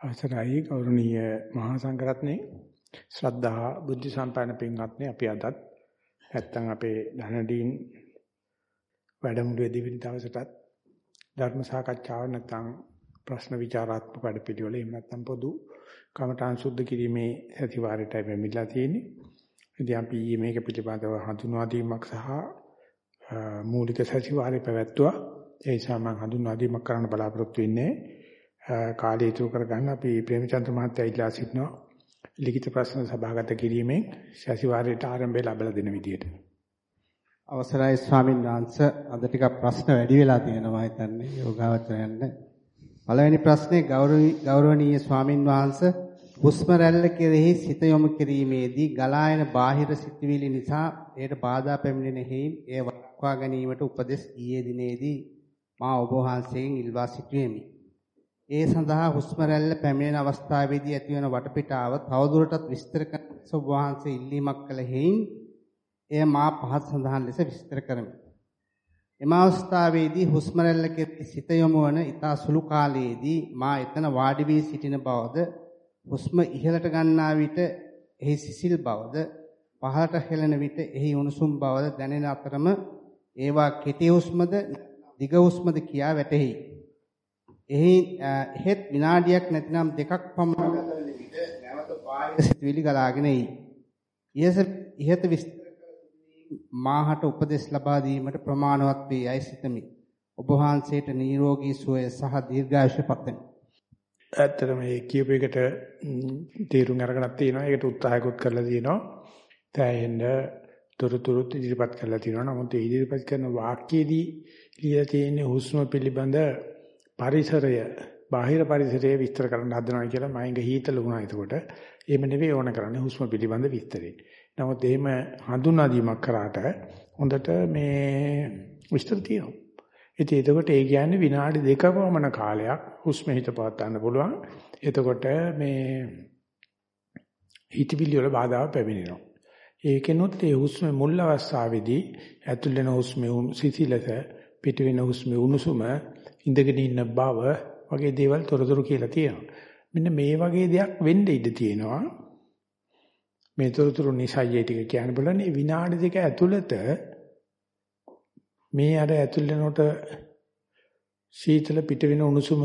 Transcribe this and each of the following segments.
අවසරයි ගෞරවනීය මහා සංඝරත්නයේ ශ්‍රද්ධා බුද්ධ සම්පන්න පින්වත්නි අපි අදත් නැත්තම් අපේ ධනදීන් වැඩමුළුවේ දෙවෙනි දවසටත් ධර්ම සාකච්ඡාව නැත්තම් ප්‍රශ්න විචාරාත්මක වැඩපිළිවෙල එහෙම නැත්තම් පොදු කමඨාන් සුද්ධ කිරීමේ ඇතිවාරයටයි මේ මිලා තියෙන්නේ. ඉතින් අපි මේක පිළිබඳව හඳුන්වා දීමක් සහ මූලික සතිවාරය පැවැත්වුවා. ඒ නිසා මම හඳුන්වා දීමක් කරන්න බලාපොරොත්තු වෙන්නේ. කාලය ඉතුරු කරගන්න අපි ප්‍රේමචන්ද්‍ර මහත්තයා ඉල්ලා සිටිනවා ලිඛිත ප්‍රශ්න සභාගත කිරීමෙන් සතිವಾರයට ආරම්භය ලැබලා දෙන විදියට. අවසරයි ස්වාමින් වහන්සේ අද ටිකක් ප්‍රශ්න වැඩි වෙලා තියෙනවා හිතන්නේ යෝගාවචරයන්ට. පළවෙනි ප්‍රශ්නේ ගෞරවනීය ස්වාමින් වහන්සේ හුස්ම රැල්ල කෙරෙහි සිත යොමු කිරීමේදී ගලායන බාහිර සිතුවිලි නිසා එයට බාධා පැමිණෙන හේයින් එය වළක්වා ගැනීමට උපදෙස් ඊයේ දිනේදී මා ඔබ වහන්සේගෙන් ඉල්වා සිටියෙමි. ඒ සඳහා හුස්ම රැල්ල පැමිණෙන අවස්ථාවේදී ඇතිවන වටපිටාව තවදුරටත් විස්තර කරන ඔබ වහන්සේ ඉල්ලීමක් කළ හේයින් එය මා පහත් සඳහන් ලෙස විස්තර කරමි. එම අවස්ථාවේදී හුස්ම රැල්ල කෙරෙහි සිත යොමු වන ඊතා සුළු කාලයේදී මා එතන වාඩි වී සිටින බවද හුස්ම ඉහළට ගන්නා විට එහි සිසිල් බවද පහළට හෙළන විට එහි උණුසුම් බවද දැනෙන අතරම ඒවා කෙටි හුස්මද දිග හුස්මද කියා වැටහෙයි. එහි හෙත් විනාඩියක් නැතිනම් දෙකක් පමණ ගත වන විට නැවත බාහිර සිතුවිලි ගලාගෙන එයි. ඉහත විස්තර මාහට උපදෙස් ලබා දීමට ප්‍රමාණවත් වේ යයි සිතමි. ඔබ වහන්සේට නිරෝගී සුවය සහ දීර්ඝායුෂ පතමි. ඇත්තටම මේ කියප එකට තීරුම් අරගෙනක් තියෙනවා. ඒකට උත්සාහයක්ත් කරලා තියෙනවා. තැහෙන්න තොරතුරුත් ඉදිරිපත් කරලා තියෙනවා. නමුත් ඒ ඉදිරිපත් කරන වාක්‍යයේදී ලියලා තියෙන හුස්ම පිළිබඳ පරිසරය බාහිර පරිසරය විස්තර කරන්න හදනවා කියලා මයින්ග හීතල වුණා එතකොට. එහෙම නෙවෙයි ඕන කරන්නේ හුස්ම පිළිබඳ විස්තරේ. නමුත් එහෙම හඳුනා දීමක් කරාට හොඳට මේ විස්තර තියෙනවා. ඉතින් එතකොට ඒ කියන්නේ විනාඩි දෙකක වමන කාලයක් හුස්ම හිත පවත් ගන්න පුළුවන්. එතකොට මේ හිතවිලි වල බාධා පැමිණෙනවා. ඒකෙනුත් ඒ හුස්ම මුල් අවස්ථාවේදී ඇතුල් වෙන හුස්මේ සිසිලස පිට වෙන හුස්මේ උණුසුම ඉඳගෙන ඉන්න බව වගේ දේවල් තොරතුරු කියලා තියෙනවා. මෙන්න මේ වගේ දෙයක් වෙන්න ඉඩ තියෙනවා. මේ තොරතුරු නිසයි ටික කියන්න බලන්නේ විනාඩි දෙක ඇතුළත මේ අර ඇතුල් වෙනකොට සීතල පිට වෙන උණුසුම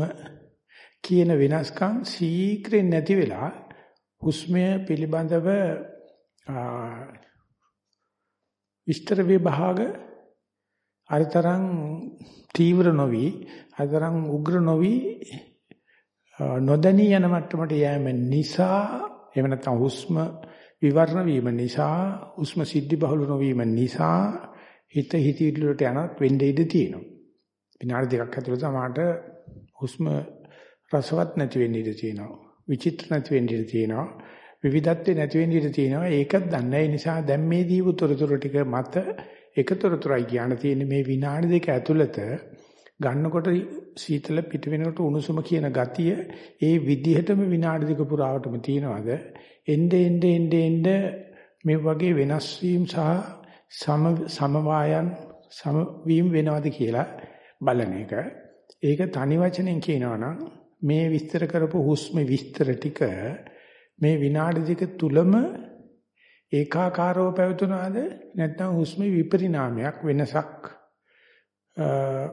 කියන වෙනස්කම් සීක්‍රෙන් නැති වෙලා හුස්මය පිළිබඳව විස්තර විභාග අරතරන් තීව්‍ර නොවි අරතරන් උග්‍ර නොවි නොදැනී යන මට්ටමට යෑම නිසා එහෙම නැත්නම් හුස්ම විවරණ වීම නිසා හුස්ම සිද්ධි බහුල නොවීම නිසා හිත හිතවිලි වලට යනත් වෙන්නේ ඉඳ තියෙනවා. විනාඩි දෙකක් ඇතුළත සමහරට හුස්ම රසවත් නැති වෙන්න ඉඩ තියෙනවා. විචිත්‍ර නැති වෙන්න ඉඩ තියෙනවා. විවිධත්වේ නැති වෙන්න ඉඩ තියෙනවා. ඒකත් දන්නේ ඒ නිසා දැන් මේ දීපු තොරතුරු ටික මත එකතොරතුරයි කියන්න තියෙන්නේ මේ විනාඩි දෙක ඇතුළත ගන්නකොට සීතල පිට වෙනකොට උණුසුම කියන ගතිය ඒ විදිහටම විනාඩි දෙක පුරාවටම තියනවාද? එnde ende ende ende මේ වගේ වෙනස් වීම සහ සම සමவாயන් සමවීම වෙනවද කියලා බලන එක. ඒක තනි වචනෙන් කියනවනම් මේ විස්තර කරපු හුස්ම විස්තර ටික මේ විනාඩි දෙක තුලම ඒකාකාරව පැවතුනාද නැත්නම් හුස්මේ විපරිණාමයක් වෙනසක්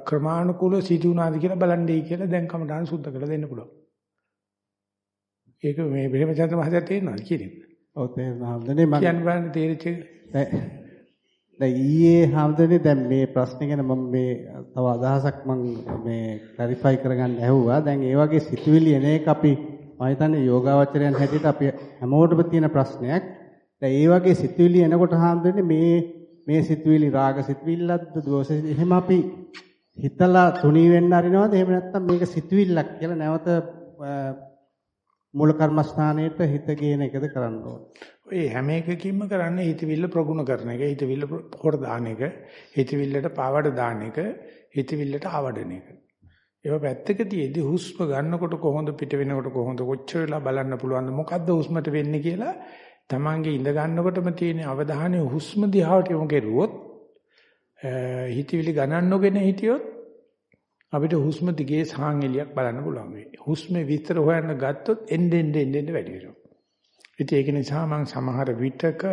ක්‍රමානුකූලව සිදු වුණාද කියලා බලන්නයි කියලා දැන් කමඩාන සුද්ධ කරලා දෙන්න පුළුවන්. ඒක මේ බෙහෙමචන්ද්‍ර මහත්තයා තේරෙනවද කියන්නේ? ඔව් තේරෙනවා. හම්දනේ මම කියන්න බලන්න තේරිච්ච දැන් ඊයේ හම්දනේ දැන් මේ ප්‍රශ්නේ ගැන මම මේ තව අදහසක් මම මේ ක්ලැරිෆයි කරගන්න ඇහුවා. දැන් ඒ වගේ සිතුවිලි එන එක අපි මම හිතන්නේ යෝගාවචරයන් හැටියට අපි හැමෝටම තියෙන ප්‍රශ්නයක්. දැන් ඒ වගේ සිතුවිලි එනකොට හම්දනේ මේ මේ සිතුවිලි රාග සිතුවිල්ලක්ද දෝෂ එහෙම අපි හිතලා තුනී වෙන්න අරිනවද එහෙම නැත්නම් මේක සිතුවිල්ලක් කියලා නැවත මූල කර්මස්ථානයේට හිත ගේන එකද කරන්න ඕනේ. ඔය හැම එකකින්ම කරන්නේ හිතවිල්ල ප්‍රගුණ කරන එක, හිතවිල්ල පොර දාන එක, හිතවිල්ලට පාවඩ දාන එක, හිතවිල්ලට ආවඩන එක. ඒව පැත්තක තියේදී හුස්ම ගන්නකොට කොහොමද පිට වෙනකොට කොහොමද කොච්චර වෙලා බලන්න පුළුවන්ද මොකද්ද හුස්මට වෙන්නේ කියලා තමන්ගේ ඉඳ ගන්නකොටම තියෙන අවධානය හුස්ම දිහාට යොමු කෙරුවොත් හිතවිලි ගණන් නොගෙන හිටියොත් අපිට හුස්ම දිගේ සාන් එලියක් බලන්න පුළුවන් වෙයි. හුස්මේ විස්තර හොයන්න ගත්තොත් එන්න එන්න එන්න වැඩි වෙනවා. ඉතින් ඒක නිසා මම සමහර විටක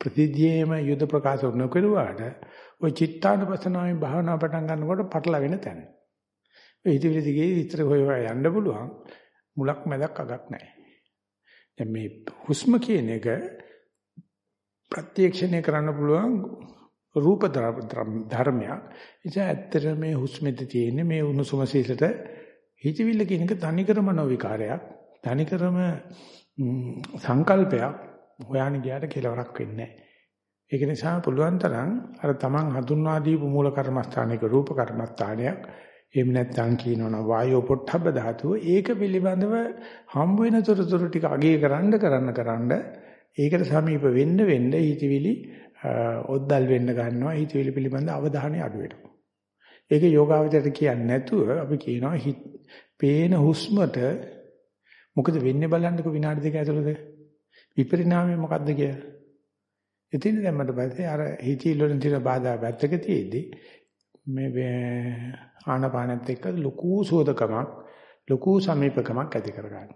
ප්‍රතිදීයේම යුද ප්‍රකාශ නොකරුවාට ওই චිත්තානුපස්සනාවෙන් භාවනා පටන් ගන්නකොට පටලවෙන තැන. ඒ හිතවිලි දිගේ විතර හොය හොය යන්න පුළුවන්. මුලක් මැදක් අගක් නැහැ. දැන් මේ හුස්ම කියන එක ප්‍රත්‍යක්ෂණය කරන්න පුළුවන් රූප ධර්මයක්. ඉතින් ඇත්තට මේ හුස්මෙද තියෙන්නේ මේ උණුසුම සීලට හිතවිල්ල කියන එක තනිකරම නොවිකාරයක්. තනිකරම සංකල්පයක්. හොයාන ගියාට කෙලවරක් වෙන්නේ නැහැ. ඒක නිසා පුළුවන් තරම් අර තමන් හඳුන්වා දීපු මූල කර්මස්ථානයක රූප කර්මස්ථානයක් එහෙම නැත්නම් කියනවනම් වායෝ පොට්ටබ්බ ධාතුව ඒක පිළිබඳව හම්බ වෙන තොරතුරු ටික අගය කරන්න කරන්න කරන්න ඒකට සමීප වෙන්න වෙන්න හිතවිලි ඔද්දල් වෙන්න ගන්නවා. හිතවිලි පිළිබඳ අවධානය අඩු වෙනවා. ඒක යෝගාවචරයට කියන්නේ නැතුව අපි කියනවා පේන හුස්මට මොකද වෙන්නේ බලන්නකො විනාඩි දෙක ඇතුළත. විපරිණාමය මොකද්ද කියලා. එතින් දැම්මට පස්සේ අර හිතවිලි වලින් තියෙන බාධා පැත්තක තියේදී මේ ආනපානෙත් එක්ක ලොකු සෝදකමක් ලොකු සමීපකමක් ඇති කරගන්න.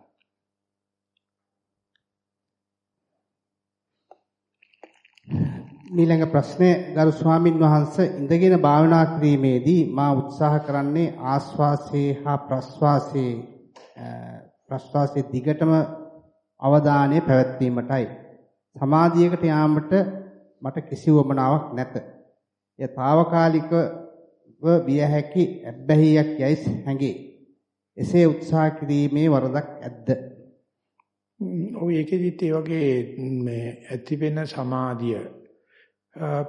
ඊළඟ ප්‍රශ්නය ගරු ස්වාමින් වහන්සේ ඉඳගෙන භාවනා කිරීමේදී මා උත්සාහ කරන්නේ ආස්වාසේ හා ප්‍රස්වාසේ ප්‍රස්වාසේ දිගටම අවධානය පැවැත්වීමටයි. සමාධියකට යාමට මට කිසි වමනාවක් නැත. එය తాවකාලිකව විය හැකි ඇබ්බැහියක් යයි හැඟේ. එසේ උත්සාහ කිරීමේ වරදක් ඇද්ද? ඔය ඒකෙදිත් ඒ වගේ මේ ඇති වෙන සමාධිය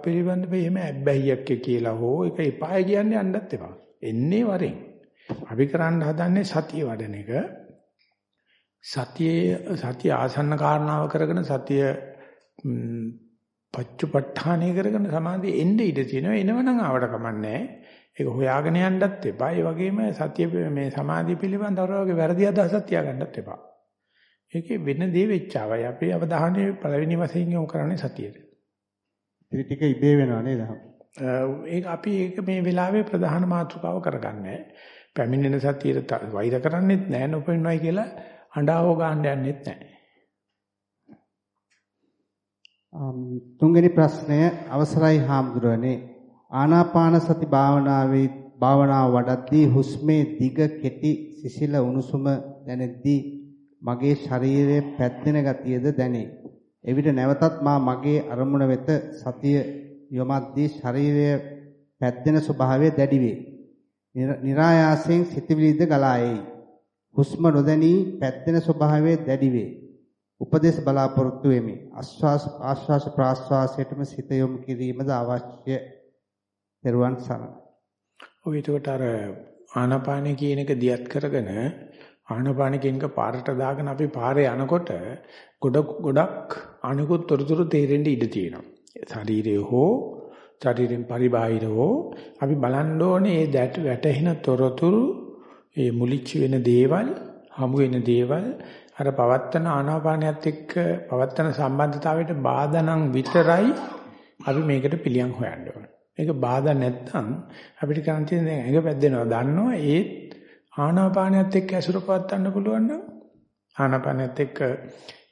පිළිබඳව එහෙම ඇබ්බැහියක් කියලා හෝ ඒක එපාය කියන්නේ යන්නත් එපා. එන්නේ වරෙන්. අපි කරන්න හදන්නේ සතිය වඩන එක. සතියේ සතිය ආසන්න කාරණාව කරගෙන සතිය පච්චුපට්ඨානය කරගෙන සමාධිය එන්නේ ඉඩ තියෙනවා. එනවනම් ආවට කමන්නේ ඒක හොයාගෙන යන්නත් එපා. ඒ වගේම සතිය මේ සමාධිය පිළිබඳව වගේ වැරදි අදහසක් තියාගන්නත් එපා. ඒකේ වෙන දේ වෙච්චාවයි. අපේ අවධානය පළවෙනි වශයෙන් යොමු කරන්නේ සතියට. ඉතින් ටික ඉබේ වෙනව නේද? ඒක අපි ඒක මේ වෙලාවේ ප්‍රධාන මාතෘකාව කරගන්නේ. පැමිණෙන සතියට වෛර කරන්නේත් නැහැ නොපෙන්නවයි කියලා අඬාව ගන්න යන්නෙත් නැහැ. තුන්වෙනි ප්‍රශ්නය අවසරයි හාමුදුරනේ ආනාපාන සති භාවනාවේ භාවනාව වඩද්දී හුස්මේ දිග කෙටි සිසිල උණුසුම දැනෙද්දී මගේ ශරීරයේ පැද්දෙන ගතියද දැනේ. එවිට නැවතත් මා මගේ අරමුණ වෙත සතිය යොමද්දී ශරීරයේ පැද්දෙන ස්වභාවය දැඩි වේ. નિરાයාසයෙන් සිතවිලිද ගලා එයි. හුස්ම නොදැනී පැද්දෙන ස්වභාවය දැඩි වේ. උපදේශ බලාපොරොත්තු වෙමි. ආශ්වාස ආශ්වාස ප්‍රාශ්වාසයටම සිත යොමු කිරීමද අවශ්‍ය. දරුවන් සරණ. ඔය එතකොට අර ආනාපාන කියන එක දියත් කරගෙන ආනාපාන කියන එක පාරට දාගෙන අපි පාරේ යනකොට ගොඩක් ගොඩක් අනිකුත් තොරතුරු තේරෙන්න ඉඩ තියෙනවා. ශරීරය හෝ ශරීරෙන් පරිබාහිර හෝ අපි බලන්න ඕනේ මේ දැට වැටෙන තොරතුරු ඒ මුලිච්ච වෙන දේවල් හමු වෙන දේවල් අර පවත්තන ආනාපානයත් එක්ක පවත්තන සම්බන්ධතාවයට බාධා නම් විතරයි අපි මේකට පිළියම් හොයන්න ඕනේ. මේක බාධා නැත්නම් අපිට කරන් තියෙන දැන් ඇඟ පැද්දෙනවා දන්නවා ඒත් ආනාපානයත් එක්ක ඇසුර පවත්වන්න පුළුවන් නම් ආනාපානයත් එක්ක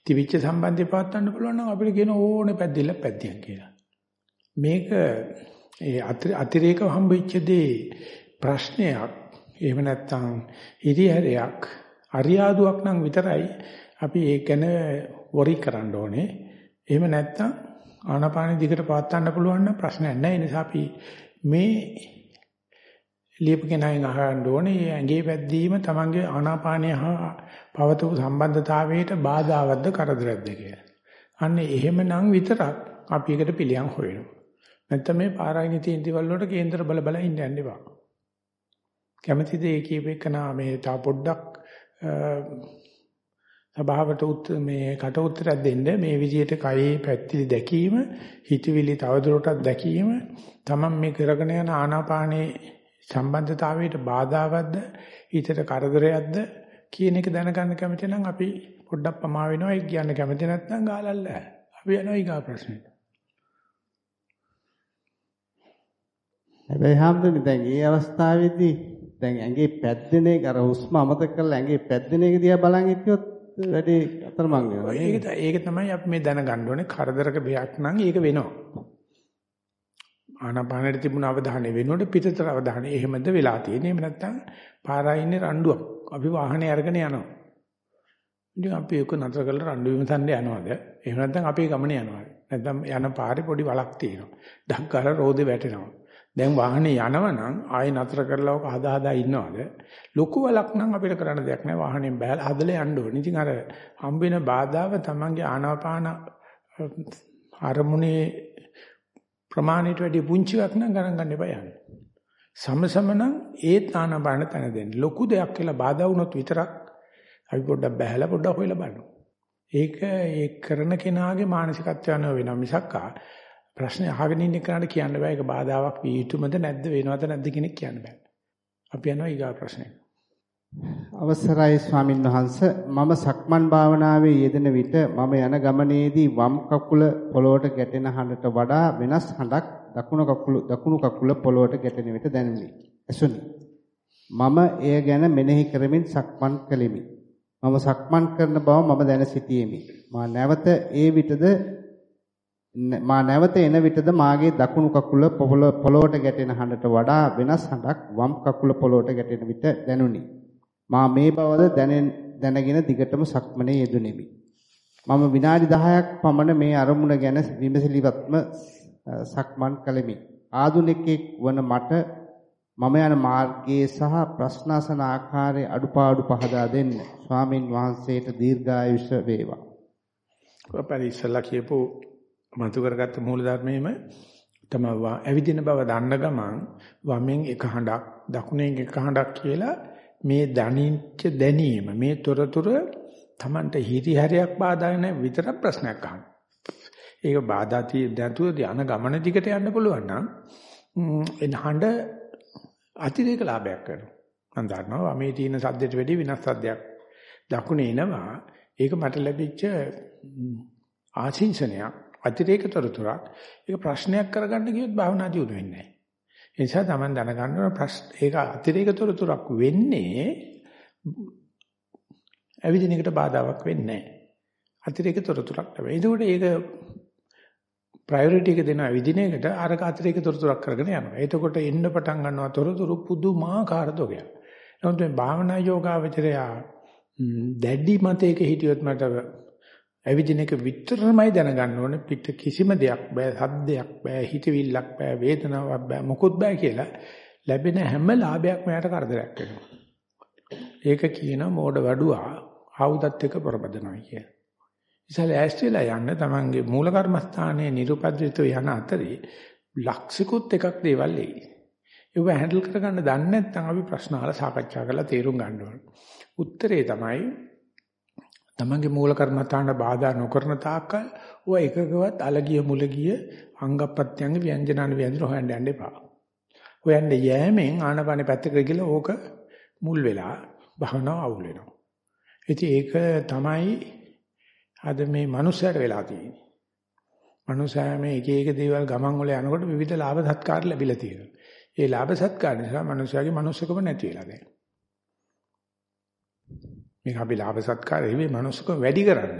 තිවිච්ච සම්බන්ධය පවත්වන්න පුළුවන් නම් අපිට කියන ඕනේ පැද්දිල්ල පැද්දියක් කියලා. මේක ඒ අතිරේකව හම්බෙච්ච දේ ප්‍රශ්නයක් එහෙම නැත්නම් හිරිහැරයක් අරියාදුවක් නම් විතරයි අපි ඒක ගැන වොරි කරන්න ඕනේ. එහෙම නැත්නම් ආනාපානෙ දිගට පවත්වන්න පුළුවන් නම් ප්‍රශ්නයක් නැහැ. ඒ නිසා අපි මේ ලියපගෙනයින් අහන්න ඕනේ ඇඟේ පැද්දීම තමන්ගේ ආනාපානය හා පවතපු සම්බන්ධතාවයට බාධාවත්ද කරදරයක්ද කියලා. අන්න එහෙමනම් විතරක් අපි එකට පිළියම් හොයනවා. නැත්නම් මේ පාරායින තියෙන දේවල් වලට කේන්දර බල බල ඉන්න යන්න එපා. කැමැතිද ඒ කීපෙකනා මේ තා පොඩ්ඩක් සභාවට උත් මේ කට උත්තරයක් දෙන්න. මේ විදිහට කයේ පැතිලි දැකීම හිතවිලි තවදුරටත් දැකීම තමන් මේ කරගෙන යන ආනාපානේ සම්බන්ධතාවයට බාධාවත්ද හිතට කරදරයක්ද කියන එක දැනගන්න කැමති නම් අපි පොඩ්ඩක් පමා වෙනවා. ඒක කියන්න කැමති නැත්නම් ගාලල්ල අපි යනවා ඊගා ප්‍රශ්නෙට. හැබැයි හැමදෙන්නේ දැන් මේ අවස්ථාවේදී දැන් ඇඟේ පැද්දෙන එක අර හුස්ම අමතක කරලා ඇඟේ පැද්දෙන එක දිහා බලන් හිටියොත් වැඩි අතරමං වෙනවා. ඒක ඒක තමයි අපි මේ දැනගන්න ඕනේ කරදරක බයක් නම් ඒක වෙනවා. ආනාපානෙට තිබුණ අවධානය වෙනකොට පිටතට අවධානය එහෙමද වෙලා තියෙන්නේ. එහෙම නැත්නම් පාරා ඉන්නේ රණ්ඩුවක්. අපි වාහනේ අරගෙන යනවා. ඉතින් අපි ඒක නතර කරලා රණ්ඩු විමසන්න යනවාද? එහෙම නැත්නම් අපි ගමනේ යනවාද? නැත්නම් යන පාරේ පොඩි වලක් තියෙනවා. ඩක් ගාලා රෝදේ වැටෙනවා. දැන් වාහනේ යනවනම් ආයෙ නතර කරලා ඔක හදා හදා ඉන්නවද? ලොකු වලක් නම් අපිට කරන්න දෙයක් නැහැ. වාහනේ බෑලා හදලා යන්න ඕනේ. ඉතින් අර හම්බ වෙන බාධාව තමන්ගේ ආනාපාන අරමුණේ ප්‍රමාණයට වැඩි පුංචි එකක් නම් ගණන් ගන්න එපා යන්නේ. සමසම නම් ඒත් ආනාපාන තන දෙන්න. ලොකු දෙයක් කියලා බාධා වුණොත් විතරක් අපි පොඩ්ඩක් බහැලා පොඩ්ඩක් හොයලා බලනවා. ඒක ඒ කරන කෙනාගේ මානසිකත්වය අනුව වෙනවා මිසක්කා ප්‍රශ්නේ අහගෙන ඉන්න කෙනාට කියන්න බෑ ඒක බාධාවක් විය යුතුමද නැද්ද වෙනවද නැද්ද කෙනෙක් කියන්න බෑ. අපි යනවා ඊගා ප්‍රශ්නේ. අවසරයි ස්වාමින් වහන්ස මම සක්මන් භාවනාවේ යෙදෙන විට මම යන ගමනේදී වම් කකුල පොළොවට ගැටෙන හඬට වඩා වෙනස් හඬක් දකුණු කකුල දකුණු කකුල පොළොවට ගැටෙන විට දැනුනි. එසුනි. මම එය ගැන මෙනෙහි කරමින් සක්මන් කළෙමි. මම සක්මන් කරන බව මම දැන සිටියෙමි. මා නැවත ඒ විටද මා නැවත එන විටද මාගේ දකුණු කකුල පොළොවට ගැටෙන හඬට වඩා වෙනස් හඬක් වම් කකුල පොළොවට ගැටෙන විට දැනුනි. මා මේ බවද දැනගෙන දිගටම සක්මනේ යෙදුණෙමි. මම විනාඩි 10ක් පමණ මේ අරමුණ ගැන විමසිලිවත්ම සක්මන් කළෙමි. ආදුනිකෙක් වන මට මම යන මාර්ගයේ සහ ප්‍රශ්නාසන ආකාරයේ අඩුපාඩු පහදා දෙන්න. ස්වාමින් වහන්සේට දීර්ඝායුෂ වේවා. අපරි ඉස්සලා කියපු මතු කරගත්ත මූල ධර්මයේම තමයි ඇවිදින බව දන්න ගමන් වමෙන් එක හඬක් දකුණෙන් එක හඬක් කියලා මේ දැනිච්ච දැනීම මේ තොරතුර Tamanට හිරිහැරයක් බාධා නැ විතර ප්‍රශ්නයක් අහන්න. ඒක බාධා නැතුව ධාන ගමන දිගට යන්න පුළුවන් නම් එන හඬ අතිරේක ලාභයක් කරනවා. මම දන්නවා මේ තියෙන සද්දයට වැඩි වෙනස් සද්දයක් දකුණේ එනවා. ඒක මට ලැබිච්ච ආශිංසනයක් අතිරේක තොරතුරක්. ඒක ප්‍රශ්නයක් කරගන්න ගියොත් භාවනා දියුණු වෙන්නේ නැහැ. ඒ නිසා Taman දැනගන්න ඕන ප්‍රශ්න ඒක අතිරේක තොරතුරක් වෙන්නේ ඇවිදින එකට බාධාවක් වෙන්නේ නැහැ. අතිරේක තොරතුරක් තමයි. ඒකෝට ඒක ප්‍රයොරිටි එක දෙනවා ඇවිදින එකට අරක අතිරේක තොරතුරක් කරගෙන යනවා. එතකොට එන්න පටන් ගන්නවා තොරතුරු පුදුමාකාර දොගයක්. නමුත් මේ භාවනා යෝගාවචරය දැඩි මතයක හිටියොත් මට ඇවිදින එක විතරමයි දැනගන්න ඕනේ පිට කිසිම දෙයක් බෑ සද්දයක් බෑ හිතවිල්ලක් බෑ වේදනාවක් බෑ මොකොත් බෑ කියලා ලැබෙන හැම ලාභයක්ම යට කරදරයක් වෙනවා. ඒක කියන මෝඩ වඩුවා ආයුධත් එක්ක පරබදනවා කිය. ඉතින් ඇස්තිලා යන්න තමන්ගේ මූල කර්මස්ථානයේ නිරුපද්‍රිතව යන අතරේ ලක්ෂිකුත් එකක් දේවල් එයි. ඒව හැන්ඩල් කරගන්න දන්නේ නැත්නම් අපි ප්‍රශ්න අහලා සාකච්ඡා කරලා තේරුම් ගන්න ඕනේ. උත්තරේ තමයි තමන්ගේ මූල කර්මතාන බාධා නොකරන තාක්කල් ඔය එකකවත් අලගිය මුලගිය අංගප්‍රත්‍යංග ව්‍යංජනාන ව්‍යංජන හොයන්න යන්න එපා. හොයන්න යෑමෙන් ආනපානේ පැත්තකට ගිහලා ඕක මුල් වෙලා භවනාව අවුල් වෙනවා. ඉතින් ඒක තමයි අද මේ මනුස්සයට වෙලා තියෙන්නේ. මනුස්සයා මේ එක එක දේවල් ගමන් වල යනකොට විවිධ ලාභ සත්කාර ලැබිලා තියෙනවා. ඒ ලාභ සත්කාර නිසා මනුස්සයාගේ මනුස්සකම නැති වෙලා දැන්. මේක අපි ලාභ සත්කාර නෙවෙයි මනුස්සකම වැඩි කරන්න.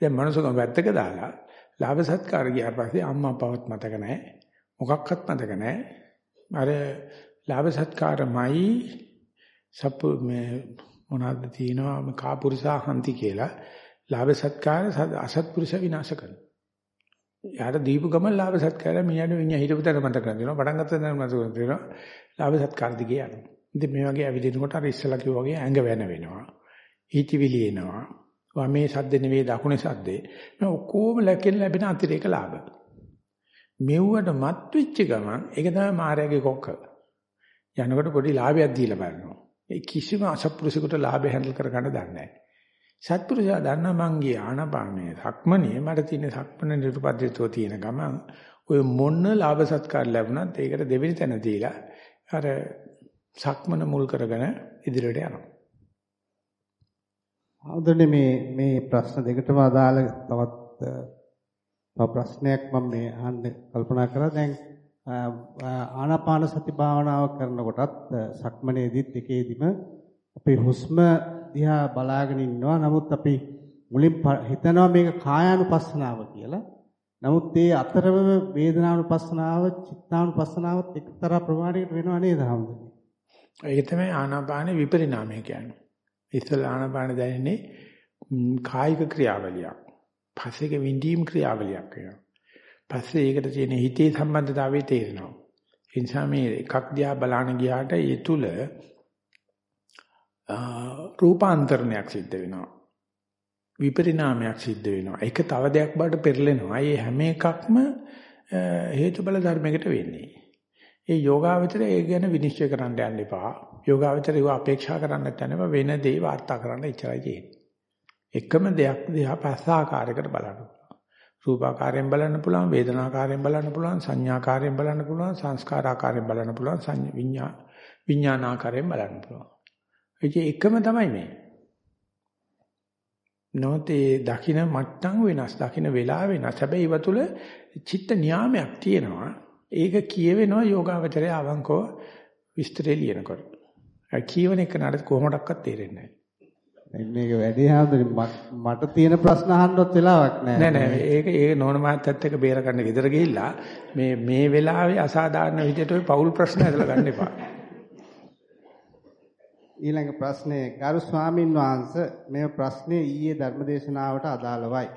දැන් මනුස්සකම වැත්තක දාලා ලාභ සත්කාර ගියාට පස්සේ අම්මා අපවත් මතක නැහැ. මොකක්වත් මතක නැහැ. අර ලාභ සත්කාරමයි සප් මේ මොනවද තියෙනවා කාපුරුසා හන්ති කියලා ලාභ සත්කාර අසත්පුරුෂ විනාශ කරනවා. යාට දීපු ගමන් ලාභ සත්කාර මිනිහට මිනිහ හිටපු තැන මතක කරගන්නවා. පටන් ගත්ත තැන මතක කරගන්නවා. ලාභ සත්කාර දිගේ යනවා. ඉතින් මේ වගේ ඇවිදිනකොට අර ඉස්සලා කිව්වා වගේ ඇඟ වෙන වෙනවා. හිතවිලි එනවා. වමේ සද්ද නෙවෙයි දකුණේ සද්දේ. මේ ඔක්කොම ලැකෙන ලැබෙන අතිරේක ලාභ. මෙව්වට මත් වෙච්ච ගමන් ඒක තමයි මායාවේ කොක්ක. යනකොට පොඩි ලාභයක් දීලා බලනවා. ඒ කිසිම අසත්පුරුෂයෙකුට ලාභය හැන්ඩල් කරගන්න දන්නේ නැහැ. සත්පුරුෂයා දන්නා මං ගිය ආනපානේ සක්මනේ මට තියෙන සක්මන නිරුපද්දිතව තියෙන ගමන් ඔය මොන ලාභ සත්කාර ලැබුණත් ඒකට දෙවෙනි තැන දීලා අර සක්මන මුල් කරගෙන ඉදිරියට යනවා. ආදරනේ මේ මේ ප්‍රශ්න දෙකටම අදාළ තවත් තව ප්‍රශ්නයක් මම මේ අහන්න කල්පනා කරා දැන් ආනාපාන සති භාවනාව කරනකොටත් සක්මනේදිත් එකේදිම අපේ හුස්ම දිහා බලාගෙන ඉන්නවා. නමුත් අපි මුලින් හිතනවා මේක කායානුපස්සනාව කියලා. නමුත් ඒ අතරම වේදනානුපස්සනාව, චිත්තානුපස්සනාවත් එක්තරා ප්‍රමාණයකට වෙනව නේද හම්දුනේ? ඒක තමයි ආනාපාන විපරිණාමය කියන්නේ. ඉස්සල ආනාපාන දැනෙන්නේ කායික ක්‍රියාවලියක්. පස්සේක විඳීම් ක්‍රියාවලියක් වෙනවා. පස්සේ ඒකට තියෙන හිතේ සම්බන්ධතාවය තේරෙනවා. ඒ නිසා මේ එකක් දිහා බලන ගියාට ඒ තුල රූපාන්තරණයක් සිද්ධ වෙනවා. විපරිණාමයක් සිද්ධ වෙනවා. ඒක තව දෙයක් බවට පෙරලෙනවා. මේ හැම එකක්ම හේතුබල ධර්මයකට වෙන්නේ. ඒ යෝගාවචරය ඒ ගැන විනිශ්චය කරන්න යන්න එපා. යෝගාවචරය ඒව අපේක්ෂා කරන්නත් යන්න එපා. වෙන දේ වාර්තා කරන්න ඉච්චරයි තියෙන්නේ. එකම දෙයක් දිහා පස්ස ආකාරයකට බලන්න. රූපාකාරයෙන් බලන්න පුළුවන්, වේදනාකාරයෙන් බලන්න පුළුවන්, සංඥාකාරයෙන් බලන්න පුළුවන්, සංස්කාරාකාරයෙන් බලන්න පුළුවන්, සංඥා විඤ්ඤා විඤ්ඤාණාකාරයෙන් බලන්න පුළුවන්. ඒක එකම තමයි මේ. නොතේ දකින්න මට්ටම් වෙනස්, දකින්න වෙලා වෙනස්. හැබැයි ඒව තුළ චිත්ත නියාමයක් තියෙනවා. ඒක කියවෙනවා යෝගාවචරය අවංකව විස්තරය ලියනකොට. කියවන එක නඩ කොහොමඩක්වත් තේරෙන්නේ නැහැ. මේක වැඩි හැමදෙම මට තියෙන ප්‍රශ්න අහන්නවත් වෙලාවක් නැහැ. නෑ නෑ ඒක ඒක නෝන මහත්තයත් එක්ක බේර ගන්න ගෙදර ගිහිල්ලා මේ මේ වෙලාවේ අසාධාරණ විදියට ඔය පෞල් ප්‍රශ්න ඇදලා ගන්න එපා. ඊළඟ ප්‍රශ්නේ ගරු ස්වාමින් වහන්සේ මේ ප්‍රශ්නේ ඊයේ ධර්මදේශනාවට අදාළවයි.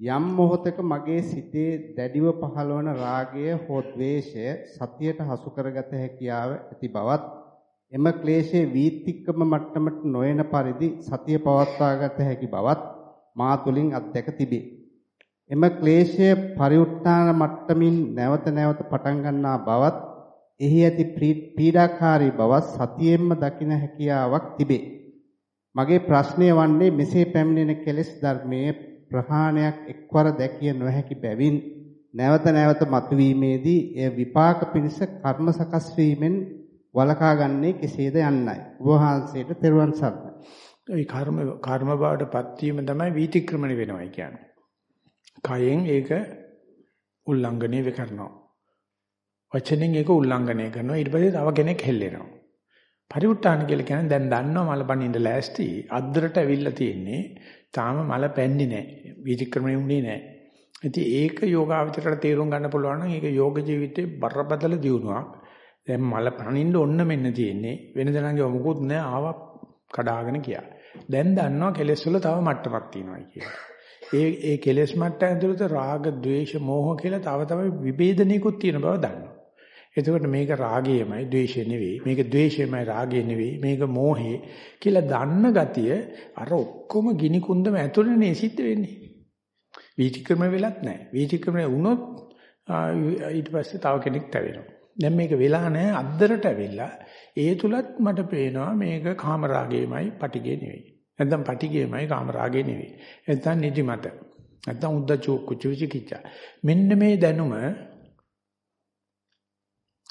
යම් මොහොතක මගේ සිතේ දැඩිව පහළවන රාගය හෝ ද්වේෂය සතියට හසු කරගත හැකියාව ඇති බවත් එම ක්ලේශයේ වීතික්කම මට්ටමට නොයන පරිදි සතිය පවත්වාගත හැකි බවත් මා තුලින් අත්දැක තිබේ. එම ක්ලේශය පරිඋත්ථාන මට්ටමින් නැවත නැවත පටන් ගන්නා බවත් එහි ඇති පීඩාකාරී බවත් සතියෙන්ම දකින හැකියාවක් තිබේ. මගේ ප්‍රශ්නය වන්නේ මෙසේ පැමිණෙන කෙලෙස් ධර්මයේ ප්‍රහාණයක් එක්වර දැකිය නොහැකි බැවින් නැවත නැවත මතුවීමේදී එය විපාක පිණිස කර්ම සකස් වීමෙන් වලකා ගන්නේ කෙසේද යන්නයි. ඔබ වහන්සේට තෙරුවන් සරණයි. ඒ කර්ම කර්ම බවටපත් වීම තමයි වීතික්‍රමණය වෙනවා කියන්නේ. කයෙන් ඒක උල්ලංඝනය කරනවා. වචනෙන් ඒක උල්ලංඝනය කරනවා. ඊට පස්සේ තව කෙනෙක් හෙල්ලෙනවා. පරිඋත්තාන කියලා කියන්නේ දැන් දන්නවා මල පනින්න ලෑස්ති. අද්දරට ඇවිල්ලා තියෙන්නේ. තාම මල පැන්නේ නැහැ. වීතික්‍රමණය වුණේ නැහැ. ඉතින් ඒක යෝගාවචරයට තේරුම් ගන්න පුළුවන් නම් ඒක යෝග ජීවිතේ බරපතල දියුණුවක්. දැන් මල පණින්න ඔන්න මෙන්න තියෙන්නේ. වෙන දණන්ගේ මොකුත් නැහැ ආවා කඩාගෙන ගියා. දැන් දන්නවා කෙලෙස් වල තව මට්ටමක් තියෙනවා කියලා. ඒ ඒ කෙලෙස් මට්ටම ඇතුළත රාග, ద్వේෂ, මෝහ කියලා තව තව විභේදණයකුත් තියෙන බව දන්නවා. එතකොට මේක රාගයමයි, ద్వේෂය නෙවෙයි. මේක ద్వේෂයමයි, රාගය නෙවෙයි. මේක මෝහේ කියලා දන්න ගතිය අර ඔක්කොම ගිනි කුන්දම ඇතුළේනේ සිද්ධ වෙන්නේ. වීතික්‍රම වෙලත් නැහැ. වීතික්‍රම වුණොත් ඊට පස්සේ තව කෙනෙක් තැවෙනවා. දැන් මේක වෙලා නැහැ අද්දරට ඇවිල්ලා ඒ තුලත් මට පේනවා මේක කාමරාගයමයි පටිගේ නෙවෙයි. නැත්නම් පටිගේමයි කාමරාගේ නෙවෙයි. නැත්නම් නිදිමත. නැත්නම් උද්දච්ච කුචුචිකිච්ච. මෙන්න මේ දැනුම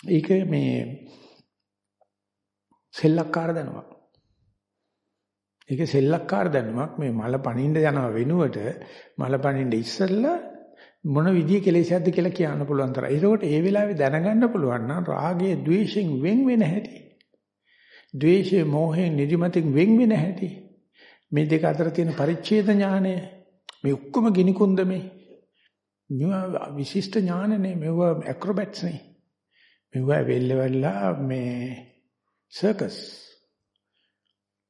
ඒක මේ සෙල්ලක්කාර දැනුමක්. ඒක සෙල්ලක්කාර දැනුමක් මේ මල පනින්න යනව වෙනුවට මල පනින්න ඉස්සෙල්ලා මොන විදිය කෙලෙසයක්ද කියලා කියන්න පුළුවන් තරම්. ඒකෝට ඒ වෙලාවේ දැනගන්න පුළුවන් නම් රාගයේ ද්වේෂයෙන් වෙන් වෙන හැටි. ද්වේෂයේ මෝහයෙන් නිදිමතින් වෙන් වෙන හැටි. මේ දෙක අතර තියෙන පරිච්ඡේද ඥානය මේ ඔක්කොම ගිනි කුන්ද මේ. මේවා විශිෂ්ට ඥානනේ මේවා ඇක්‍රොබැට්ස් නේ. මේවා වෙල්ලවලා මේ සර්කස්.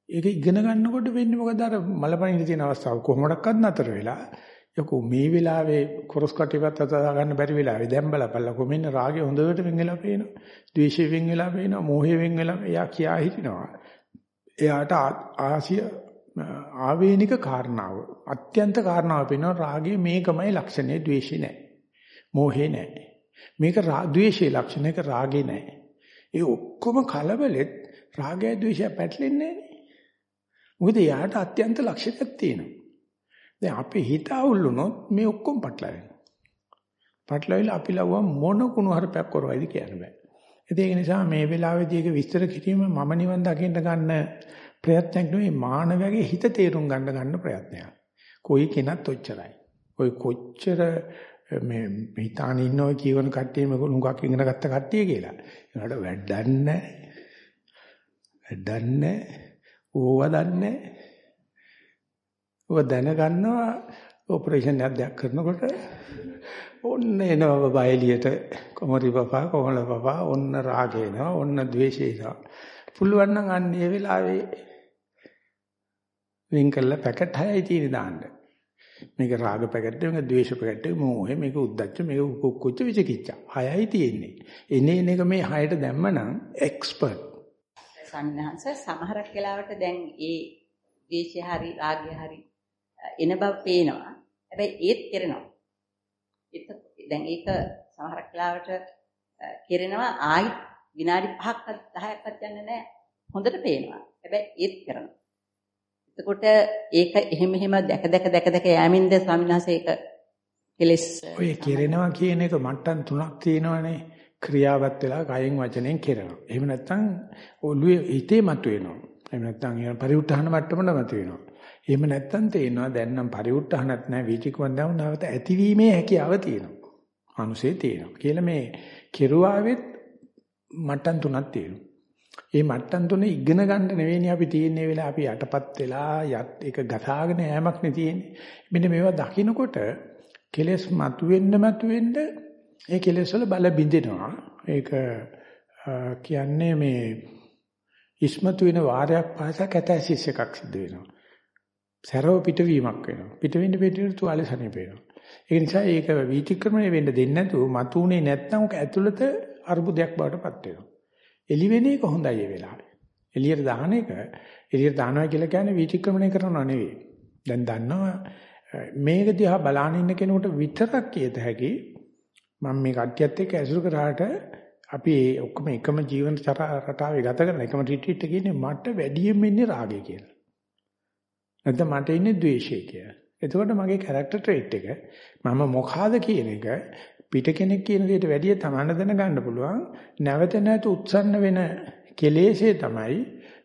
ඒක ඉගෙන ගන්නකොට වෙන්නේ මොකද අර මලපණින්න තියෙන අවස්ථාව කොහොමඩක්වත් නතර වෙලා යකෝ මේ වෙලාවේ කොරස් කටිවත් අතදා ගන්න බැරි වෙලාවේ දැන් බලපල්ලා මෙන්න රාගය හොඳට වෙන් වෙලා පේනවා. ද්වේෂය වෙන් වෙලා පේනවා. මෝහය වෙන් වෙලා එයා කියා හිටිනවා. එයාට ආසිය ආවේනික කාරණාව අත්‍යන්ත කාරණාව පේනවා රාගයේ මේකමයි ලක්ෂණය ද්වේෂේ නැහැ. මෝහේ නැහැ. මේක ද්වේෂයේ ලක්ෂණයක රාගේ නැහැ. ඒ ඔක්කොම කලබලෙත් රාගය ද්වේෂය පැටලෙන්නේ නැහැ. මොකද එයාට අත්‍යන්ත ලක්ෂණයක් තියෙනවා. දැන් අපේ හිත අවුල් වුණොත් මේ ඔක්කොම පටලවෙනවා. පටලවිලා අපි ලව්ව මොන කුණු හරපයක් කරවයිද කියන්න බෑ. ඒක නිසා මේ වෙලාවේදී ඒක විස්තර කිරීම මම නිවන් දකින්න ගන්න ප්‍රයත්නයක් නෙවෙයි මානවයාගේ හිත තේරුම් ගන්න ගන්න ප්‍රයත්නයක්. කොයි කෙනත් ඔච්චරයි. ඔය කොච්චර මේ හිතාන ඉන්නව කියවන කට්ටිය මේක ලුඟක් ඉගෙන ගත්ත කට්ටිය කියලා. ඒකට වැඩක් නැහැ. වැඩක් නැහැ. ඕවා දන්නේ ඕවා දැනගන්නවා ඔපරේෂන් එකක් දෙයක් කරනකොට ඔන්න එනවා බයලියට කොමරි පපා කොමල පපා ඔන්න රාගේනවා ඔන්න ද්වේෂේනවා පුළුවන් නම් අන්න ඒ වෙලාවේ වෙන් කළා පැකට් හයයි තියෙන දාන්න. මේක රාග පැකට් මේක ද්වේෂ පැකට් මොහේ මේක උද්දච්ච මේක කුච්ච විචිකිච්ඡා. හයයි තියෙන්නේ. එනේ එන එක මේ හයට දැම්මනම් එක්ස්පර්ට් සම්හංශ සමහරක් වෙලාවට දැන් ඒ ද්වේෂය හරි රාගය හරි එන බව පේනවා. හැබැයි ඒත් කෙරෙනවා. ඒක දැන් ඒක සමහරක් වෙලාවට කෙරෙනවා ආයි විනාඩි 5ක්වත් 10ක්වත් යන්නේ නැහැ. හොඳට පේනවා. හැබැයි ඒත් කරනවා. එතකොට ඒක එහෙම එහෙම දැක දැක දැක දැක යෑමින්ද ස්වාමීන් වහන්සේ ඒක කෙලස් ඔය කෙරෙනවා කියන එක මට්ටම් තුනක් තියෙනවානේ. ක්‍රියාවත් වෙලා කයෙන් වචනෙන් කෙරෙනවා. එහෙම නැත්නම් ඔළුවේ හිතේ මතුවෙනවා. එහෙම නැත්නම් ඒ පරිඋත්හාන මට්ටමට මතුවෙනවා. එහෙම නැත්නම් තේනවා දැන් නම් පරිඋත්හානත් නැහැ වීතිකවන් දැන් නැවත ඇතිවීමේ හැකියාව තියෙනවා. අනුසේ තියෙනවා. කියලා මේ කෙරුවාවෙත් මට්ටම් තුනක් තියෙනවා. මේ මට්ටම් තුන ඉගෙන ගන්න නෙවෙයිනේ අපි තියෙන්නේ වෙලාව අපි යටපත් වෙලා යත් ඒක ගසාගෙන යෑමක් නේ තියෙන්නේ. මෙන්න මේවා දකිනකොට කෙලස් මතුවෙන්න මතුවෙන්න ඒ කෙලෙස් වල බල බිඳිනවා. ඒක කියන්නේ මේ ඉස්මතු වෙන වාරයක් පාසා කැතැසිස් එකක් සිද්ධ වෙනවා. සරව පිටවීමක් වෙනවා. පිටවෙන්න පිටින් තුවාලේ සනීප වෙනවා. ඒ නිසා ඒක වීතික්‍රමණය වෙන්න දෙන්නේ නැතුව මතුනේ නැත්නම් ඇතුළත අරුබුදයක් බවට පත් වෙනවා. එළි වෙන එක හොඳයි ඒ වෙලාවේ. එළියට දාන එක එළියට දානවා කියලා කියන්නේ වීතික්‍රමණය කරනවා නෙවෙයි. දැන් දන්නවා මේක දිහා බලාගෙන ඉන්න කෙනෙකුට විතරක් කියත හැකි මම මේ කට්ටියත් එක්ක ඇසුරු කරාට අපි ඔක්කොම එකම ජීවන රටාවේ ගත කරන එකම රිට්‍රීට් එකේ ඉන්නේ මට වැඩියෙන් ඉන්නේ රාගය කියලා. නැත්නම් මට ඉන්නේ ද්වේෂය කියලා. එතකොට මගේ කැරක්ටර් ට්‍රේට් එක මම මොකಾದ කියන එක පිට කෙනෙක් කියන දෙයට වැඩිය තමන්න දැනගන්න පුළුවන් නැවත නැවත උත්සන්න වෙන කෙලෙසේ තමයි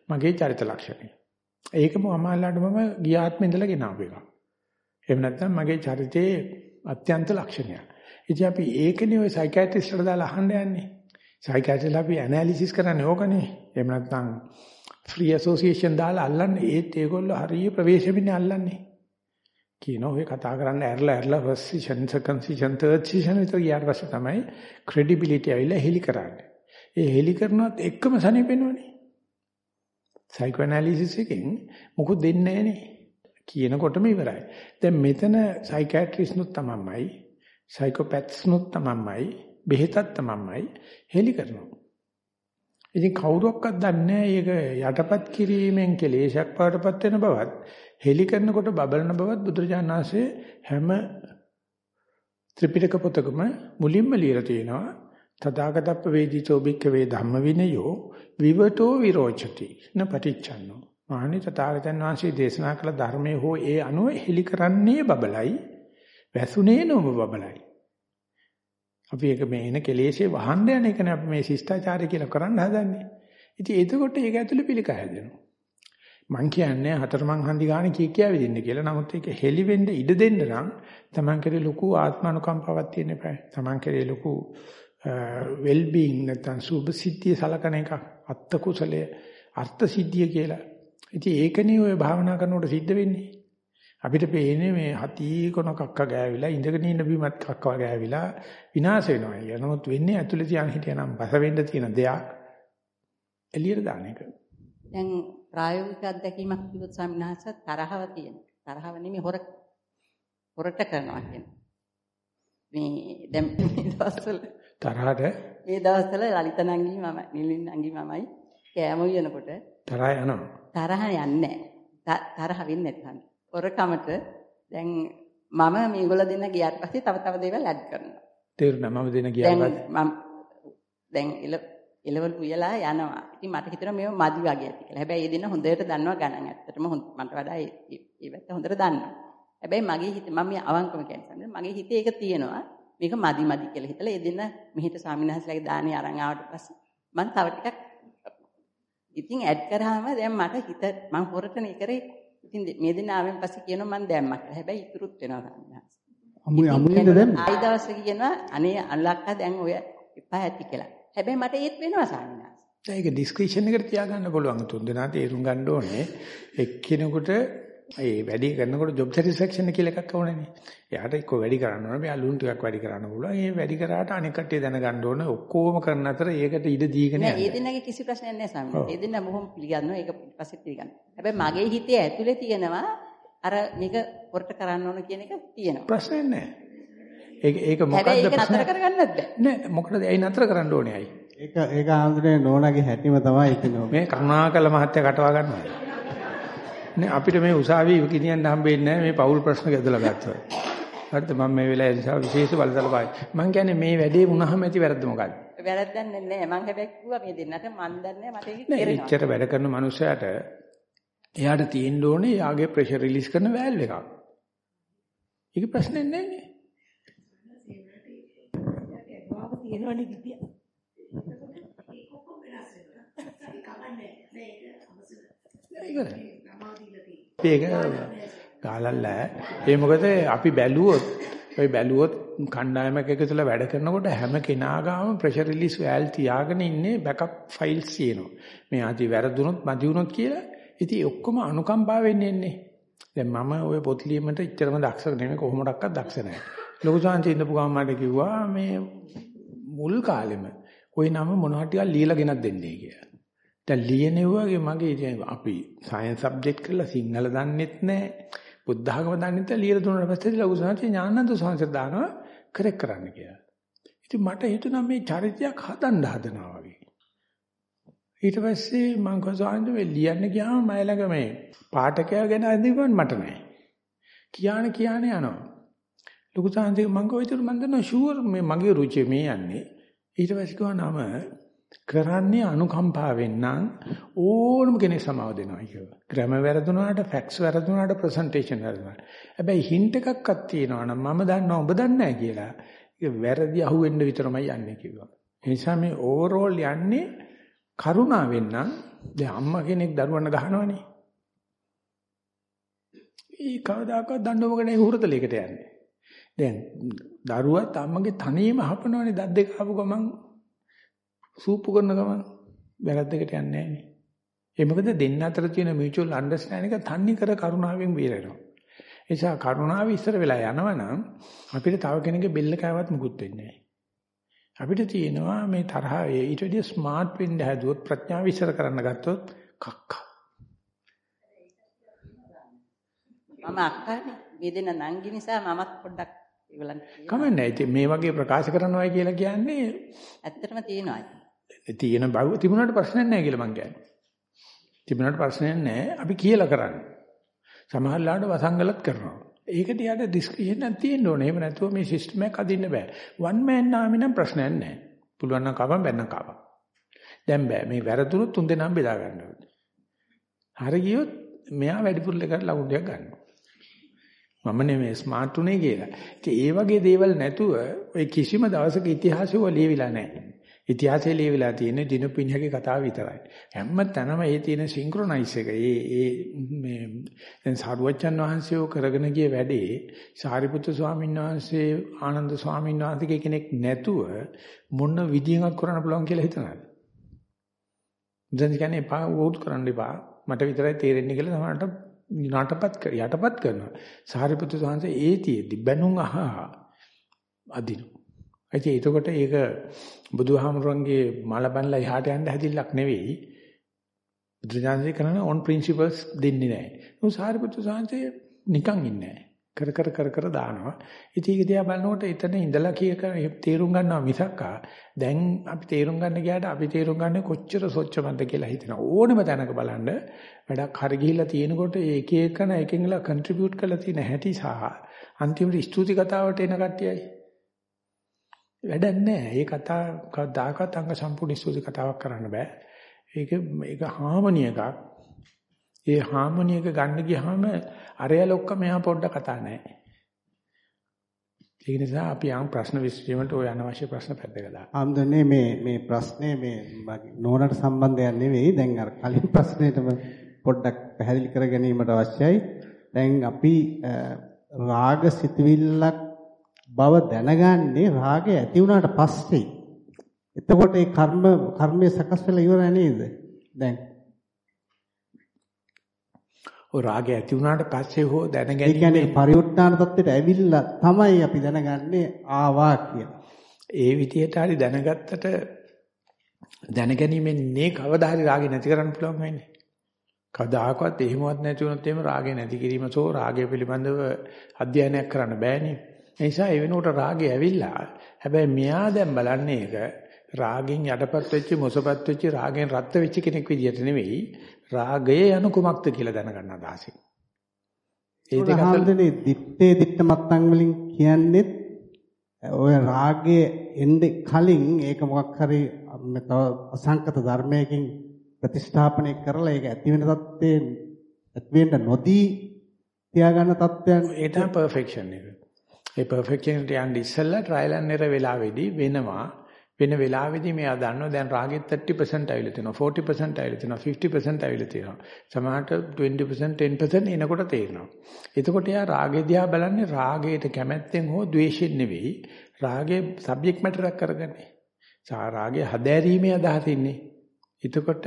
මගේ චරිත ලක්ෂණය. ඒකම අමාලාට මම ගියාත්මේ ඉඳලා ගෙනාවු එකක්. එහෙම නැත්නම් මගේ චරිතයේ අත්‍යන්ත ලක්ෂණයක්. ඉතින් අපි ඒකනේ ওই සයිකියාට්‍රිස්ට්ලා දාලා අහන්න යන්නේ. සයිකියාට්‍රිස්ලා අපි ඇනලිසිස් කරන්නේ ඕකනේ. එහෙම නැත්නම් ෆ්‍රී ඇසෝසියේෂන් දාලා අල්ලන්නේ ඒත් ඒගොල්ලෝ හරිය ප්‍රවේශමින්නේ අල්ලන්නේ. කියන ඔය කතා කරන්න ඇරලා ඇරලා first season second season third season විතර ගියාට පස්සේ තමයි ක්‍රෙඩිබිලිටි ඇවිල්ලා හෙලි කරන්නේ. ඒ හෙලි කරනවත් එක්කම සනීපෙනවනේ. සයිකෝ ඇනලිසිස් එකෙන් මොකුත් දෙන්නේ නැහනේ. කියනකොටම ඉවරයි. දැන් මෙතන සයිකියාට්‍රිස්නුත් තමයිමයි සයිකෝපැත්ස්නුත් තමයිමයි බෙහෙතත් තමයිමයි හෙලි කරනවා. ඉතින් කවුරක්වත් දන්නේ ඒක යටපත් කිරීමෙන් කෙලේශයක් පාටපත් වෙන බවත් හෙලි කරනකොට බබලන බවත් බුදුරජාණන් වහන්සේ හැම ත්‍රිපිටක පොතකම මුලින්ම ලියලා තියෙනවා. තථාගතප්ප වේදිතෝ භික්ඛවේ ධම්ම විනයෝ විවටෝ විරෝචති න පටිච්චන්නෝ. මහණි තථාගතයන් වහන්සේ දේශනා කළ ධර්මයේ හෝ ඒ අනුව හෙලි කරන්නේ බබලයි. වැසුනේ නොම බබලයි. අපි ඒක මේ එන කෙලෙසේ වහන්න යන එකනේ අපි මේ ශිෂ්ටාචාරය කියලා කරන්න හදන්නේ. ඉතින් එතකොට ඒක ඇතුළේ පිළිකා හැදෙනවා. මං කියන්නේ හතරමං හන්දි ගානේ කී කියා විදින්න කියලා. නමුත් ඒක හෙලි වෙන්න ඉඩ දෙන්න නම් Taman කෙරේ ලොකු ආත්මානුකම්පාවක් තියෙන්න eBay. Taman කෙරේ ලොකු well being නැත්නම් සුභ සිද්ධිය සලකන එක අත්ත කුසලයේ අර්ථ සිද්ධිය කියලා. ඉතින් ඒකනේ ඔය භාවනා කරනකොට සිද්ධ වෙන්නේ. අපිට පේන්නේ මේ හති කොන කක්ක ගෑවිලා ඉඳගෙන ඉන්න බීමත් කක්ක ගෑවිලා විනාශ වෙනවා කියලා. නමුත් වෙන්නේ ඇතුලේ තියන් හිටියනම් බස වෙන්න තියෙන දෙයක් එළියට දාන එක. දැන් ප්‍රායෝගික අත්දැකීමක් කිව්වොත් ස්වාමීන් වහන්සේ තරහව තියෙන. තරහව නෙමෙයි හොර හොරට කරනවා කියන. මේ දැන් මේ දවස්වල තරහට මේ දවස්වල ලලිත නංගි මම නිලින් නංගි මමයි කෑම උයනකොට තරහ යනවා. තරහ යන්නේ නැහැ. තරහ වෙන්නේ නැත්නම්. ඔරකමට දැන් මම මේගොල්ලෝ දෙන්න ගියාට පස්සේ තව තව දේවල් ඇඩ් කරනවා. තේරුණා මම දෙන්න ගියාට මම දැන් එලවල් උයලා යනවා. ඉතින් මට හිතෙනවා මේව මදි වගේ ඇති කියලා. හැබැයි ඒ දෙන්න හොඳට දන්නවා ගණන් ඇත්තටම මට වඩා ඒවත් හොඳට දන්නවා. හැබැයි මගේ හිත මම මේ අවංකම කියන්නේ මගේ හිතේ ඒක තියෙනවා. මේක මදි මදි කියලා හිතලා ඒ දෙන්න මෙහෙට ස්වාමීන් වහන්සේලාගේ දානේ අරන් ආවට පස්සේ මම තව ටිකක් ඉතින් ඇඩ් කරාම දැන් මට හිත මම හොරටනේ කරේ ඉතින් මේ දින ආවෙන් පස්සේ කියනවා මම දැම්මා කියලා. හැබැයි ඉතුරුත් වෙනවා ගන්න. අමු අමුින්ද දැන් ආයි දවසේ කියනවා අනේ අල්ලක්කා දැන් ඔය එපා ඇති කියලා. හැබැයි මට ඒත් වෙනවා ස්වාමීන් වහන්සේ. ඒක ඩිස්ක්‍රිප්ෂන් එකට තියාගන්න පුළුවන් තුන් දෙනා තේරුම් ගන්න ඕනේ එක්කිනෙකුට ඒ වැඩි කරනකොට ජොබ් සැටිස්ෆැක්ෂන් කියලා එකක් ඕනේනේ. එයාට එක්ක වැඩි කරන්න ඕනේ, මෙයා ලුණු ටිකක් වැඩි කරන්න පුළුවන්. ඒ වැඩි කරාට අනෙක් කට්ටිය දැනගන්න ඕනේ ඔක්කොම කරන අතර ඒකට ඉඩ දීගෙන නෑ ඒ. දෙන්නගේ කිසි ප්‍රශ්නයක් නෑ ස්වාමීන්. ඒ දෙන්න බොහොම පිළිගන්නවා. ඒක පස්සේ පිළිගන්නවා. හැබැයි මගේ හිතේ ඇතුලේ තියෙනවා අර මේක පොරට කරන්න ඕන කියන එක තියෙනවා. ප්‍රශ්නයක් නැහැ. ඒක ඒක හැබැයි මොකද්ද ඒක නතර ප්‍රශ්නේ? කරගන්නත් බෑ. නෑ මොකටද ඇයි නතර කරන්න ඕනේ ඇයි? ඒක ඒක ආන්දරේ නෝනාගේ හැටිම තමයි ඉතින්. මේ කරුණාකල මහත්තයා කටවා ගන්නවා. නේ අපිට මේ උසාවියේ ඉවකිනියන්න හම්බෙන්නේ නැහැ මේ පෞල් ප්‍රශ්න ගැදලා ගත්තා. හරිද මම මේ වෙලාවේ නිසා විශේෂ බලතල පායි. මම කියන්නේ මේ වැඩේ වුණාම ඇති වැරද්ද මොකක්ද? වැරද්දක් නෑ මම හැබැයි කිව්වා මේ දෙන්නට මන් දන්නේ මට ඒක නෑ තේරෙනවා. එච්චර වැඩ කරන මනුස්සයාට එයාට තියෙන්න ඕනේ යාගේ ප්‍රෙෂර් රිලීස් කරන වැල්ව් එකක්. ඒක ප්‍රශ්නේ නෑ නේ. ඒක ගාලල්ල ඒ මොකද අපි බැලුවොත් ඔය බැලුවොත් කණ්ඩායමක එකතුලා වැඩ කරනකොට හැම කෙනා ගාම ප්‍රෙෂර් රිලීස් වැල් තියාගෙන ඉන්නේ බෑකප් ෆයිල්ස් තියෙනවා. මේ ආදි වැරදුනොත් මදි වුනොත් කියලා. ඉතින් ඔක්කොම අනුකම්පාවෙන් එන්නේ. දැන් මම ওই පොත් ලියීමට ඉච්චරම දක්ෂ නෙමෙයි කොහොමඩක්වත් දක්ෂ නැහැ. ලොකු chance ඉඳපු ගමන් මට කිව්වා මේ මුල් කාලෙම ওই නම මොනවා ටිකක් ලියලා ගෙනත් දෙන්නේ කියලා. දැන් ලියනෙව්වාගේ මගේ ඉතින් අපි සයන්ස් සබ්ජෙක්ට් කරලා සිංහල දන්නෙත් නැහැ. බුද්ධ ආගම දන්නෙත් නැහැ. ලියලා දුන්නාට පස්සේ ලොකු chance ඥානන්ත සංසද දානවා කරෙක් කරන්න කියලා. ඉතින් මට හිතුණා මේ චරිතයක් හදන්න හදනවා වගේ. ඊට පස්සේ මං කොහොමද මේ ලියන්න ගියාම මම ළඟ මේ පාඨකයා ගැන අඳින්න මට නැහැ. කියාන කියාන යනවා. ලොකු සාන්තික මං කොයිතර මන් දන්නවා ෂුවර් මේ මගේ රුචිය මේ යන්නේ. ඊට පස්සේ කිව්වා නම කරන්නේ අනුකම්පාවෙන් නම් ඕනම කෙනෙක් සමාව දෙනවා කියලා. ග්‍රැමර් වැරදුනාට, ෆැක්ට්ස් වැරදුනාට, ප්‍රසන්ටේෂන් වැරදුනාට. හැබැයි හින්ට් එකක්වත් තියෙනවා නම් මම දන්නවා ඔබ දන්නේ නැහැ කියලා. ඒක වැරදි අහුවෙන්න විතරමයි යන්නේ කිව්වා. ඒ නිසා මේ ඕවර්ෝල් යන්නේ කරුණාවෙන් නම් දැන් අම්මා කෙනෙක් දරුවන්ට ගහනවනේ. ඒ කවදාකවත් දඬුවමකට හුරතලයකට යන්නේ. දැන් දරුවත් අම්මගේ තනියම හපනවනේ දත් දෙක ආපු ගමන් සූප්පු කරන ගමන් වැරද්දකට යන්නේ නැහැ ඒ මොකද දෙන්න අතර තියෙන මියුචුවල් අන්ඩර්ස්ටෑන්ඩින් එක තන්නේ කර කරුණාවෙන් බේරෙනවා. ඒ නිසා කරුණාව ඉස්සර වෙලා යනවනම් අපිට තව කෙනෙක්ගේ බෙල්ල කෑවත් මුකුත් වෙන්නේ. අපිට තියෙනවා මේ තරහ ඊට වඩා ස්මාර්ට් වෙන්න හැදුවොත් ප්‍රඥාව ඉස්සර කරන්න ගත්තොත් කක්ක. මම අක්කානේ මේ දෙන්න නංගි නිසා මමත් පොඩ්ඩක් ඒගොල්ලන්ට කියනවා. කමන්නේ. ඉතින් මේ වගේ ප්‍රකාශ කරනවායි කියලා කියන්නේ ඇත්තටම තියෙනවා. තියෙන බව තිබුණාට ප්‍රශ්නයක් නැහැ කියලා මං කියන්නේ. තිබුණාට ප්‍රශ්නයක් නැහැ. අපි කියලා කරන්නේ. සමහර ලාඩ වසංගලත් කරනවා. ඒකට යට ඩිස්ක්‍රිෂන් එකක් තියෙන්න ඕනේ. එහෙම නැතුව මේ සිස්ටම් එක අදින්න බෑ. වන් මෑන් නාමි නම් ප්‍රශ්නයක් නැහැ. පුළුවන් නම් කවම් බැන්න කවම්. දැන් බෑ. මේ වැරදුනොත් තුන් දෙනාම බෙදා ගන්න ඕනේ. හරි ගියොත් මෙයා වැඩිපුර එකට ලකුණු ගන්නවා. මම නෙමෙයි ස්මාර්ට් උනේ කියලා. ඉතින් ඒ වගේ දේවල් නැතුව ඔය කිසිම දවසක ඉතිහාසය ලියවිලා නැහැ. ඉතිහාසයේ ලියවිලා තියෙන්නේ දිනපිණියගේ කතාව විතරයි. හැම තැනම ඒ තියෙන සින්ක්‍රොනයිස් එක. ඒ ඒ මේ දැන් සාරුවච්චන් වහන්සේව කරගෙන ගිය වැඩේ සාරිපුත්‍ර ස්වාමීන් වහන්සේ ආනන්ද ස්වාමීන් වහන්සේ කෙනෙක් නැතුව මොන විදියක් කරන්න පුළුවන් කියලා හිතනවාද? දැන් කියන්නේ පා වෝට් කරන්න එපා. මට විතරයි තේරෙන්නේ කියලා සමහරට නටපත් කර යටපත් කරනවා. සාරිපුත්‍ර ස්වාමීන් ඒ තියෙද්දි බැනුම් අහා අදිනු. ඒ එතකොට ඒක බුදුහාමුදුරන්ගේ මල බන්ලා එහාට යන්න හැදිල්ලක් නෙවෙයි. බුදුජානකේ කරන on principles දෙන්නේ නැහැ. උන් සාරිපුත්‍ර ස්වාමීන් නිකන් ඉන්නේ නැහැ. කර කර කර කර දානවා. ඉතින් ඒක දිහා බලනකොට එතන ඉඳලා කීක තේරුම් ගන්නවා මිසක් දැන් අපි තේරුම් ගන්න ගියාට අපි තේරුම් ගන්නේ කොච්චර සොච්චමන්ද කියලා හිතනවා. ඕනෙම තැනක බලන්න වැඩක් හරි ගිහිල්ලා තියෙනකොට ඒක එකන එකෙන්ලා කන්ට්‍රිබියුට් කරලා තියෙන හැටි සහ අන්තිමට ස්තුති කතාවට එන කට්ටියයි. වැඩක් නැහැ. ඒ කතා කවදාකවත් අංග සම්පූර්ණ ස්තුති කතාවක් කරන්න බෑ. ඒක ඒක හාමනි එකක්. ඒ හාමනි එක ගන්න ගියාම අරය ලොක්ක මෙහා පොඩ්ඩ කතා නැහැ. ඒක නිසා අපි යම් ප්‍රශ්න විශ්ලේෂණයට ওই අනවශ්‍ය ප්‍රශ්න පැත්තක දාලා. ආම්දන්නේ මේ මේ ප්‍රශ්නේ මේ මගේ නෝනට සම්බන්ධයක් නෙවෙයි. දැන් අර කලින් ප්‍රශ්නෙටම පොඩ්ඩක් පැහැදිලි කර ගැනීමට අවශ්‍යයි. දැන් අපි රාග සිතවිල්ලක් බව දැනගන්නේ රාගය ඇති වුණාට පස්සේ. එතකොට ඒ කර්ම කර්මයේ සකස් වෙලා ඉවර නේද? දැන් ඔය රාගය ඇති වුණාට පස්සේ හෝ ඒ දැනගැනීම කියන්නේ පරිඋත්ථාන தත්ත්වයට ඇවිල්ලා තමයි අපි දැනගන්නේ ආවා කියලා. ඒ විදිහට හරි දැනගත්තට දැනගැනීමෙන් නේ කවදා හරි රාගය නැති කරන්න පුළුවන් වෙන්නේ. කවදාකවත් එහෙමවත් නැති වුණොත් එහෙම රාගය නැති කිරීම සෝ රාගය පිළිබඳව අධ්‍යයනයක් කරන්න බෑනේ. ඒ නිසා ඒ වෙනුවට රාගය ඇවිල්ලා හැබැයි මෙයා දැන් බලන්නේ ඒක රාගෙන් යටපත් වෙච්ච මොසපත් වෙච්ච රාගෙන් රත් වෙච්ච කෙනෙක් විදියට නෙවෙයි රාගය යන කුමක්ද කියලා දැනගන්න අදහසින්. ඒ දෙක අතර දිත්තේ දිත්ත මත්තන් වලින් කියන්නේ ඔය රාගයේ එන්නේ කලින් ඒක මොකක් හරි තව අසංකත ධර්මයකින් ප්‍රතිස්ථාපනය කරලා ඒක ඇති වෙන තත්ත්වයෙන් ඇති වෙන්න නොදී තියාගන්න තත්ත්වයන් ඒ තමයි perfection එක. ඒ perfection එකට යන්න ඉස්සෙල්ලා trial and error වෙලාවේදී වෙනවා. වෙන වෙලාවෙදී මෙයා දන්නවා දැන් රාගෙත් 30% ඇවිල්ලා තියෙනවා 40% ඇවිල්ලා තියෙනවා 50% ඇවිල්ලා තියෙනවා. සමහරට 20% 10% එනකොට තේරෙනවා. එතකොට එයා රාගෙ දිහා බලන්නේ රාගයට කැමැත්තෙන් හෝ ද්වේෂයෙන් නෙවෙයි. රාගේ සබ්ජෙක්ට් මැටර් එකක් කරගන්නේ සා රාගේ හදෑරීමේ අදහස ඉන්නේ. එතකොට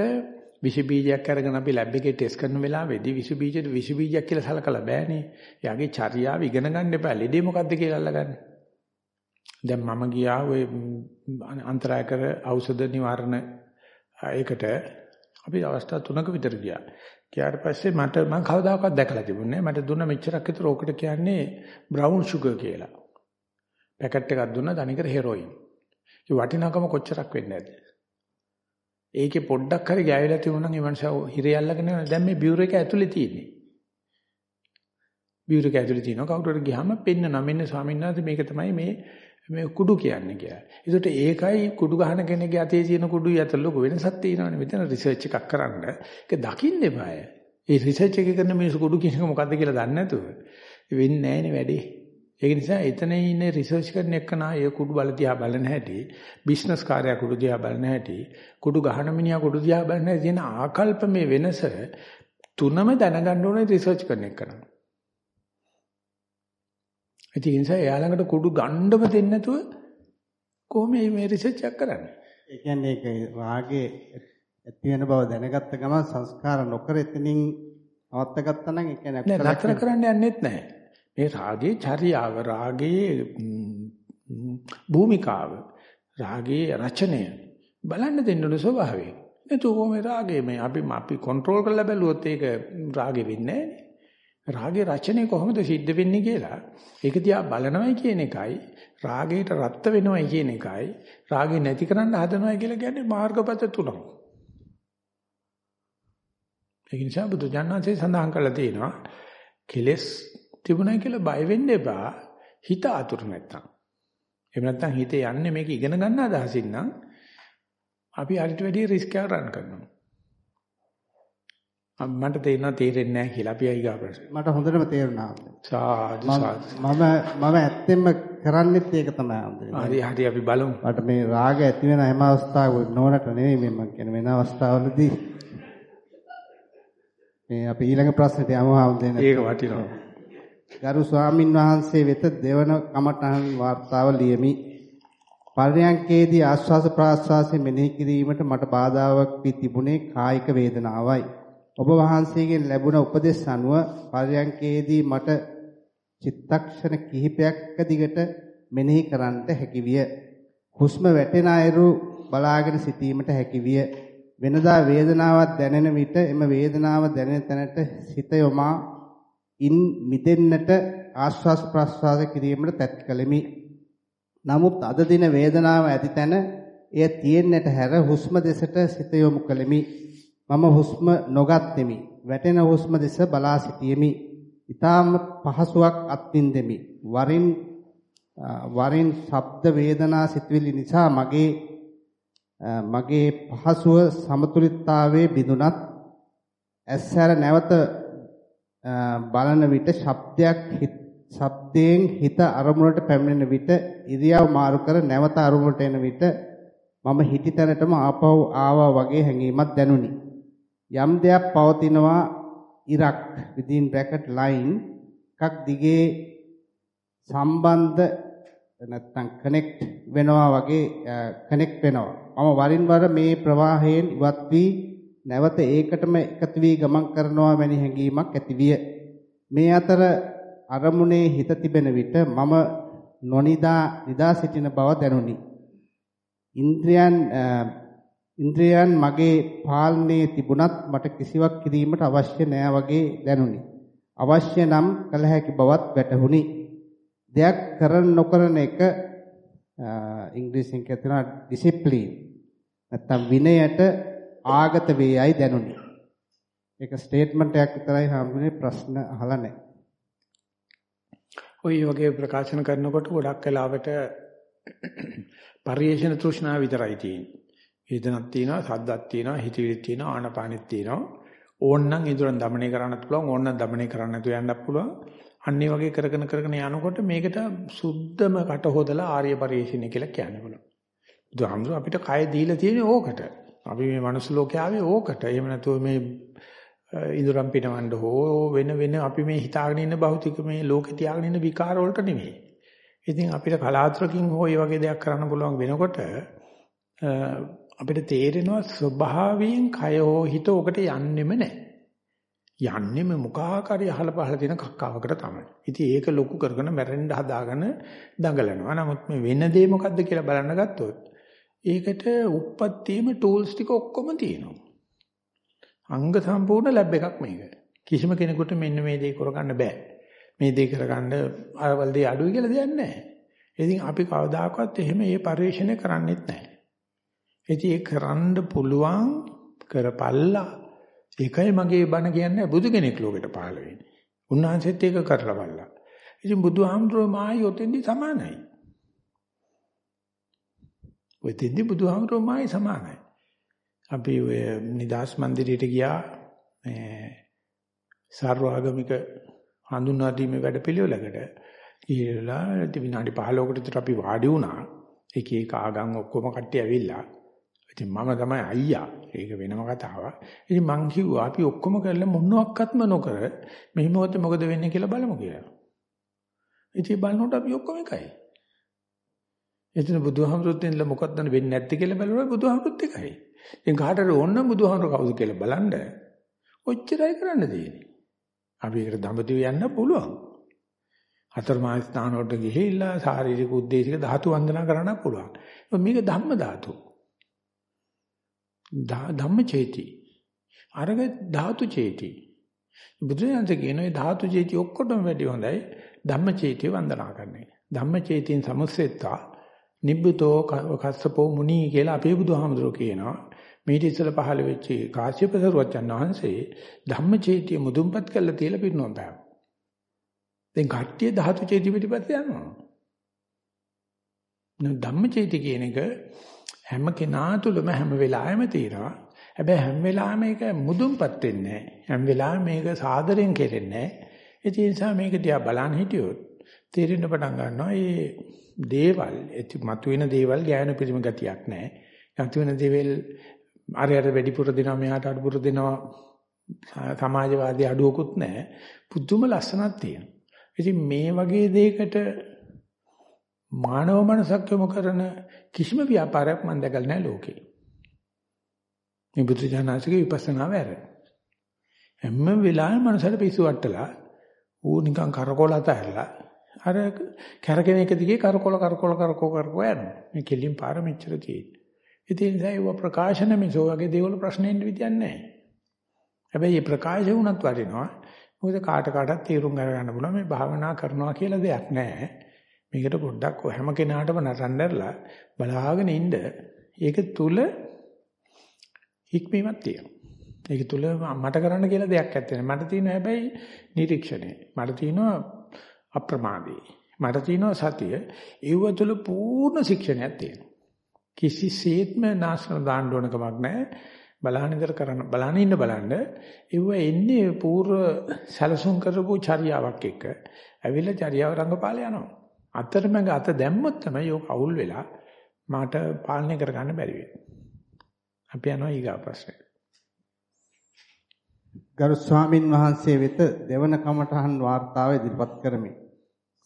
විස බීජයක් අරගෙන අපි ලැබ් එකේ ටෙස්ට් කරන වෙලාවේදී විස බීජෙට විස බීජයක් කියලා සලකලා බෑනේ එයාගේ චර්යාව ඉගෙන ගන්න එපා ලෙඩේ මොකද්ද කියලා අල්ලගන්න දැන් මම ගියා ওই අන්තරාය කර ඖෂධ නිවාරණ ඒකට අපි අවස්ථා තුනක විතර ගියා. ගියාට පස්සේ මට මම කවදාකවත් දැකලා තිබුණේ නැහැ. මට දුන්න මෙච්චරක් විතර ඕකට කියන්නේ බ්‍රවුන් ෂුගර් කියලා. පැකට් එකක් දුන්නා තනිකර හෙරොයින්. ඒ වටිනාකම කොච්චරක් වෙන්නේ නැද්ද? ඒකේ පොඩ්ඩක් හරි ගෑවිලා තිබුණා නම් ඒ මනුස්සයා හිරේ අල්ලගෙන දැන් මේ බියුරෝ එක ඇතුලේ තියෙන්නේ. බියුරෝ එක ඇතුලේ තියෙනවා කවුරුහරි ගියාම පෙන්න නමින්න ස්වාමීන් වහන්සේ මේක තමයි මේ මේ කුඩු කියන්නේ කියලා. ඒකට ඒකයි කුඩු ගහන කෙනෙක්ගේ අතේ තියෙන කුඩුයි අතර ලොකු වෙනසක් තියෙනවානේ. මෙතන රිසර්ච් එකක් කරන්න. ඒක දකින්න එපාය. ඒ රිසර්ච් එක කරන මිනිස්සු කුඩු කියන එක මොකද්ද කියලා දන්නේ නැතුව වෙන්නේ නැහැනේ වැඩේ. ඒක නිසා එතන ඉන්නේ රිසර්ච් කරන එකනා ඒ කුඩු බල දිහා බලන හැටි, බිස්නස් කාර්යය කුඩු දිහා බලන හැටි, කුඩු ගහන මිනිහා කුඩු දිහා බලන හැටි තියෙන ආකල්පමේ වෙනස තුනම දැනගන්න ඕනේ රිසර්ච් කරන එකනා. ඒ නිසා එයා ළඟට කුඩු ගණ්ඩම දෙන්නේ නැතුව කොහොම මේ රිසර්ච් එක කරන්නේ? ඒ කියන්නේ ඒක රාගේ ඇති වෙන බව දැනගත්ත ගමන් සංස්කාර නොකර එතනින් නවත්ත ගත්තා නම් ඒ කියන්නේ නතර කරන්න යන්නෙත් නෑ. මේ රාගයේ චර්යාව රාගයේ භූමිකාව රාගයේ රචනය බලන්න දෙන්න ඕන ස්වභාවය. එතකොට කොහොමද රාගය මේ අපි අපි කන්ට්‍රෝල් කරලා බැලුවොත් ඒක රාගෙ වෙන්නේ නෑනේ. රාගේ රචනය කොහොමද සිද්ධ වෙන්නේ කියලා ඒක දිහා බලනවයි කියන එකයි රාගයට රත් වෙනවයි කියන එකයි රාගේ නැති කරන්න හදනවයි කියලා කියන්නේ මාර්ගපත තුනක්. ඒ නිසා බුදු ජානනාංශය සඳහන් කරලා තියෙනවා කෙලස් තිබුණා කියලා බය වෙන්න එපා හිත අතුරු නැත්තම්. එහෙම නැත්තම් හිතේ යන්නේ මේක ඉගෙන ගන්න අදහසින් නම් අපි අරිට වැඩි රිස්ක් එකක් රන් කරනවා. මට තේරෙනවා තේරෙන්නේ නැහැ කියලා අපි අයිගා ප්‍රශ්න. මට හොඳටම තේරුණා. සාදු සාදු. මම මම ඇත්තෙන්ම කරන්නෙත් ඒක තමයි. හරි හරි අපි බලමු. මට මේ රාග ඇති වෙන හැම අවස්ථාවක නෝනට නෙවෙයි මේ මම කියන වෙන අවස්ථාවලදී මේ අපි ඊළඟ ප්‍රශ්නෙට යමු ආම්දෙන්න. ඒක වටිනවා. ගරු ස්වාමින් වහන්සේ වෙත දෙවන කමඨහන් වාර්තාව ලියමි. පර්යංකේදී ආස්වාස ප්‍රාස්වාසය මෙනෙහි කිරීමට මට බාධාාවක් වී තිබුණේ කායික වේදනාවයි. ඔබ වහන්සේගෙන් ලැබුණ උපදෙස් අනුව පර්යංකේදී මට චිත්තක්ෂණ කිහිපයක් දිගට මෙනෙහි කරන්නට හැකිවිය. හුස්ම වැටෙන අයුරු බලාගෙන සිටීමට හැකිවිය. වෙනදා වේදනාවක් දැනෙන විට එම වේදනාව දැනෙන තැනට සිත යොමා ඉන් මිදෙන්නට ආශ්වාස ප්‍රශ්වාස කිරීමට තැත් කළෙමි. නමුත් අද දින වේදනාව ඇති තැන එය තියෙන්නට හැර හුස්ම දෙසට සිත යොමු කළෙමි. මම හුස්ම නොගත්ෙමි. වැටෙන හුස්ම දෙස බලා සිටියෙමි. ඊටාම පහසුවක් අත්විඳෙමි. වරින් වරින් ශබ්ද වේදනා සිතුවිලි නිසා මගේ මගේ පහසුව සමතුලිතතාවයේ බිඳුනත් ඇස්සර නැවත බලන විට ශබ්දයක් ශබ්දයෙන් හිත අරමුණට පැමිණෙන විට ඉරියව් මාරු කර නැවත අරමුණට එන විට මම හිටි තැනටම ආපහු ආවා වගේ හැඟීමක් දැනුනි. යම් දෙයක් පවතිනවා ඉරක් within bracket line එකක් දිගේ සම්බන්ධ නැත්තම් කනෙක්ට් වෙනවා වගේ කනෙක්ට් වෙනවා. මම වරින් වර මේ ප්‍රවාහයෙන් ඉවත් වී නැවත ඒකටම එකතු වී ගමන් කරනවා වැනි හැඟීමක් ඇතිවිය. මේ අතර අරමුණේ හිත තිබෙන විට මම නොනිදා නිදා සිටින බව දැනුනි. ඉන්ද්‍රයන් ඉන්ද්‍රයන් මගේ පාලනයේ තිබුණත් මට කිසිවක් කිරීමට අවශ්‍ය නෑ වගේ දැනුනි. අවශ්‍ය නම් කළ හැකි බවත් වැටහුණි. දෙයක් කරන නොකරන එක ඉංග්‍රීසියෙන් කියනවා ඩිසිප්ලින්. නැත්තම් විනයට ආගත වේයයි දැනුනි. ඒක ස්ටේට්මන්ට් එකක් විතරයි හම්බුනේ ප්‍රශ්න අහලා නැහැ. ওই වගේ ප්‍රකාශන කරනකොට ගොඩක් වෙලාවට පරිේශන තෘෂ්ණාව විතරයි තියෙන්නේ. වේදනක් තියෙනවා, සද්දක් තියෙනවා, හිතවිලික් තියෙනවා, ආනපානෙත් තියෙනවා. ඕන්නම් ඉදරන් দমনය කරන්නත් පුළුවන්, ඕන්නම් দমনය කරන්න නැතුව යන්නත් පුළුවන්. අන්න වගේ කරගෙන කරගෙන යනකොට මේකට සුද්ධම කට හොදලා ආර්ය පරිශීණය කියලා කියන්නේ බලන්න. බුදුහාමුදුර අපිට කය දීලා තියෙන්නේ ඕකට. අපි මේ මනුස්ස ලෝකේ ආවේ ඕකට. එහෙම නැතුව මේ ඉදරම් පිනවන්න හෝ වෙන වෙන අපි මේ හිතාගෙන ඉන්න භෞතික මේ ලෝකේ තියාගෙන ඉන්න විකාර වලට නෙමෙයි. ඉතින් අපිට කලාතුරකින් හෝ මේ වගේ දෙයක් කරන්න පුළුවන් වෙනකොට අපිට තේරෙනවා ස්වභාවයෙන් කය හෝ හිත ඔකට යන්නෙම නැහැ. යන්නෙම මොකාකාරී අහල පහල තියෙන කක්කාවකට තමයි. ඉතින් ඒක ලොකු කරගෙන මැරෙන්න හදාගෙන දඟලනවා. නමුත් මේ වෙන දේ මොකද්ද කියලා බලන්න ගත්තොත් ඒකට උප්පත්තියේම ටූල්ස් ටික ඔක්කොම තියෙනවා. අංග සම්පූර්ණ ලැබ් එකක් මේක. කිසිම කෙනෙකුට මෙන්න මේ දේ කරගන්න බෑ. මේ දේ කරගන්න අරවල දේ අඩුයි කියලා දෙයක් නැහැ. ඉතින් අපි කවදාකවත් එහෙම මේ පරිශ්‍රණය කරන්නේත් නැහැ. ඉතින් ඒ කරන්න පුළුවන් කරපල්ලා. ඒකයි මගේ බණ කියන්නේ බුදු කෙනෙක් ලෝකෙට පහළ වෙන්නේ. උන්වහන්සේත් ඒක කරලා බලලා. ඉතින් බුදුහාමුදුරුවෝ මායි ඔතෙන්දි සමානයි. ඔය දෙද්දි බුදුහාමුදුරුවෝ මායි සමානයි. අපි ඔය නිදාස් මන්දිරයට ගියා මේ සර්වාගමික හඳුන්වා දීමේ වැඩපිළිවෙලකට ගිහලා විනාඩි 15කට විතර අපි වාඩි වුණා. එක එක ආගම් ඔක්කොම කට්ටිය ඇවිල්ලා. ඉතින් මම තමයි අයියා. ඒක වෙනම කතාවක්. ඉතින් මං කිව්වා අපි ඔක්කොම කරලා මොනවත්ක්ත්ම නොකර මේ මොහොතේ මොකද වෙන්නේ කියලා බලමු කියලා. ඉතින් බලනකොට අපි ඔක්කොම එකයි. එතන බුදුහාමුදුරුත් එන්න මොකක්ද වෙන්නේ නැත්තේ කියලා බලනවා බුදුහාමුදුරුත් එකයි. ඉතින් කාටද ඕනනම් බුදුහාමුදුර කවුද කියලා බලන්න. ඔච්චරයි කරන්න තියෙන්නේ. අපි ඒකට දඹදිව යන්න පුළුවන්. හතරමහා ස්ථාන වලට ගිහිල්ලා ශාරීරික උද්දේශික ධාතු වන්දනා කරන්න පුළුවන්. මේක ධම්ම ධාතු. ධම්ම චේති. අරග ධාතු චේති. බුදුරජාණන් කියන මේ ධාතු චේති ඔක්කොටම වැඩි හොඳයි ධම්ම චේතිය වන්දනා කරන්නේ. ධම්ම චේතින් සමුස්සෙත්තා නිබ්බුතෝ කස්සපෝ මුනි කියලා අපේ බුදුහාමුදුරුවෝ කියනවා. මේටි ඉස්සල පහළ වෙච්ච කාශ්‍යප සරුවච්චන් වහන්සේ ධම්මචේතිය මුදුන්පත් කරලා තියලා පිරිනොම් පෑවා. දැන් කට්ටිය ධාතු චේති පිටිපස්ස යනවා. නෝ ධම්මචේති කියන එක හැම කෙනා තුළම හැම වෙලාවෙම තියෙනවා. හැබැයි හැම වෙලාවෙම මේක මුදුන්පත් වෙන්නේ නැහැ. හැම වෙලාවෙම මේක සාදරයෙන් කෙරෙන්නේ නැහැ. ඒ නිසා මේක දිහා බලන් හිටියොත් තේරෙන්න පටන් ගන්නවා මේ දේවල් මතුවෙන දේවල් ගෑනු පිළිම ගතියක් නැහැ. මතුවෙන දේවල් අරයට වැඩිපුර දෙනවා මෙයාට අඩුපුර දෙනවා සමාජවාදී අඩුවකුත් නැහැ. පුදුම ලස්සනක් තියෙනවා. ඉතින් මේ වගේ දෙයකට මානව මනසක් යොමු කරන කිසිම ව්‍යාපාරයක් මම දැකලා නැහැ ලෝකේ. මේ බුදු ජානසික විපස්සනාව ඇර. හැම වෙලාවෙම මනසට පිස්සු වට්ටලා ඌ නිකන් කරකොල අතහැරලා අර කැරකෙන එක දිගේ කරකොල කරකොල කරකොල කරකොල යනවා. මේ කෙලින් පාර මෙච්චර තියෙන්නේ. ඉතින් ඒ ඒව ප්‍රකාශන මිසෝ වගේ දේවල් ප්‍රශ්නෙන්න විදියක් නැහැ. හැබැයි මේ ප්‍රකාශ වුණත් වටිනවා. මොකද කාට කාටත් තීරුම් ගන්න පුළුවන් මේ භාවනා කරනවා කියලා දෙයක් නැහැ. මේකට පොඩ්ඩක් හැම කෙනාටම නටන්නදලා බලාගෙන ඉන්න. ඒක තුල හික්මීමක් තියෙනවා. ඒක තුල මට කරන්න කියලා දෙයක් නැත්තේ. මට තියෙන හැබැයි නිරීක්ෂණය. මට තියෙනවා අප්‍රමාදී. මට තියෙනවා සතිය. ඒව තුල පූර්ණ ශික්ෂණයක් තියෙනවා. කිසිසේත්ම නාශන දාන්න ඕන කමක් නැහැ. බලහන් ඉදර කරන්න බලහන් ඉන්න බලන්න ඒව එන්නේ పూర్ව සැලසුම් කරපු චර්යාවක් එක්ක. ඇවිල්ලා චර්යාව රංගපාල යනවා. අතරමඟ අත දැම්මොත් තමයි යෝක අවුල් වෙලා මාට පාලනය කරගන්න බැරි වෙන්නේ. අපි යනවා ඊගා ප්‍රශ්නෙට. ගරු ස්වාමින් වහන්සේ වෙත දෙවන කමඨහන් වාර්තාව ඉදිරිපත් කරමි.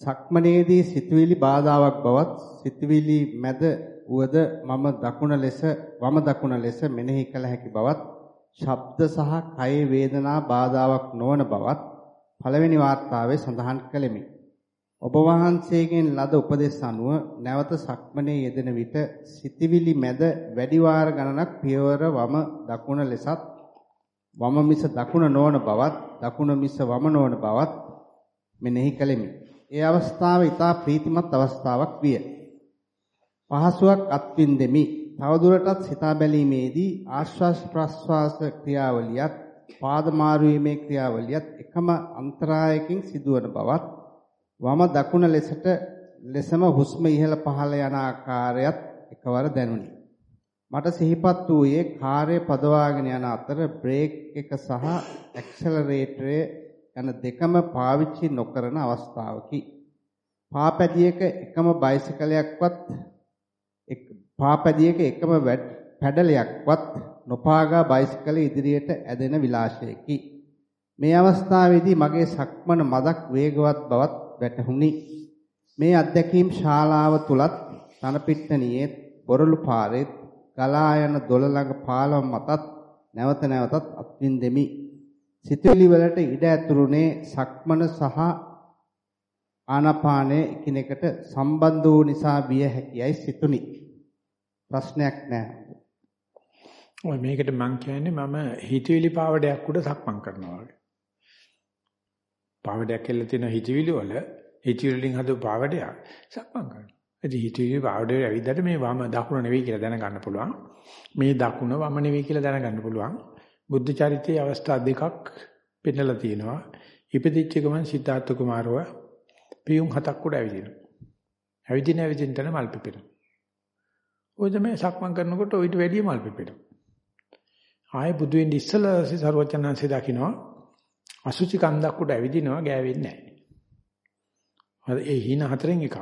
සක්මනේදී සිතුවිලි බාධාවක් බවත් සිතුවිලි මැද උවද මම දකුණ ලෙස වම දකුණ ලෙස මෙනෙහි කළ හැකි බවත් ශබ්ද සහ කයේ වේදනා බාධාවක් නොවන බවත් පළවෙනි වාර්තාවේ සඳහන් කළෙමි. ඔබ වහන්සේගෙන් ලද උපදෙස් අනුව නැවත සක්මනේ යෙදෙන විට සිතවිලි මැද වැඩි වාර ගණනක් පියවර වම දකුණ ලෙසත් වම මිස දකුණ නොවන බවත් දකුණ මිස වම නොවන බවත් මෙනෙහි කළෙමි. ඒ අවස්ථාව ඊටා ප්‍රීතිමත් අවස්ථාවක් විය. පහසුවක් අත්විඳෙමි. තවදුරටත් සිතා බැලීමේදී ආශ්වාස ප්‍රශ්වාස ක්‍රියාවලියත් පාද මාරුවීමේ ක්‍රියාවලියත් එකම අන්තරායකින් සිදුවන බවත් වම දකුණ ලෙසට ලෙසම හුස්ම ඉහළ පහළ යන ආකාරයත් එකවර දැනුනි. මට සිහිපත් වූයේ කාර්ය පදවාගෙන යන අතර බ්‍රේක් එක සහ ඇක්සලරේටරය යන දෙකම පාවිච්චි නොකරන අවස්ථාවකි. පාපැදියක එකම බයිසිකලයක්වත් පාපැදියක එකම පැඩලයක්වත් නොපාගා බයිසිකල ඉදිරියට ඇදෙන විලාසයකි. මේ අවස්ථාවේදී මගේ සක්මන මදක් වේගවත් බවත් වැටහුණි. මේ අත්දැකීම් ශාලාව තුලත් තනපිට්ටනියේ බොරළු පාරේ ගලා යන දොළ ළඟ පාලම මතත් නැවත නැවතත් අත්විඳෙමි. සිතුවිලි වලට ඉඩ ඇතුරුනේ සක්මන සහ ආනාපානය එකිනෙකට සම්බන්ධ වූ නිසා විය හැකියයි සිතුනි. ප්‍රශ්නයක් නැහැ. ඔය මේකට මං කියන්නේ මම හිතවිලි පාවඩයක් උඩ සක්මන් කරනවා වගේ. පාවඩයක් කියලා තියෙන හිතවිලි වල හිතවිලි වලින් හදපු පාවඩයක් සක්මන් කරනවා. ඉතින් හිතවිලි පාවඩේ ඇවිද්දාට මේ වම දකුණ නෙවෙයි කියලා දැනගන්න පුළුවන්. මේ දකුණ වම නෙවෙයි කියලා දැනගන්න පුළුවන්. බුද්ධ චරිතයේ අවස්ථා දෙකක් පෙන්නලා තියෙනවා. ඉපදිච්ච ගමන් සිද්ධාර්ථ කුමාරව පියුම් හතක් උඩ ඇවිදිනවා. ඇවිදින ඇවිදින තැන මල් පිපෙනවා. ඔය තමයි සක්මන් කරනකොට ඔయిత වැඩිය මල් පිපෙනවා. ආයේ බුදු වෙන්න ඉස්සලා සරුවචනන්සේ දකින්නවා අසුචි කන්දක් උඩ ඇවිදිනවා ගෑවෙන්නේ නැහැ. ඒ හිණ හතරෙන් එකක්.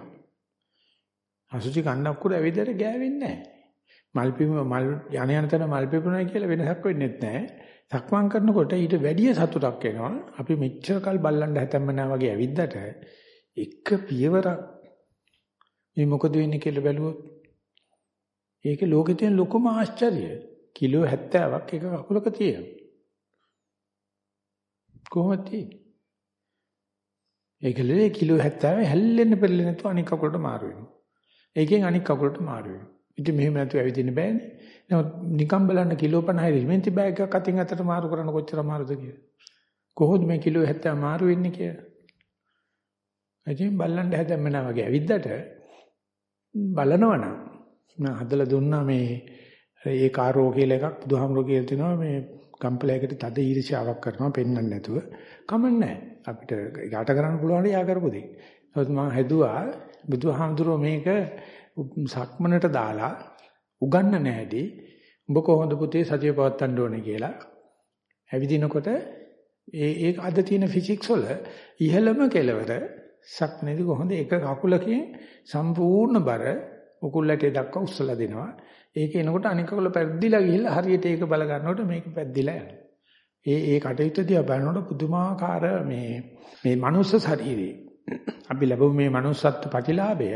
අසුචි කන්දක් උඩ ඇවිදලා ගෑවෙන්නේ නැහැ. මල් පිප මල් යණ යන තැන මල් පිපුණා කියලා වෙනසක් වෙන්නේ නැහැ. සක්මන් කරනකොට ඊට වැඩිය සතුටක් එනවා. අපි මෙච්චර කල් බල්ලන්ඩ හැතැම්මනා වගේ ඇවිද්දට එක පියවරක් මේ මොකද වෙන්නේ කියලා බැලුවොත් ඒකේ ලෝකේ තියෙන ලොකුම ආශ්චර්යය කිලෝ 70ක් එක කකුලක තියෙනවා. කොහොමද තියෙන්නේ? ඒකලේ කිලෝ 70 හැල්ලෙන්න පෙරලෙන්න නැතුව අනික් කකුලට මාරු වෙනවා. ඒකෙන් අනික් කකුලට මාරු වෙනවා. ඉතින් මෙහෙම නැතුව ඇවිදින්න බෑනේ. නමුත් නිකම් බලන්න කිලෝ 50 රිමෙන්ති බෑග් එකක් අතින් අතට මාරු කරන්න කොච්චර අමාරුද කියලා. කොහොමද මේ කිලෝ 70 මාරු වෙන්නේ කියලා? ඉතින් බල්ලන්ට හැදෙන්න වගේ ඇවිද්දට බලනවනම් මම හදලා දුන්නා මේ ඒ කාරෝ කියලා එකක් බුදුහාමුදුරුවෝ කියලා තිනවා මේ කම්පලයකට තද ඊර්ෂ්‍යාවක් කරනවා පෙන්වන්න නැතුව කමන්නේ අපිට යට කරන්න පුළුවන් යා කරපු දෙයක්. ඒත් මම හැදුවා බුදුහාමුදුරුවෝ මේක සක්මනට දාලා උගන්න නැහැටි උඹ කොහොමද පුතේ සතිය පවත්වන්න ඕනේ කියලා. ඇවිදිනකොට ඒ ඒක අද තියෙන ෆිසික්ස් වල ඉහළම කෙලවර සක්මනේදී කොහොමද එක කකුලකින් සම්පූර්ණ බර උකුල් ඇටේ දක්වා උස්සලා දෙනවා. ඒක එනකොට අනික කකුල පැද්දිලා ගිහිල්ලා හරියට ඒක බල ගන්නකොට මේක පැද්දිලා යනවා. ඒ ඒ කටයුත්ත දිහා බලනකොට පුදුමාකාර මේ මේ මනුස්ස ශරීරේ අපි ලැබුව මේ manussත්ව ප්‍රතිලාභය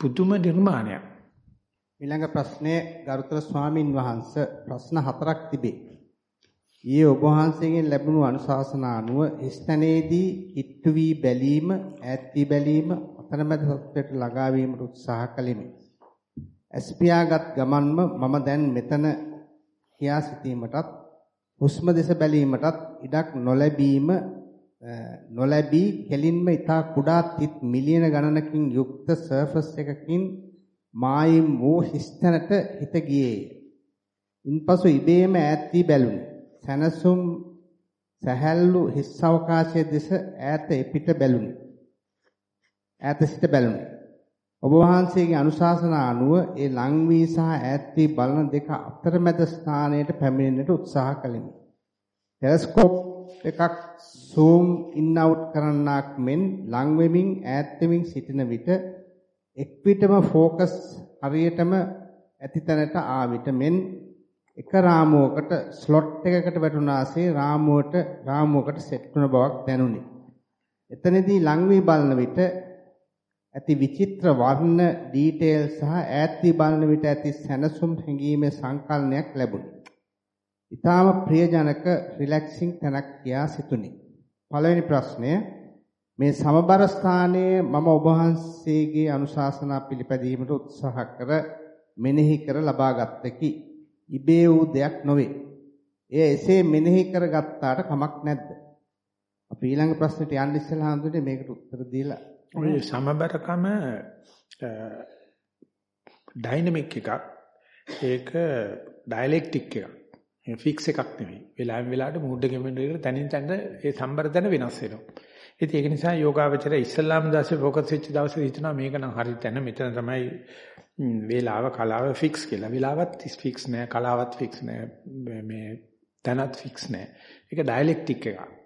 පුදුම නිර්මාණයක්. ඊළඟ ප්‍රශ්නේ ගරුතර ස්වාමින් වහන්සේ ප්‍රශ්න හතරක් තිබේ. ඊයේ ඔබ වහන්සේගෙන් ලැබුණු අනුශාසනා අනුව ස්තනේදී කිට්ටු වී බැලීම, ඈත් වී බැලීම, අතරමැද සත්‍යයට ළඟා වීමට උත්සාහ කළෙමි. ඇස්පියාගත් ගමන්ම මම දැන් මෙතන කියා සිටීමටත් හුස්ම දෙස බැලීමටත් ඉඩක් නොලැබීම නොලැබී කෙලින්ම ඊටා කුඩා තිත් මිලියන ගණනකින් යුක්ත සර්ෆස් එකකින් මායිම් වූ හිස්තැනට හිත ගියේය. ඉන්පසු ඉබේම ඈත් වී බැලුනි. සනසුම් සැහැල්ලු හිස් අවකාශයේ දෙස ඈත එපිට බැලුනි. ඈත සිට බැලුනි. ඔබ වහන්සේගේ අනුශාසනා අනුව ඒ ලං වී සහ ඈත් වී බලන දෙක අතරමැද ස්ථානයට පැමිණෙන්නට උත්සාහ කළෙමි. ටෙලස්කෝප් එකක් zoom in out කරන්නක් මෙන් ලං වෙමින් ඈත් වෙමින් සිටින විට එක් පිටම ફોකස් හරියටම ඇති තැනට ආ විට මෙන් එක රාමුවකට ස්ලොට් එකකට වැටුණාසේ රාමුවට රාමුවකට සෙට් වුණ බවක් දැනුනි. එතනදී ලං වී බලන විට ඇති විචිත්‍ර වර්ණ ඩීටේල් සහ ඈත් වී බලන විට ඇති සැනසුම් හැඟීමේ සංකල්පයක් ලැබුණි. ඊටාම ප්‍රියජනක රිලැක්සිං තැනක් කියා සිතුනි. පළවෙනි ප්‍රශ්නය මේ සමබර ස්ථානයේ මම ඔබ වහන්සේගේ අනුශාසනා පිළිපැදීමට උත්සාහ කර මෙනෙහි කර ලබා ගත්තකි. ඉබේ වූ දෙයක් නොවේ. එය එසේ මෙනෙහි කරගත්තාට කමක් නැද්ද? අපි ඊළඟ ප්‍රශ්නෙට යන්න ඉස්සෙල්ලා හඳුනේ මේකට උත්තර දීලා ඔය සමබරකම ඩයිනමික් එකක් ඒක ඩයලෙක්ටික් එකක් ෆික්ස් එකක් නෙවෙයි වෙලාවෙන් වෙලාවට මූඩ් එකෙන් වෙනකොට තනින් තනට ඒ සම්බර තැන වෙනස් වෙනවා ඉතින් ඒක නිසා යෝගාවචර ඉස්ලාම් දාසේ ફોකස් වෙච්ච දවසේ හිතනවා මේක නම් හරි තැන මෙතන තමයි වේලාව කලාව ෆික්ස් කියලා වෙලාවත් ෆික්ස් නෑ කලාවත් ෆික්ස් නෑ මේ තැනත් ෆික්ස් නෑ ඒක ඩයලෙක්ටික් එකක්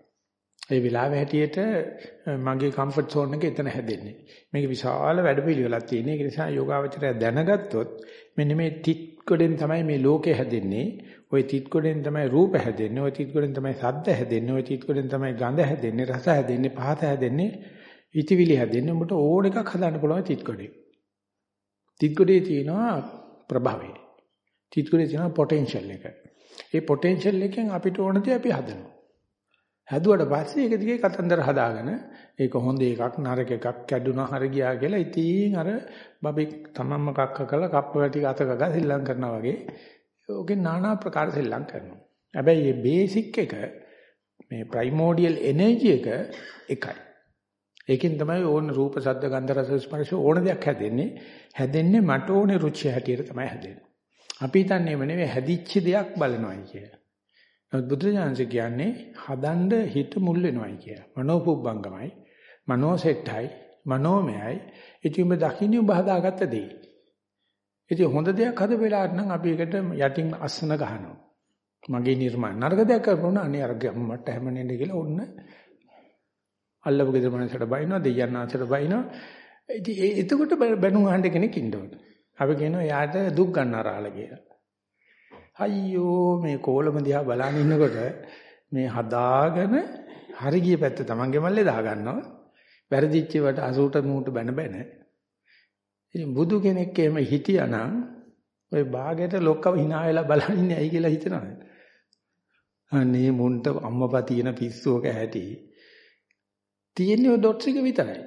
ඒ වෙලාවේ හැටියට මගේ කම්ෆර්ට් සෝන් එක එතන හැදෙන්නේ. මේක විශාල වැඩපිළිවෙලක් තියෙන. ඒක නිසා යෝගාවචරය දැනගත්තොත් මෙන්න මේ තිත් කොටෙන් තමයි මේ ලෝකේ හැදෙන්නේ. ওই තිත් කොටෙන් තමයි රූප හැදෙන්නේ. ওই තිත් කොටෙන් තමයි ශබ්ද හැදෙන්නේ. ওই තිත් කොටෙන් තමයි ගඳ හැදෙන්නේ, රස හැදෙන්නේ, පහත හැදෙන්නේ, ඉතිවිලි හැදෙන්නේ. උඹට ඕන එකක් හදන්න පුළුවන් තිත් කොටේ. තිත් කොටේ තියෙනවා ප්‍රභවය. තිත් කොටේ තියෙනවා පොටෙන්ෂල් එක. ඒ පොටෙන්ෂල් එකෙන් අපිට ඕන දේ අපි හදනවා. හැදුවට පස්සේ ඒක දිගේ කතන්දර හදාගෙන ඒක හොඳ එකක් නරක එකක් කැඩුනා හරි ගියා කියලා ඉතින් අර බබෙක් තමන්ම කක්ක කළා කප්ප වැටි අතක ගා සෙල්ලම් කරනවා වගේ ඕකේ নানা ප්‍රකාර සෙල්ලම් කරනවා. හැබැයි මේ බේසික් එක මේ ප්‍රයිමෝඩියල් එනර්ජි එක එකයි. ඒකෙන් තමයි ඕන රූප ශබ්ද ගන්ධ රස ස්පර්ශ ඕන දෙයක් හැදෙන්නේ. හැදෙන්නේ මට ඕනේ රුචිය හැටියට තමයි හැදෙන්නේ. අපි හිතන්නේ නෙවෙයි හැදිච්ච දෙයක් බලනවායි කියලා. නමුත් බුදුරජාණන්සේ කියන්නේ හදන්න හිත මුල් වෙනවයි කියලා. මනෝපුබ්බංගමයි, මනෝසෙට්ටයි, මනෝමයයි. ඉතින් ඔබ දකින්නේ ඔබ හදාගත්ත දේ. ඉතින් හොඳ දෙයක් හද වෙලාවට නම් අපි ඒකට යටින් අස්සන ගහනවා. මගේ නිර්මාණ නරක දෙයක් කරපුණා අනේ අර මට හැමනෙන්නේ කියලා ඔන්න අල්ලපු ගෙදර මනසට බයිනවා දෙයයන් ආචර බයිනවා. ඉතින් එතකොට බැනුම් අහන්න කෙනෙක් ඉන්න ඕනේ. අපි කියනවා යාට දුක් ගන්නාරාල කියලා. අයියෝ මේ කොලම දිහා බලන ඉන්නකොට මේ හදාගෙන හරි ගිය පැත්ත තමන්ගේ මල්ලේ දා ගන්නවා. වැරදිච්ච වට අසුට මූට බැන බැන. ඉතින් බුදු කෙනෙක් එහෙම හිටියානම් ওই ਬਾගෙට ලොක්කව hina වෙලා බලන්නේ ඇයි කියලා හිතනවා. අනේ මුන්ට අම්මපා තියෙන පිස්සුවක ඇති. තියෙන්නේ ඔය ඩොට්ස් එක විතරයි.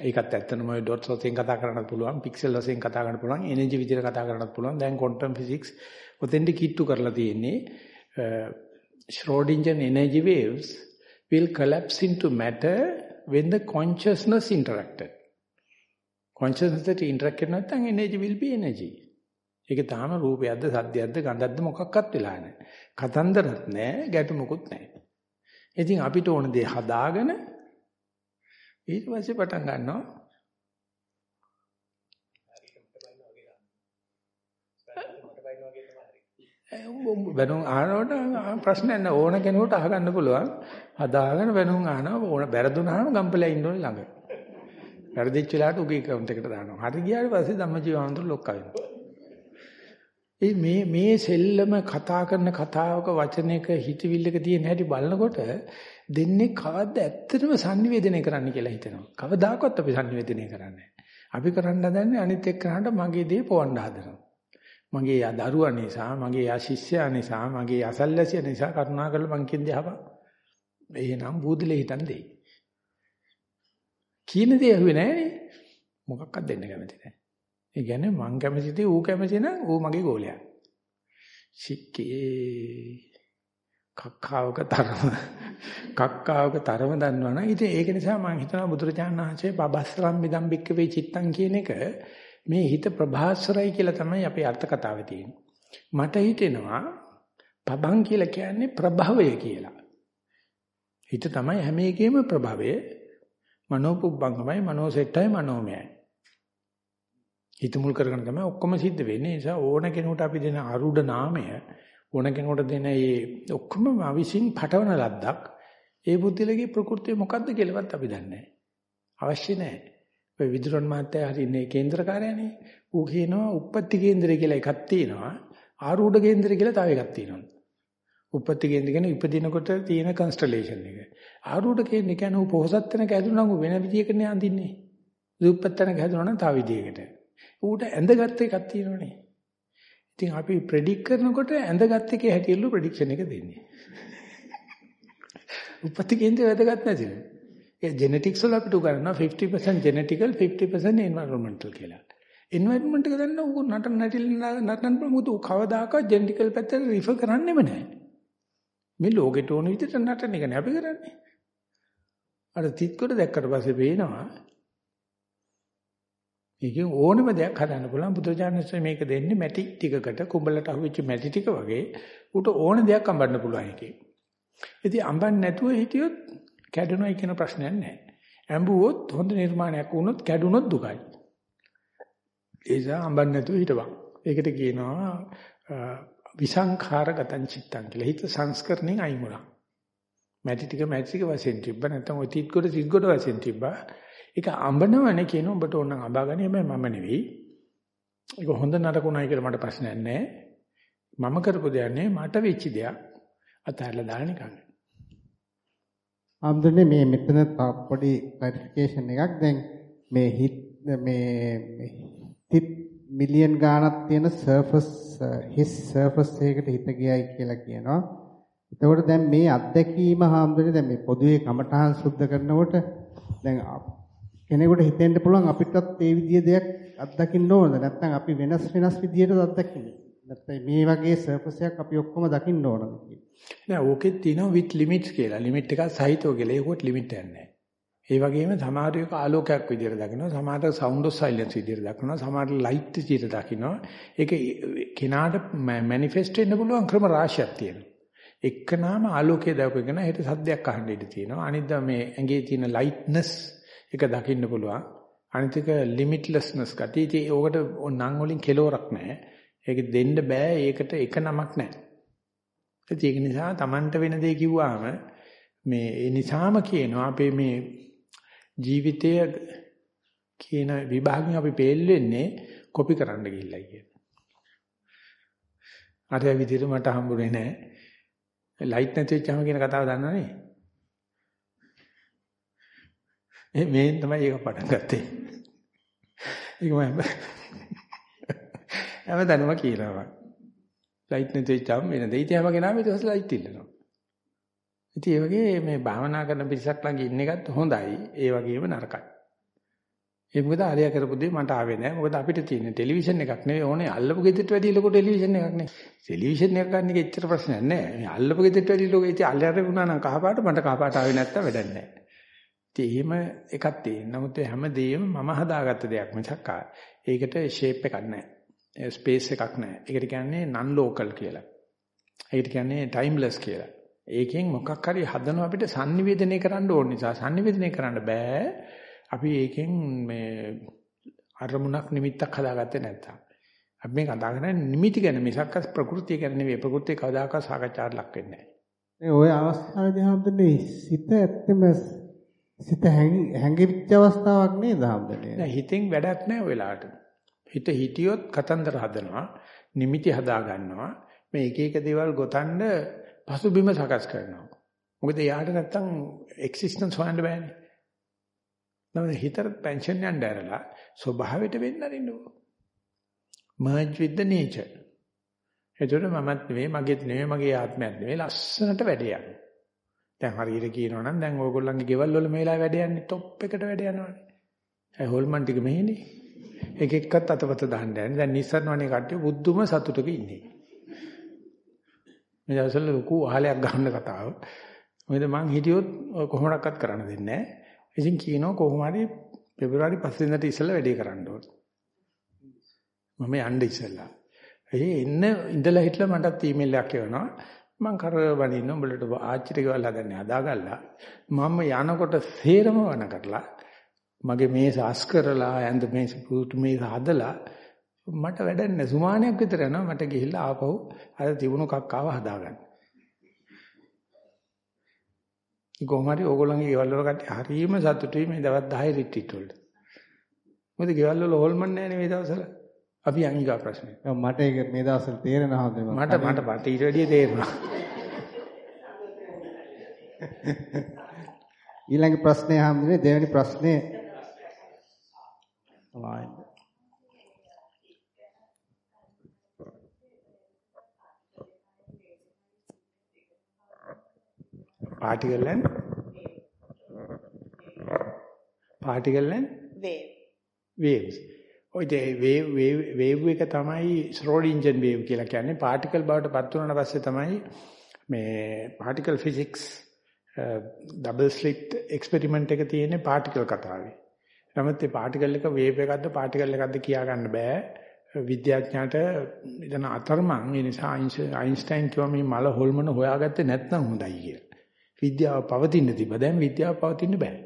ඒකත් ඇත්තම ඔය ඩොට්ස් වශයෙන් කතා කරන්නත් පුළුවන්, පික්සල් වශයෙන් කතා කරන්නත් පුළුවන්, එනර්ජි විදිහට කතා කරන්නත් පුළුවන්. දැන් ක්වොන්ටම් ෆිසික්ස් ඔතෙන්ට කිට්ටු කරලා තියෙන්නේ Schrodinger energy waves will collapse into matter when the consciousness interacted. Consciousness that interacted නැත්නම් energy will be energy. ඒක තාම රූපයක්ද සද්දයක්ද ගඳක්ද මොකක්වත් වෙලා නැහැ. කතන්දරත් නැහැ, ගැටුමකුත් නැහැ. ඉතින් අපිට ඕන දේ හදාගෙන ඊට පස්සේ පටන් ගන්නවා බැනුම් අහනකොට ප්‍රශ්නයක් නෑ ඕන කෙනෙකුට අහගන්න පුළුවන්. හදාගෙන බැනුම් අහනවා ඕන බැරදුනහම ගම්පලයා ඉන්න ඕනේ ළඟ. වැරදිච්ච වෙලාවට උගේ account එකට දානවා. හරි ගියාට පස්සේ ධම්මජීවන්තර ලොක්ක වෙනවා. ඒ මේ මේ සෙල්ලම කතා කරන කතාවක වචනයක හිතවිල්ලක තියෙන හැටි බලනකොට දෙන්නේ කවද්ද ඇත්තටම sannivedanaya කරන්න කියලා හිතෙනවා. කවදාකවත් අපි sannivedanaya කරන්නේ අපි කරන්න හදන්නේ අනිත් එක්කනට මගේ දේ පොවන්න හදනවා. මගේ යා දරුවා නිසා, මගේ යා ශිෂ්‍යයා නිසා, මගේ අසල්ලාසිය නිසා කරුණාකරලා මං කියන දේ අහපන්. එහෙනම් බුදුලේ හිටන් දෙයි. කියන දේ ඇහුවේ නෑනේ. මොකක්වත් දෙන්න කැමති නෑ. ඒ කියන්නේ මං කැමති දේ ඌ කැමති නම් ඌ මගේ ගෝලයා. සික්කේ කක්කාවක තරම කක්කාවක තරම දන්නවනම් ඉතින් ඒක නිසා මම හිතනවා බුදුරජාණන් වහන්සේ බබස්සරම් මිදම් බික්ක වේ චිත්තං කියන එක මේ හිත ප්‍රභාස්වරයි කියලා තමයි අපේ අර්ථ කතාවේ තියෙන්නේ. මට හිතෙනවා පබං කියලා කියන්නේ ප්‍රභවය කියලා. හිත තමයි හැම එකෙම ප්‍රභවය. මනෝපුබ්බංගමයි මනෝසෙට්ටයි මනෝමයයි. හිත මුල් කරගෙන තමයි ඔක්කොම සිද්ධ වෙන්නේ. ඒ නිසා ඕන කෙනෙකුට අපි දෙන අරුඩ නාමය ඕන කෙනෙකුට දෙන මේ ඔක්කොම අවිසින් පටවන ලද්දක්. ඒ බුද්ධිලගේ ප්‍රകൃතිය මොකද්ද කියලාවත් අපි දන්නේ නැහැ. අවශ්‍ය නැහැ. ඔය විදුරන් මහත්තයා හරිනේ කේන්ද්‍රකාරයනේ. ඌ කියනවා උප්පත්ති කේන්ද්‍රය කියලා එකක් තියෙනවා. ආරූඪ කේන්ද්‍රය කියලා තව එකක් තියෙනවා. උප්පත්ති කේන්ද්‍රය කියන්නේ ඉපදිනකොට තියෙන කන්ස්ටලේෂන් එක. ආරූඪ කේන්ද්‍රය කියන්නේ ඌ පොහසත් වෙනක ඇදුණා ඌ වෙන විදියකනේ අඳින්නේ. දුප්පත්තනක හැදුනා නම් තව විදියකට. ඌට ඇඳගත්ත එකක් තියෙනවනේ. ඉතින් අපි ප්‍රෙඩික් කරනකොට ඇඳගත් එකේ හැටියලු ප්‍රෙඩික්ෂන් එක දෙන්නේ. උපත් කේන්ද්‍රය වැදගත් නැතිද? ඒ ජෙනටික්ස් වල අපිට උගන්වනවා 50% genetical 50% environmental කියලා. environment එක දන්න උගු නටන නැටිල් නටන මොකද කවදාකවත් ජෙනටිකල් පැත්තට රිෆර් කරන්නෙම නැහැ. මේ ලෝකෙට ඕන විදිහට නටන එක නේ අපි කරන්නේ. අර තිත්කොට දැක්කට පස්සේ පේනවා ඒකෙන් ඕනම දෙයක් හදන්න පුළුවන් බුදුජානකසේ මේක දෙන්නේ මැටි ටිකකට කුඹලට අහුවෙච්ච මැටි ටික වගේ උට ඕන දෙයක් අඹන්න පුළුවන් එකේ. ඉතින් අඹන්නේ නැතුව හිටියොත් කැඩුනයි කියන ප්‍රශ්නයක් නැහැ. ඇඹුවොත් හොඳ නිර්මාණයක් වුණොත් කැඩුනොත් දුකයි. ඒ නිසා අඹන්නේ නැතුව හිටපන්. ඒකට කියනවා විසංඛාරගතං චිත්තං කියලා. හිත සංස්කරණයෙන් අයින් වුණා. මැටි ටික මැටි ටික වශයෙන් තිබ්බ නැත්නම් ඔය තිත්කොට තිත්කොට වශයෙන් තිබ්බා. ඒක අඹනවනේ කියන උඹට ඕන නම් අඹගන්නේ හැබැයි මම නෙවෙයි. ඒක හොඳ නරකුණයි කියලා මට ප්‍රශ්නයක් නැහැ. මම කරපු දෙයක් නෙවෙයි මට වෙච්ච දෙයක්. අතහැරලා දාන එකක්. ආම්දුනේ මේ මෙතන පොඩි ක්ලැරිෆිකේෂන් එකක් දැන් මේ හිත් මේ තිත් මිලියන් ගාණක් තියෙන සර්ෆස් හිස් සර්ෆස් එකකට හිත ගියයි කියලා කියනවා. එතකොට දැන් මේ අත්දැකීම හාමුදුරනේ දැන් මේ පොදුවේ කමඨහන් සුද්ධ කරනකොට දැන් කෙනෙකුට හිතෙන්න පුළුවන් අපිටත් ඒ විදිය දෙයක් අත්දකින්න ඕනද නැත්නම් අපි වෙනස් වෙනස් විදියට අත්දකින්නේ. නැත්නම් මේ වගේ සර්ෆස් එකක් අපි ඔක්කොම දකින්න ඕනද කියලා. නෑ ඕකෙත් තියෙනවා with limits කියලා. limit එකක් සහිතව කියලා. ඒකෝට limit එකක් නෑ. ඒ වගේම සමහර එක ආලෝකයක් විදියට දකිනවා සමහරට sound of silence විදියට දකිනවා සමහරට light විදියට දකිනවා. ඒක කෙනාට manifest වෙන්න පුළුවන් ක්‍රම රාශියක් තියෙනවා. එක්කනාම ආලෝකය දැකපගෙන හිත සද්දයක් අහන්න ඉඩ තියෙනවා. අනිද්දා මේ ඇඟේ තියෙන lightness එක දකින්න පුළුවන්. අනිත් එක limitlessness ගතිය ඉතින් ඕකට නම් වලින් කෙලවරක් නැහැ. ඒක දෙන්න බෑ. ඒකට එක නමක් නැහැ. ඒක නිසා Tamanට වෙන දේ කිව්වාම මේ ඒ නිසාම කියනවා අපේ මේ ජීවිතය කියන විභාගයෙන් අපි පෙල් වෙන්නේ කොපි කරන්න ගිහිල්ලයි කියන. අර විදිහට මට හම්බුනේ නැහැ. ලයිට් නැති වෙච්චාම කියන කතාව දන්නවනේ. ඒ මේ තමයි ඒක පටන් ගත්තේ. ඒක මම හැමදාම කියනවා. ලයිට් නැති වෙච්චාම වෙන දෙයක් හැම කෙනාම ඊට පස්සේ ලයිට් ඉල්ලනවා. ඉතින් ඒ වගේ මේ භාවනා කරන පිරිසක් ළඟ ඉන්න එකත් හොඳයි. ඒ වගේම නරකයි. ඒ මොකද ආර්ය කරපු දේ මට ආවේ නැහැ. මොකද අපිට තියෙන ටෙලිවිෂන් එකක් නෙවෙයි ඕනේ අල්ලපු ගෙදරට වැඩි ලොකු ටෙලිවිෂන් එකක් නේ. ටෙලිවිෂන් එක ගන්න එක එච්චර ප්‍රශ්නයක් නෑ. මේ අල්ලපු ගෙදරට වැඩි ලොකු ඉතින් අල්ලයට වුණා නම් කහපාට මට කහපාට ආවේ නැත්තම් වැඩක් නෑ. ඉතින් එහෙම එකක් තියෙන. නමුත් හැමදේම මම හදාගත්ත දෙයක් මිසක් ඒකට ෂේප් එකක් නෑ. ස්පේස් එකක් නෑ. ඒකට කියන්නේ නන් ලෝකල් කියලා. ඒකට කියන්නේ ටයිම්ලස් කියලා. ඒකෙන් මොකක් හරි හදනවා අපිට sannivedanaya කරන්න ඕන නිසා sannivedanaya කරන්න බෑ. අපි ඒකෙන් මේ අරමුණක් නිමිත්තක් හදාගත්තේ නැත්තම්. අපි මේ කතා කරන්නේ නිමිති ගැන මිසක් ප්‍රകൃතිය ගැන නෙවෙයි. ප්‍රകൃතිය කවදාකවත් සාකච්ඡාට ලක් වෙන්නේ නැහැ. ඔය අවස්ථාවේදී හැමදෙන්නේ සිත ඇත්තම සිත හැංගිච්ච අවස්ථාවක් නේද හැමදෙන්නේ? නෑ හිතෙන් වැඩක් නෑ ඔය වෙලාවට. හිත හිටියොත් කතන්දර හදනවා, නිමිති හදා ගන්නවා. මේ එක එක දේවල් ගොතනද පසුබිම සකස් කරනවා. මොකද යාට නැත්තම් එක්සිස්ටන්ස් හොයන්න බෑනේ. නමුත් හිතට පෙන්ෂන් යන්න ඇරලා ස්වභාවයට වෙන්න අරින්නකෝ. merge with the nature. එතකොට මමත් නෙවෙයි මගේත් නෙවෙයි මගේ ආත්මයක් නෙවෙයි ලස්සනට වැඩ යනවා. දැන් හරියට කියනවා නම් දැන් ඕගොල්ලන්ගේ ගෙවල් වල මේලා වැඩ යන්නේ টොප් එකට වැඩ යනවානේ. ඒ හොල්මන් ටික මෙහෙනේ. එක එක්කත් අතපත දාන්න යන්නේ. දැන් නිස්සරණ වනේ කට්ටිය බුද්ධුම සතුටක ඉන්නේ. මේ දවස්වල ලොකු අහලයක් ගන්න කතාව. මොකද මං හිටියොත් කොහොමඩක්වත් කරන්න දෙන්නේ නැහැ. ඉතින් කියනවා කොහොම හරි පෙබරවාරි 5 වෙනිදාට ඉස්සෙල්ලා වැඩේ කරන්න ඕන. මම යන්න ඉස්සෙල්ලා. ඒ එන්න ඉඳලා හිටලා මටත් ඊමේල් එකක් එවනවා. මං කරවනින්න උඹලට ආච්චිට ගෙවල් හදන්නේ හදාගල්ලා. මම යනකොට සේරම වණ කරලා මගේ මේ සාස් කරලා ඇඳ මේ පුතු මේ හදලා මට වැඩක් නැහැ. සුමානයක් විතර යනවා මට ගිහිල්ලා ආපහු අර තිබුණු කක්කාව හදාගන්න. කොහොම හරි ඕගොල්ලන්ගේ ගෙවල් වල කට්ටිය හරීම සතුටුයි මේ දවස් 10 රිට්‍රීට් වලට. මොකද ගෙවල් වල හොල්මන් නැහැ මේ දවස්වල. අපි අංගිකා ප්‍රශ්නේ. මට ඒක මේ දවස්වල තේරෙනවා මට මට මට ඊට වැඩිය තේරෙනවා. ඊළඟ ප්‍රශ්නේ හැමදෙන්නේ දෙවෙනි ප්‍රශ්නේ සමාවෙන්න. Particle and particle and wave. waves. ඔය wave wave wave එක තමයි Schrodinger wave කියලා කියන්නේ particle බවට පත් වුණාට පස්සේ තමයි මේ particle physics double slit experiment එක තියෙන්නේ particle කතාවේ. නමුත් මේ particle එක wave එකක්ද particle එකක්ද කියා ගන්න බෑ. විද්‍යාඥයාට එතන අතරමං ඒ නිසා අයින්ස්ටයින් කිව්වා මේ මල හොල්මන හොයාගත්තේ නැත්නම් හොඳයි කියලා. විද්‍යාව පවතින්න තිබ්බ. දැන් විද්‍යාව පවතින්න බෑ.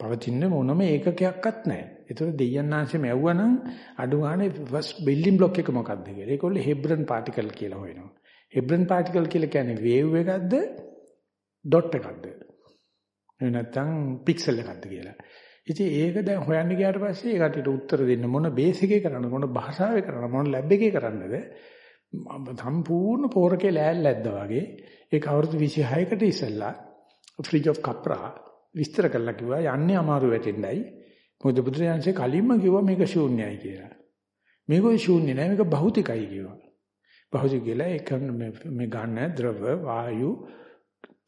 පවතින්න මොනම ඒකකයක්වත් නැහැ. ඒතර දෙයයන්ාංශෙම ඇව්වනම් අඩු ගානේ ෆස්ට් බිල්ඩින් බ්ලොක් එක මොකක්ද කියලා. ඒකෝල්ල හෙබ්‍රන් පාටිකල් කියලා හොයනවා. හෙබ්‍රන් පාටිකල් කියලා කියන්නේ වේව් එකක්ද ඩොට් එකක්ද? එහෙම නැත්නම් පික්සල් එකක්ද කියලා. ඉතින් ඒක දැන් හොයන්න ගියාට පස්සේ ඒකට උත්තර දෙන්න මොන බේස් එකේ කරන්න මොන භාෂාවේ කරන්න මොන ලැබ් එකේ කරන්නද සම්පූර්ණ පෝරකේ ලෑල්ල ඇද්දා වගේ ඒක අවුරුදු 26කට ඉස්සෙල්ලා ෆ්‍රිජ් ඔෆ් කප්රා විස්තර කළා කිව්වා යන්නේ අමාරු වැටෙන්නයි. මොකද බුදුරජාන්සේ කලින්ම කිව්වා මේක ශූන්‍යයි කියලා. මේක ශූන්‍ය නෑ මේක භෞතිකයි කිව්වා. භෞතික කියලා ඒක මේ ගන්න ද්‍රව වායු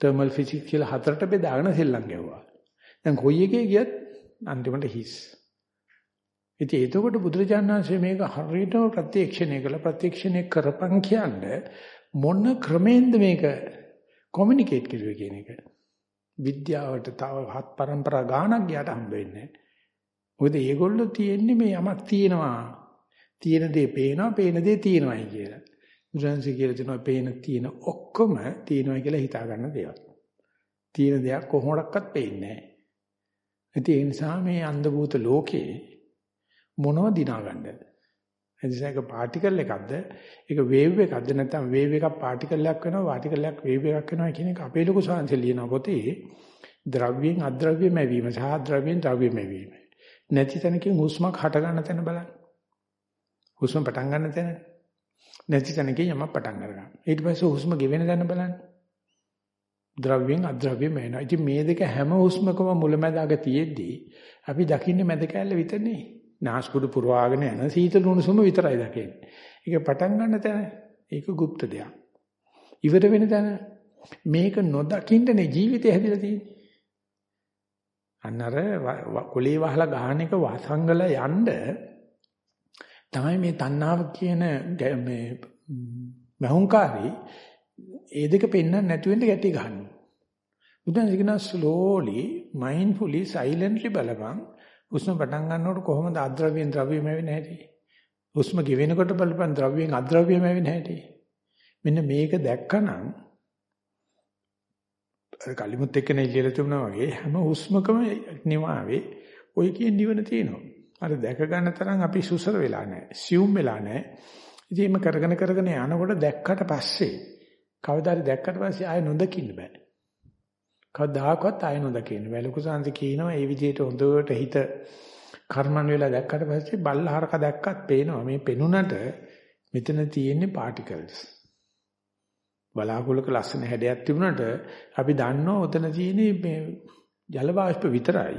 තර්මල් ෆිසික්ස් කියලා හතරට බෙදාගෙන සෙල්ලම් ගැව්වා. දැන් කොයි එකේ ගියත් අන්තිමට හිස්. ඉතින් එතකොට බුදුරජාණන් වහන්සේ මේක හරියටම ප්‍රත්‍යක්ෂණය කළා ප්‍රත්‍යක්ෂණය කරපන් කියන්නේ මොන ක්‍රමෙන්ද මේක කොමියුනිකේට් කරුවේ කියන එක. විද්‍යාවට තව හත් પરම්පරා ගාණක් ගියට හම්බ වෙන්නේ නැහැ. මොකද මේගොල්ලෝ තියෙන්නේ මේ යමක් තියෙනවා. තියෙන දේ පේනවා, පේන දේ තියෙනවායි කියලා. බුදුරජාණන්සේ කියලා තියෙනවා පේන තියෙන ඔක්කොම තියෙනවා කියලා හිතා ගන්න දේවල්. තියෙන දෙයක් කොහොමඩක්වත් පේන්නේ නැහැ. ඉතින් ඒ නිසා මේ අන්ධ භූත ලෝකේ මොනව දිනාගන්නද? එදිසා එක පාටිකල් එකක්ද? ඒක වේව් එකක්ද නැත්නම් වේව් එකක් පාටිකල් එකක් වෙනවා, පාටිකල් එකක් වේව් එකක් වෙනවා කියන එක අපේ ලොකු සාංශය ලියන පොතේ ද්‍රව්‍යයෙන් අද්‍රව්‍යම වීම සහ ද්‍රව්‍යයෙන් ද්‍රව්‍යම වීම. නැති තැනකින් හුස්මක් හට ගන්න තැන බලන්න. හුස්ම පටන් ගන්න තැන. නැති තැනකින් යමක් පටන් ගන්නවා. ඊට පස්සේ හුස්ම ගෙවෙන තැන බලන්න. ද්‍රව්‍යෙන් අද්‍රව්‍යෙන් වෙනවා. ඉතින් මේ දෙක හැම හුස්මකම මුලැමැදාග තියෙද්දී අපි දකින්නේ මැද කැල්ල විතරනේ. නාස්පුඩු පුරවාගෙන යන සීතල උණුසුම විතරයි දකින්නේ. ඒක පටන් ගන්න තැන ඒක গুপ্ত දෙයක්. ඉවර වෙන තැන මේක නොදකින්නනේ ජීවිතය හැදිලා තියෙන්නේ. අන්නර කොලේ වහලා ගහන එක වසංගල යන්න තමයි මේ තණ්හාව කියන මේ මහුංකාරී ඒ දෙක පෙන්වන්න නැති වෙන්න ගැටි ගන්නවා. බුදුන් කියන slowly mindfully silently බලපන් උස්ම පටන් ගන්නකොට කොහොමද අද්‍රව්‍යෙන් ද්‍රව්‍යම වෙන්නේ නැහැටි. උස්ම ගෙවෙනකොට බලපන් ද්‍රව්‍යෙන් අද්‍රව්‍යම වෙන්නේ නැහැටි. මෙන්න මේක දැක්කනම් අර කලිමුත් එක්කනේ ඉලියලා තිබුණා වගේ හැම හුස්මකම නිවාවේ ඔය කියන නිවන තියෙනවා. අර දැක ගන්න තරම් අපි සුසර වෙලා නැහැ. සියුම් වෙලා නැහැ. ඉතින් මේ කරගෙන කරගෙන යනකොට දැක්කට පස්සේ කවදාද දැක්කට පස්සේ ආය නොදකින්න බෑ. කවදාකවත් ආය නොදකින්න බෑ. ලොකු සංසි කියනවා මේ විදිහට හොඳට හිත කර්මන් වෙලා දැක්කට පස්සේ බල්ලහරක දැක්කත් පේනවා මේ පෙනුනට මෙතන තියෙන්නේ පාටිකල්ස්. බලාකුලක ලස්සන හැඩයක් තිබුණාට අපි දන්නවා උතන තියෙන්නේ මේ ජල වාෂ්ප විතරයි.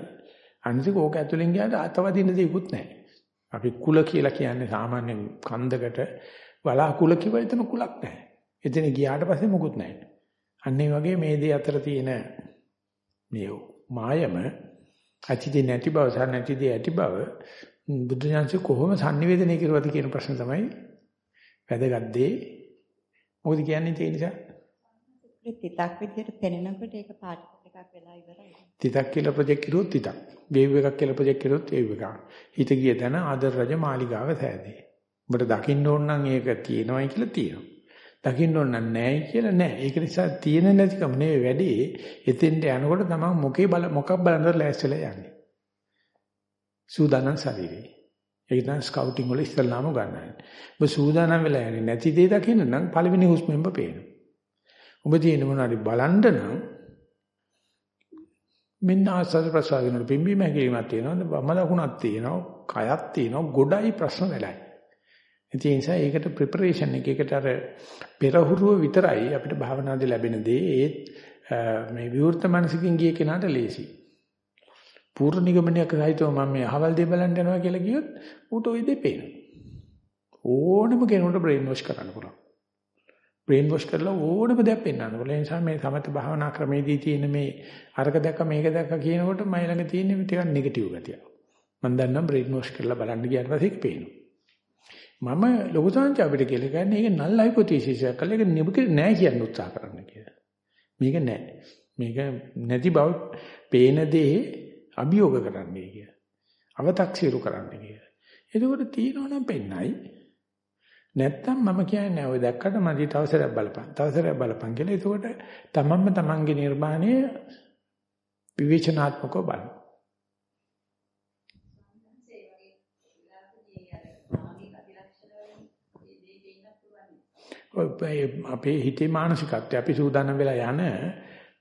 අනිතික ඕක ඇතුලෙන් ගියාට අතවදින්න දෙයක්වත් නැහැ. අපි කුල කියලා කියන්නේ සාමාන්‍ය කන්දකට බලාකුල කිව්ව එතන කුලක් නැහැ. එතන ගියාට පස්සේ මොකුත් නැහැ. අන්න ඒ වගේ මේ දේ අතර තියෙන මේ මායම ඇතිදී නැති බව සහ නැතිදී ඇති බව බුදු දහමසේ කොහොම sannivedanaya කරුවද කියන ප්‍රශ්න තමයි වැදගත් දේ. මොකද කියන්නේ ඒ නිසා? තිතක් විදියට පෙනෙනකොට ඒක පාටිකල් එකක් වෙලා ඉවරයි. තිතක් කියලා ප්‍රොජෙක්ට් කරුවොත් තිතක්. වේව් එකක් කියලා ප්‍රොජෙක්ට් කරුවොත් වේව් එකක්. හිත ගිය තැන ආදර රජ මාලිගාව සෑදී. ඔබට දකින්න ඕන නම් ඒක තියෙනවයි කියලා තියෙනවා. දකින්න ඕන නැහැ කියලා නෑ. ඒක නිසා තියෙන නැතිකම නෙවෙයි වැඩි. එතෙන්ට යනකොට තමයි මොකේ බල මොකක් බලනද ලෑස්තිලා යන්නේ. සූදානම් ශරීරේ. ඒක නම් ස්කවුටින් වල ඉස්සල්ලාම ගන්නයි. ඔබ සූදානම් වෙලා යන්නේ නැති දේ දකින්න නම් පළවෙනි හුස්මෙන්ම පේනවා. ඔබ තියෙන මොනවාරි බලන්න නම් මෙන්න ආස්වාද ප්‍රසාරින පිම්බීම හැකියාවක් තියෙනවා. වම දකුණක් තියෙනවා. කයක් තියෙනවා. ගොඩයි ප්‍රශ්න වෙලයි. ඒ නිසා ඒකට ප්‍රිපරේෂන් එක එකට අර පෙරහුරුව විතරයි අපිට භාවනාදී ලැබෙන දේ ඒ මේ විවෘත මනසකින් ගිය කෙනාට ලේසි. පූර්ණ නිගමනයක සහිතව මම මේ අහවල් දේ බලන්න යනවා කියලා කියොත් ඌට ওই දේ පේනවා. ඕනම කෙනෙකුට බ්‍රේන් වොෂ් කරන්න පුළුවන්. බ්‍රේන් වොෂ් කරලා ඕනම දෙයක් පෙන්වන්න පුළුවන්. ඒ නිසා මේ සමත භාවනා ක්‍රමේදී තියෙන මේ අරක දැක්ක මේක දැක්ක කියනකොට මයි ළඟ තියෙන ටිකක් නෙගටිව් ගතිය. මම දන්නම් බ්‍රේන් වොෂ් කරලා බලන්න ගියාට පස්සේ ඒක පේනවා. මම ලොකු සංච අපිට කියලා කියන්නේ ඒක නල් හයිපොතීසිස් එකක් කළා ඒක නෙමෙයි නෑ කියන්න උත්සාහ කරන්න කියලා. මේක නෑ. මේක නැති බව පේන දේ අභියෝග කරන්නයි කිය. අව탁සිරු කරන්න කිය. එතකොට තියෙනවනම් පෙන්නයි. නැත්තම් මම කියන්නේ ඔය දැක්කට මදි තව සැරයක් බලපන්. තව සැරයක් බලපන් කියලා. එතකොට තමන්ම තමන්ගේ නිර්මාණය විවේචනාත්මකව බලන්න. අපේ හිතේ මානසිකත්වය අපි සූදානම් වෙලා යන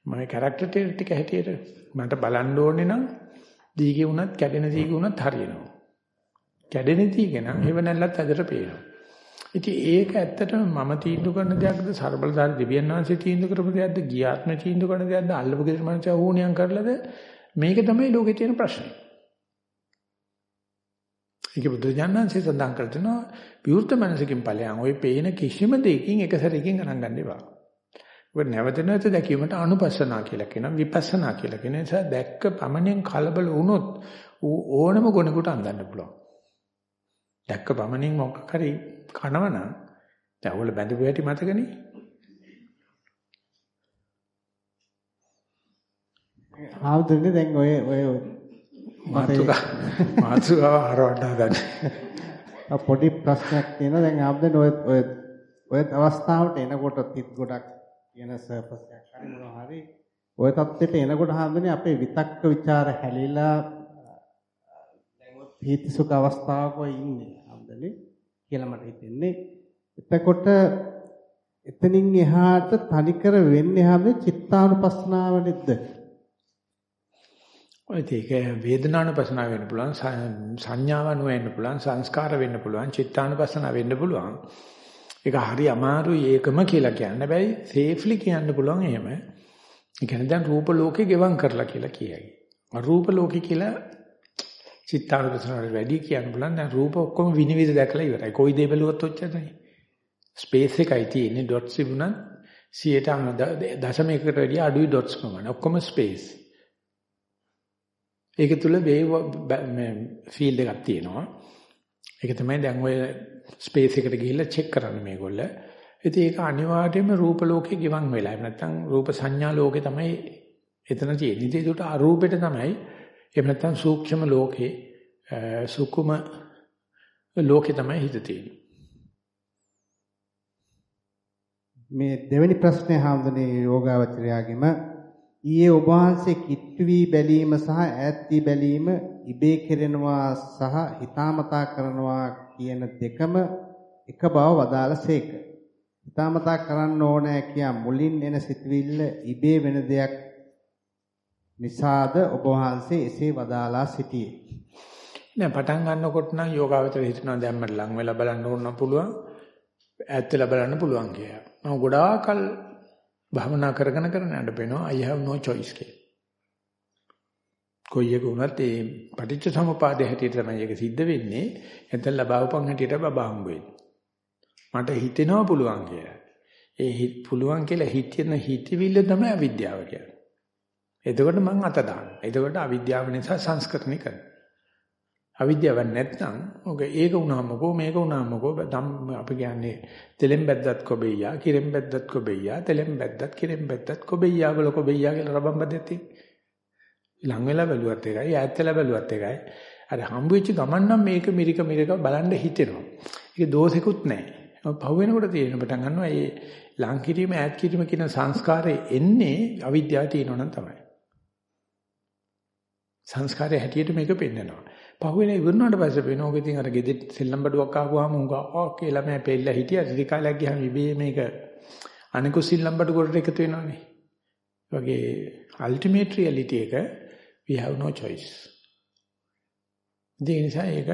මම කැරක්ටර් ටික හැටියට මට බලන්න ඕනේ නම් දීගේ වුණත් කැඩෙන දීගේ වුණත් හරියනවා. කැඩෙන දීගේ නම් හේව නැල්ලත් ඇදට පේනවා. ඉතින් ඒක ඇත්තටම මම තීන්දුව කරන දෙයක්ද ਸਰබලදාරි දෙවියන් වහන්සේ තීන්දුව කරපු දෙයක්ද ගියාත්ම තීන්දුව කරන දෙයක්ද අල්ලපු ගෙදර මනුස්සයා ඕනියම් කරලාද මේක තමයි ලෝකේ තියෙන ප්‍රශ්නේ. ඒක බුදුජානන්සේ සඳහන් කර දෙනවා විවෘත මනසකින් ඵලයන් ওই පේන කිසිම දෙයකින් එක සැරකින් ගණන් ගන්න එපා. ඔබ නැවත නැවත දැකීමට අනුපස්සනා කියලා කියනවා විපස්සනා කියලා කියන නිසා දැක්ක පමණෙන් කලබල වුණොත් ඕනම ගුණයකට අඳන්න පුළුවන්. දැක්ක පමණින් මොකක් හරි කනවනම් දැන් ඔයගොල්ලෝ බැඳපු හැටි මතකනේ. ආවුදුනේ දැන් ඔය ඔය මාතුකා මාතුකා හරවඩා ගන්න. පොඩි ප්‍රශ්නයක් තියෙනවා දැන් ආපදන ඔය ඔය ඔය අවස්ථාවට එනකොට තිත් ගොඩක් කියන සර්ෆස් එකක් හරි මොනවා හරි ඔය தත්ත්වයට එනකොට හම්බෙන්නේ අපේ විතක්ක ਵਿਚාර හැලිලා දැන් ඔය පීතිසුඛ අවස්ථාවක ඉන්නේ හම්බෙන්නේ කියලා මට හිතෙන්නේ. එතකොට එතනින් එහාට තනිකර වෙන්නේ හැම චිත්තානුපස්සනාව නේද? ඒක වේදනානුපස්සනාව වෙන්න පුළුවන් සංඥාවන වෙන්න පුළුවන් සංස්කාර වෙන්න පුළුවන් චිත්තානුපස්සනාව වෙන්න පුළුවන් ඒක හරි අමාරුයි ඒකම කියලා කියන්න. හැබැයි සේෆ්ලි කියන්න පුළුවන් එහෙම. ඒ කියන්නේ දැන් රූප ලෝකේ ගෙවම් කරලා කියලා කියයි. අරූප ලෝකේ කියලා චිත්තානුපස්සනාවට වැඩි කියන්න බලන්න දැන් රූප ඔක්කොම විනිවිද දැකලා ඉවරයි. කොයි දේ බැලුවත් ඔච්චරයි. ස්පේස් එකයි තියෙන්නේ ඩොට්ස් තිබුණත් 100 දශමයකට වැඩිය අඩුයි ඩොට්ස් ප්‍රමාණය. ඔක්කොම ස්පේස්. ඒක තුල වේව් ෆීල්ඩ් එකක් තියෙනවා. ඒක තමයි දැන් ඔය ස්පේස් එකට ගිහිල්ලා චෙක් කරන්නේ මේගොල්ල. ඉතින් ඒක අනිවාර්යයෙන්ම රූප ලෝකේ ගිවන් වෙලා. නැත්නම් රූප සංඥා ලෝකේ තමයි එතන තියෙන්නේ. ඉතින් ඒකට අරූපෙට තමයි එහෙම නැත්නම් සූක්ෂම ලෝකේ සුකුම ලෝකේ තමයි හිත තියෙන්නේ. මේ දෙවෙනි ප්‍රශ්නේ හඳුනේ යෝගාවචරයාගෙම ඊයේ ඔබ වහන්සේ කිට්ටු වී බැලීම සහ ඈත් වී බැලීම ඉබේ කෙරෙනවා සහ හිතාමතා කරනවා කියන දෙකම එක බව වදාළසේක. හිතාමතා කරන්න ඕනෑ කියා මුලින් එන සිතුවිල්ල ඉබේ වෙන දෙයක් නිසාද ඔබ වහන්සේ එසේ වදාලා සිටියේ. නෑ පටන් ගන්නකොට නම් යෝගාවචර හිතනවා දැන් මට ලඟ වෙලා බලන්න ඕන පුළුවන් ඈත් වෙලා බලන්න පුළුවන් කියලා. මම ගොඩාකල් භවනා කරගෙන කරගෙන යන්න පේනවා I have no choice කියලා. කොයි එක වුණත් ඒ පටිච්ච සමුපාදයේ හැටියට තමයි ඒක සිද්ධ වෙන්නේ. එතන ලබාවපන් හැටියට බබා හම්බ වෙන්නේ. මට හිතෙනවා පුළුවන් කියලා. ඒ හිත පුළුවන් කියලා හිතෙන හිතවිල්ල තමයි අවිද්‍යාව කියන්නේ. එතකොට මං අත දානවා. එතකොට අවිද්‍යාව නිසා සංස්කරණය කරනවා. අවිද්‍යාවක් නැත්නම් ඔක ඒක වුණාමකෝ මේක වුණාමකෝ අපි කියන්නේ තෙලෙන් බැද්දත් කොබෙයියා කිරෙන් බැද්දත් කොබෙයියා තෙලෙන් බැද්දත් කිරෙන් බැද්දත් කොබෙයියා වල කොබෙයියා කියලා රබම් බද්දත් ලං වෙලා බැලුවත් එකයි ඈත් වෙලා බැලුවත් එකයි අර හම්බ වෙච්ච ගමන් නම් මේක මිරික මිරික බලන්න හිතෙනවා. ඒක දෝෂෙකුත් නැහැ පහු වෙනකොට තියෙන පටන් ගන්නවා මේ ලං කිරීම ඈත් කිරීම කියන සංස්කාරය එන්නේ අවිද්‍යාව තියෙනවනම් තමයි. සංස්කාරය හැටියට මේක පෙන්නනවා. පහුවෙලා ඉවරනාට පස්සේ වෙනෝක ඉතින් අර ගෙදෙත් සෙල්ලම් බඩුවක් ආවම උංගා ඕ කියලා මම පෙල්ලා හිටියා ඉතින් කාලයක් ගියාම ඉබේ මේක අනිකු සෙල්ලම් බඩු කොට එකතු වෙනවනේ. වගේ ultimate reality එක we have no choice. ඒ නිසා ඒක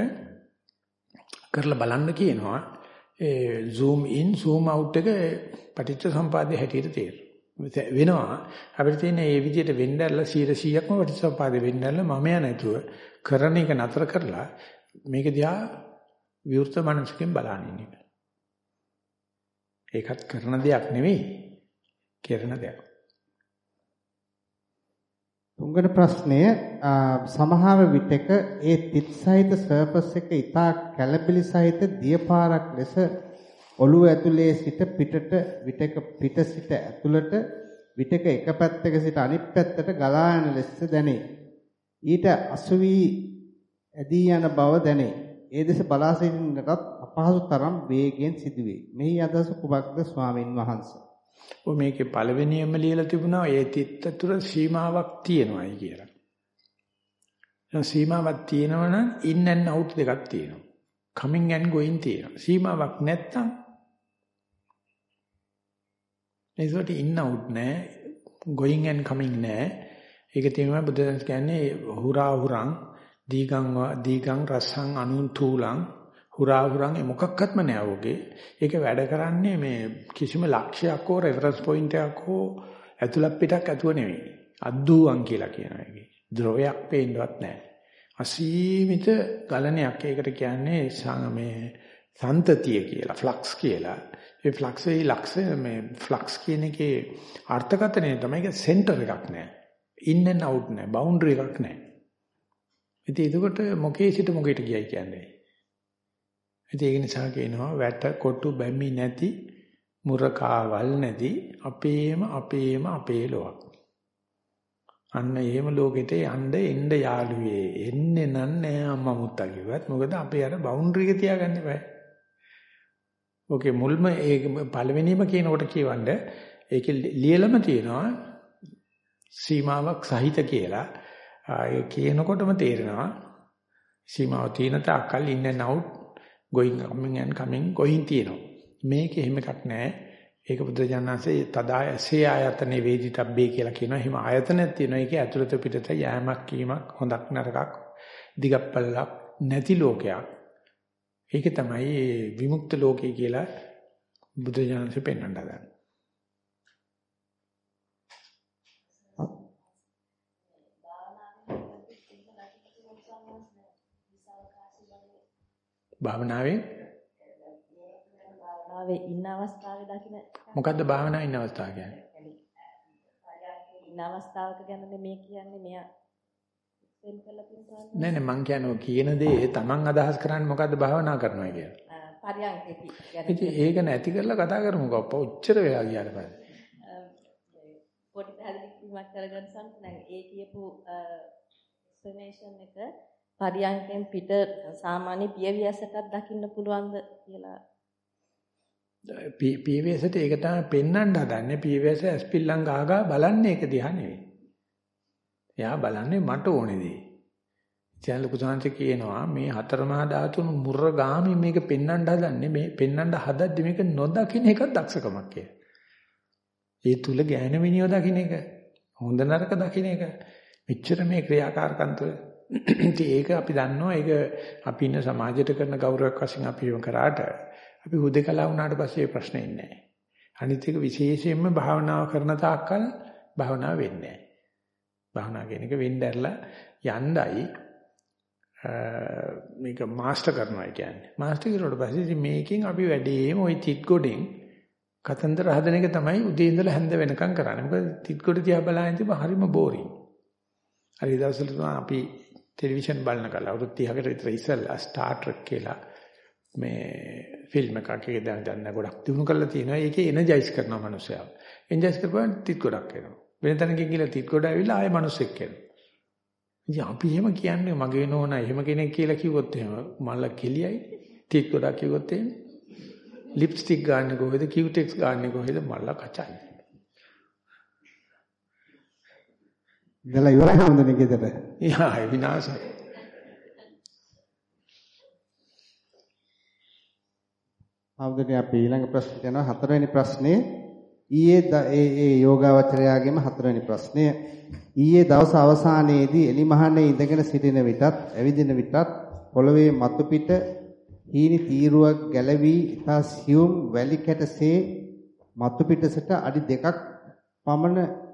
කරලා බලන්න කියනවා ඒ zoom in zoom out එක පටිච්ච සම්පදායේ හැටියට තේරෙනවා. වෙනවා. අපිට තියෙන මේ විදිහට වෙන්නැල්ල 100%ක්ම වටිසපාදේ වෙන්නැල්ල මම ය නැතුව කරන එක නතර කරලා මේක දිහා විවෘත මනසකින් බලන එක. ඒකත් කරන දෙයක් නෙවෙයි. කරන දෙයක්. තුන්වෙනි ප්‍රශ්නය සමහර විටක ඒ තිත් සහිත සර්ෆස් එක ඉතා කැළඹිලි සහිත දියපාරක් ලෙස ඔළුව ඇතුලේ සිට පිටට විටක පිට සිට ඇතුළට විටක එක පැත්තක සිට අනිත් පැත්තට ගලා යන ලෙස දැනේ. ඊට අසුවි ඇදී යන බව දැනේ. ඒ දෙස බලා සිටින්නටත් අපහසු තරම් වේගයෙන් සිදුවේ. මෙහි අදහස කුමක්ද ස්වාමින් වහන්සේ? ඔය මේකේ පළවෙනියම ලියලා තිබුණා ඒ තිත්ත තුර සීමාවක් තියෙනවායි කියලා. ඒ සීමාවක් තියෙනවනම් in and out දෙකක් තියෙනවා. coming and going තියෙනවා. සීමාවක් නැත්තම් ඒකට in out නෑ going and coming නෑ. ඒක තියෙනවා බුදුදහම කියන්නේ හුරා හුරං දීගං දීගං රසං අනුන් තූලං හුරා හුරන් මොකක්වත්ම නෑ ඔගේ. ඒක වැඩ කරන්නේ මේ කිසිම ලක්ෂයක් හෝ රෙෆරන්ස් පොයින්ට් එකක් හෝ ඇතුළත් පිටක් ඇතුව නෙවෙයි. අද්දුවන් කියලා කියනවා ඒකේ. ද්‍රවයක් පේන්නවත් නෑ. අසීමිත ගලණයක් ඒකට කියන්නේ මේ සන්තතිය කියලා ෆ්ලක්ස් කියලා. ඒ ෆ්ලක්ස් ඒ ලක්ෂ මේ ෆ්ලක්ස් කියන එකේ අර්ථකථනය තමයි ඒක සෙන්ටර් එකක් නෑ. ඉන් and out නෑ. බවුන්ඩරි එකක් නෑ. ඉතින් එතකොට මොකේ සිට මොකේට ගියයි කියන්නේ. ඉතින් ඒක නිසා කියනවා වැට කොටු බැමි නැති මුරකාවල් නැති අපේම අපේම අපේ ලෝක. අන්න එහෙම ලෝකෙට යන්න එන්න යාළුවේ එන්නේ නෑ අම්මා මුත්තා කිව්වත් මොකද අපේ අර බවුන්ඩරි එක තියාගන්න බෑ. ඕකේ මුල්ම ඒ පළවෙනිම කියනකොට කියවන්න ඒකේ ලියලම තියෙනවා සීමාවක් සහිත කියලා. ඒ කියනකොටම තේරෙනවා සීමාව තියෙන තාක්කල් ඉන්න and out going coming and coming going තියෙනවා. මේකේ එහෙම එකක් නැහැ. ඒක බුදුජානනාංශයේ තදායසේ ආයතනේ වේදිතබ්බේ කියලා කියනවා. එහෙම ආයතනයක් තියෙනවා. ඒකේ ඇතුළත පිටත යෑමක් කීමක් හොඳක් නරකක් දිගප්පල්ලක් නැති ලෝකයක්. ඒක තමයි විමුක්ත ලෝකය කියලා බුදුජානනාංශය පෙන්වන්න හදන්නේ. භාවනාවේ භාවනාවේ ඉන්න අවස්ථාවේ දකින්න මොකද්ද භාවනාවේ ඉන්න අවස්ථාව කියන්නේ? ඉන්න අවස්ථාවක ගැන මේ කියන්නේ මෙයා එක්ස්ප්ලেইন කරලා තියෙනවා. නෑ නෑ මං කියන්නේ කියන දේ Taman අදහස් කරන්නේ මොකද්ද භාවනා කරනවා කියලා. පරියන්කේදී. ඒක නැති කරලා කතා කරමුකෝ. ඔච්චර වෙලා ගියාට පස්සේ. පොඩි පැහැදිලි කිරීමක් කරගන්න සම්පූර්ණ ඒ කියපු එක්ස්ප්ලනේෂන් එක පරියන්කෙන් පිට සාමාන්‍ය පියවියසටත් දකින්න පුළුවන්ද කියලා පියවියසට ඒක තමයි පෙන්වන්න හදන්නේ පියවියස ඇස්පිල්ලම් ගහගා බලන්නේ ඒක දිහා නෙවෙයි. එයා බලන්නේ මට ඕනේ දේ. ඉතින් ලොකු සංහස කියනවා මේ හතරමහා ධාතුන් මුර්ගාමි මේක පෙන්වන්න හදන්නේ මේ පෙන්වන්න හදද්දි මේක නොදකින්න එක දක්ෂකමක් කියලා. ඒ තුල ගැහෙන මිනියෝ දකින්න එක හොඳ නරක දකින්න එක මෙච්චර මේ ක්‍රියාකාරකම් තුළ ඉතින් ඒක අපි දන්නවා ඒක අපි ඉන්න සමාජයට කරන ගෞරවයක් වශයෙන් අපි යොමු කරාට අපි හුදකලා වුණාට පස්සේ ප්‍රශ්න ඉන්නේ නැහැ. අනිත් එක විශේෂයෙන්ම භාවනාව කරන තාක්කල් භාවනාව වෙන්නේ නැහැ. භාවනා කියන එක වෙnderලා යණ්ඩයි මේක මාස්ටර් කරනවා කියන්නේ. මාස්ටර් කරුවට පස්සේ ඉතින් මේකෙන් අපි වැඩේම ওই තිත් ගොඩෙන් කතන්දර හදන එක තමයි උදේ ඉඳලා හැන්ද වෙනකම් කරන්නේ. මොකද තිත් ගොඩ තියා බලන ඉතින් හරිම බෝරින්. හරි දවසට අපි ටෙලිවිෂන් බලන කල අවුරුදු 30කට විතර ඉස්සෙල්ලා ස්ටාර් ට්‍රෙක් කියලා මේ ෆිල්ම් එකක් එක දැන් දැන් ගොඩක් දිනු කරලා තියෙනවා. ඒකේ එනර්ජයිස් කරනවා මිනිස්සයා. එනර්ජයිස් කරපුවාම තිත් ගොඩක් එනවා. වෙන තැනකින් ගිහලා තිත් ගොඩ ඇවිල්ලා ආයෙ මිනිස්සෙක් එනවා. ඉතින් අපි එහෙම කියන්නේ මගේ නෝනා එහෙම කෙනෙක් කියලා කිව්වොත් එහෙම මල්ල කෙලියයි. තිත් ගොඩක් කිව්වොත් එහෙම ලිප්ස්ටික් ගන්න කොහෙද කියුටෙක්ස් ගන්න කොහෙද මල්ල කචයි. ඉතලා ඉවරයි හැමදෙනෙක් ගෙදර. යා විනාශයි. අවුදනේ අපි ඊළඟ ප්‍රශ්නට යනවා හතරවෙනි ප්‍රශ්නේ ඊයේ ඒ ඒ යෝගාවචරයාගේම හතරවෙනි ප්‍රශ්නය ඊයේ දවස අවසානයේදී එලිමහනේ ඉඳගෙන සිටින විටත් ඇවිදින විටත් පොළවේ මතු පිට හීනි තීරුවක් ගැලවි ඉතා සියුම් වැලි කැටසේ මතු පිටසට අඩි දෙකක් පමණ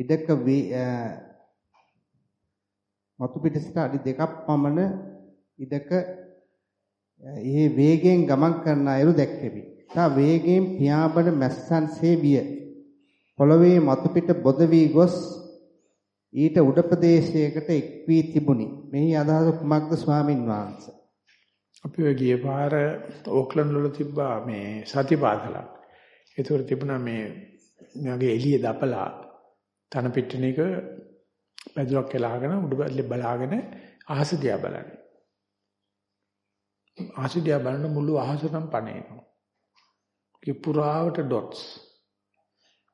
ඉඩක මතු පිටසට අඩි දෙකක් පමණ ඉඩක ඒ වේගයෙන් ගමන් කරන අයුරු දැක්කෙමි. තා වේගයෙන් පියාඹන මැස්සන්සේ විය. පොළවේ මතු පිට බොද වී ගොස් ඊට උඩ ප්‍රදේශයකට එක් වී තිබුණි. මෙහි අදහස කුමක්ද ස්වාමින් වහන්සේ? අපි ඔය ගිය පාර ඕක්ලන්ඩ් වල තිබ්බා මේ සතිපාසලක්. ඒතකොට තිබුණා මේ මගේ එළිය දපලා තන පිටිනේක පැදුරක් කලාගෙන උඩ බලාගෙන අහස දිහා බලන්නේ. අහස දිහා බලන මුළු අහසටම පණේනවා. කි පුරාවට ඩොට්ස්.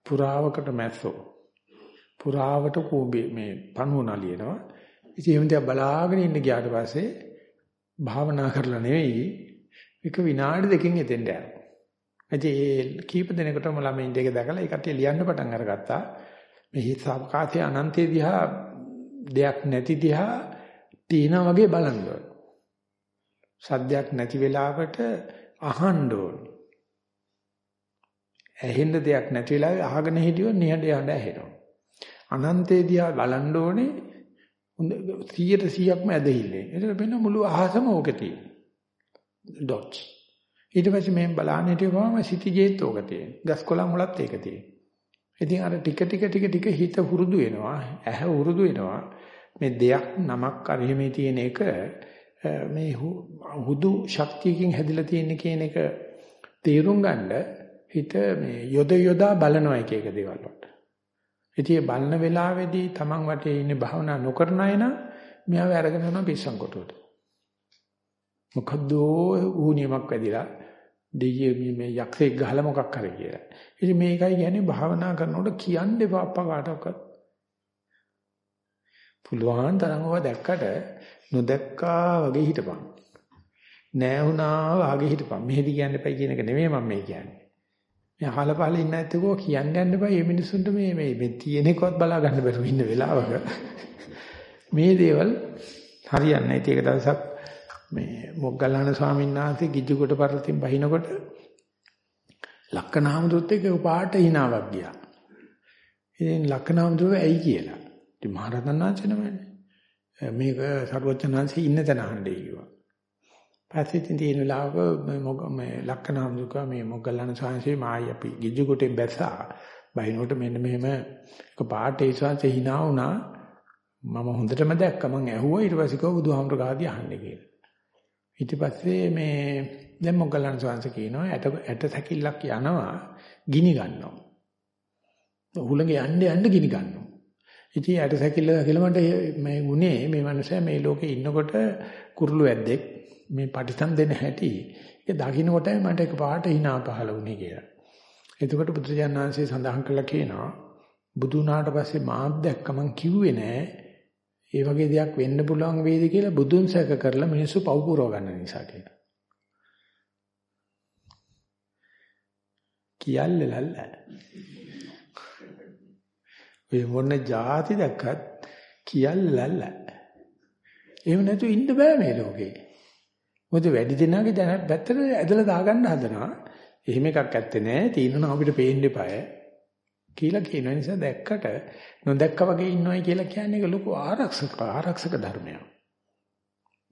පුරාවකට මැස්සෝ. පුරාවට කෝඹේ මේ පණුව නලියනවා. ඉතින් එහෙම දිහා බලාගෙන ඉන්න ගියාට පස්සේ භාවනා කරලා නෙවෙයි එක විනාඩි දෙකකින් එතෙන්ට යනවා. ඉතින් ඒ කීප දිනකටම ළමයින් දෙක දැකලා ඒ කට්ටිය ලියන්න පටන් අරගත්තා. මේ හිත සාවකාශයේ අනන්තයේ දිහා දෙයක් නැති දිහා තීනා වගේ බලන්න ඕන. සද්දයක් නැති වෙලාවට අහන්න ඕන. ඇහෙන්න දෙයක් නැති වෙලාවේ අහගෙන හිටියොත් නිහඬ යන්න ඇහෙනවා. අනන්තයේ දිහා බලන්න ඕනේ 100ට 100ක්ම ඇදහිල්ලේ. ඒක වෙන මුළු අහසම ඕකේ තියෙන. ඩොට්ස්. ඊට පස්සේ මම බලන්න හිටියවම සිටිජේත් ඕක තියෙන. ගස් කොළන් වලත් ඒක තියෙන. ඉතින් අර ටික ටික ටික ටික හිත හුරුදු වෙනවා. ඇහැ හුරුදු වෙනවා. මේ දෙයක් නමක් අරෙහිමේ තියෙන එක මේ හුදු ශක්තියකින් හැදිලා තියෙන කියන එක තේරුම් ගන්න හිත මේ යොද යොදා බලනවා එක එක දේවල් වලට. ඉතින් බලන වෙලාවේදී Taman වටේ ඉන්නේ භාවනා නොකරන අය නම් මෙයාව අරගෙන යනවා පිස්සන් කොටුවට. මොකද්ද ඌනියමක් වැඩිලා දෙයියේ මේ යක්ෂයෙක් ගහලා මොකක් කරේ කියලා. ඉතින් මේකයි කියන්නේ භාවනා කරනකොට කියන්න එපා අප්පා කාටවත්. පුළුවන් තරම් ඔවා දැක්කට නොදැක්කා වගේ හිටපන්. නෑ වුණා වගේ හිටපන්. මෙහෙදි කියන්න එපා කියන එක නෙමෙයි මම මේ කියන්නේ. මේ අහල පහල ඉන්න ඇත්තකෝ කියන්න යන්න එපා. මේ මිනිස්සුන්ට මේ මේ මේ තියෙන එකවත් බලා ගන්න බැරුව ඉන්න වෙලාවක මේ දේවල් හරියන්නේ නැහැ. ඒක දවසක් මේ මොග්ගල්ලාන ස්වාමීන් වහන්සේ ගිජ්ජුකොට පරලතින් බහිනකොට ලක්කනාමදුත් එක්ක පාට හිනාවක් ගියා. ඉතින් ලක්කනාමදුව ඇයි කියලා. ඉතින් මහරහතන් වහන්සේ නමනේ. මේක සරුවචනාංශේ ඉන්න තැන අහන්නේ කිව්වා. පස්සේ ඉතින් තියෙන වෙලාවක මේ ලක්කනාමදුක මේ මොග්ගල්ලාන ස්වාමීන් මායි අපි ගිජ්ජුකොටෙන් බැස්සා. බහිනකොට මෙන්න මෙහෙම එක පාට ඒ ස්වාමීන් හිනා වුණා. මම හොඳටම දැක්ක මං ඇහුවා ඊට පස්සේ කව බුදුහාමුදුර ගාදී අහන්නේ කියලා. ඊට පස්සේ මේ දැන් මොග්ගලන් සෝංශ කියනවා ඇට ඇට සැකිල්ලක් යනවා ගිනි ගන්නවා. උහුලඟ යන්න යන්න ගිනි ගන්නවා. ඉතින් ඇට සැකිල්ල කියලා මේ ගුණේ මේ මනුස්සයා මේ ලෝකේ ඉන්නකොට කුරුළු ඇද්දෙක් මේ පටිසන් දෙන හැටි ඒක දකින්න කොටයි මට එක පාට hina පහළ වුණේ කියලා. එතකොට බුදුරජාණන් වහන්සේ සඳහන් කළා කියනවා බුදු වුණාට පස්සේ මාත් දැක්ක මං කිව්වේ නෑ ඒ වගේ දෙයක් වෙන්න පුළුවන් වේද කියලා බුදුන් සැක කරලා මිනිස්සු පව් පුරව ගන්න නිසා කියලා. කියල්ලලල්ල. ඔය මොන જાති දැක්කත් කියල්ලල්ල. එහෙම නැතු ඉන්න බෑ මේ ලෝකේ. මොකද වැඩි දෙනාගේ දැන පැත්තට ඇදලා දාගන්න හදනවා. එහෙම එකක් ඇත්තේ නෑ. තීනන අපිට පේන්න එපාය. කියලා කියන නිසා දැක්කට නොදැක්ක වගේ ඉන්නවයි කියලා කියන්නේ ඒක ලොකු ආරක්ෂක ආරක්ෂක ධර්මයක්.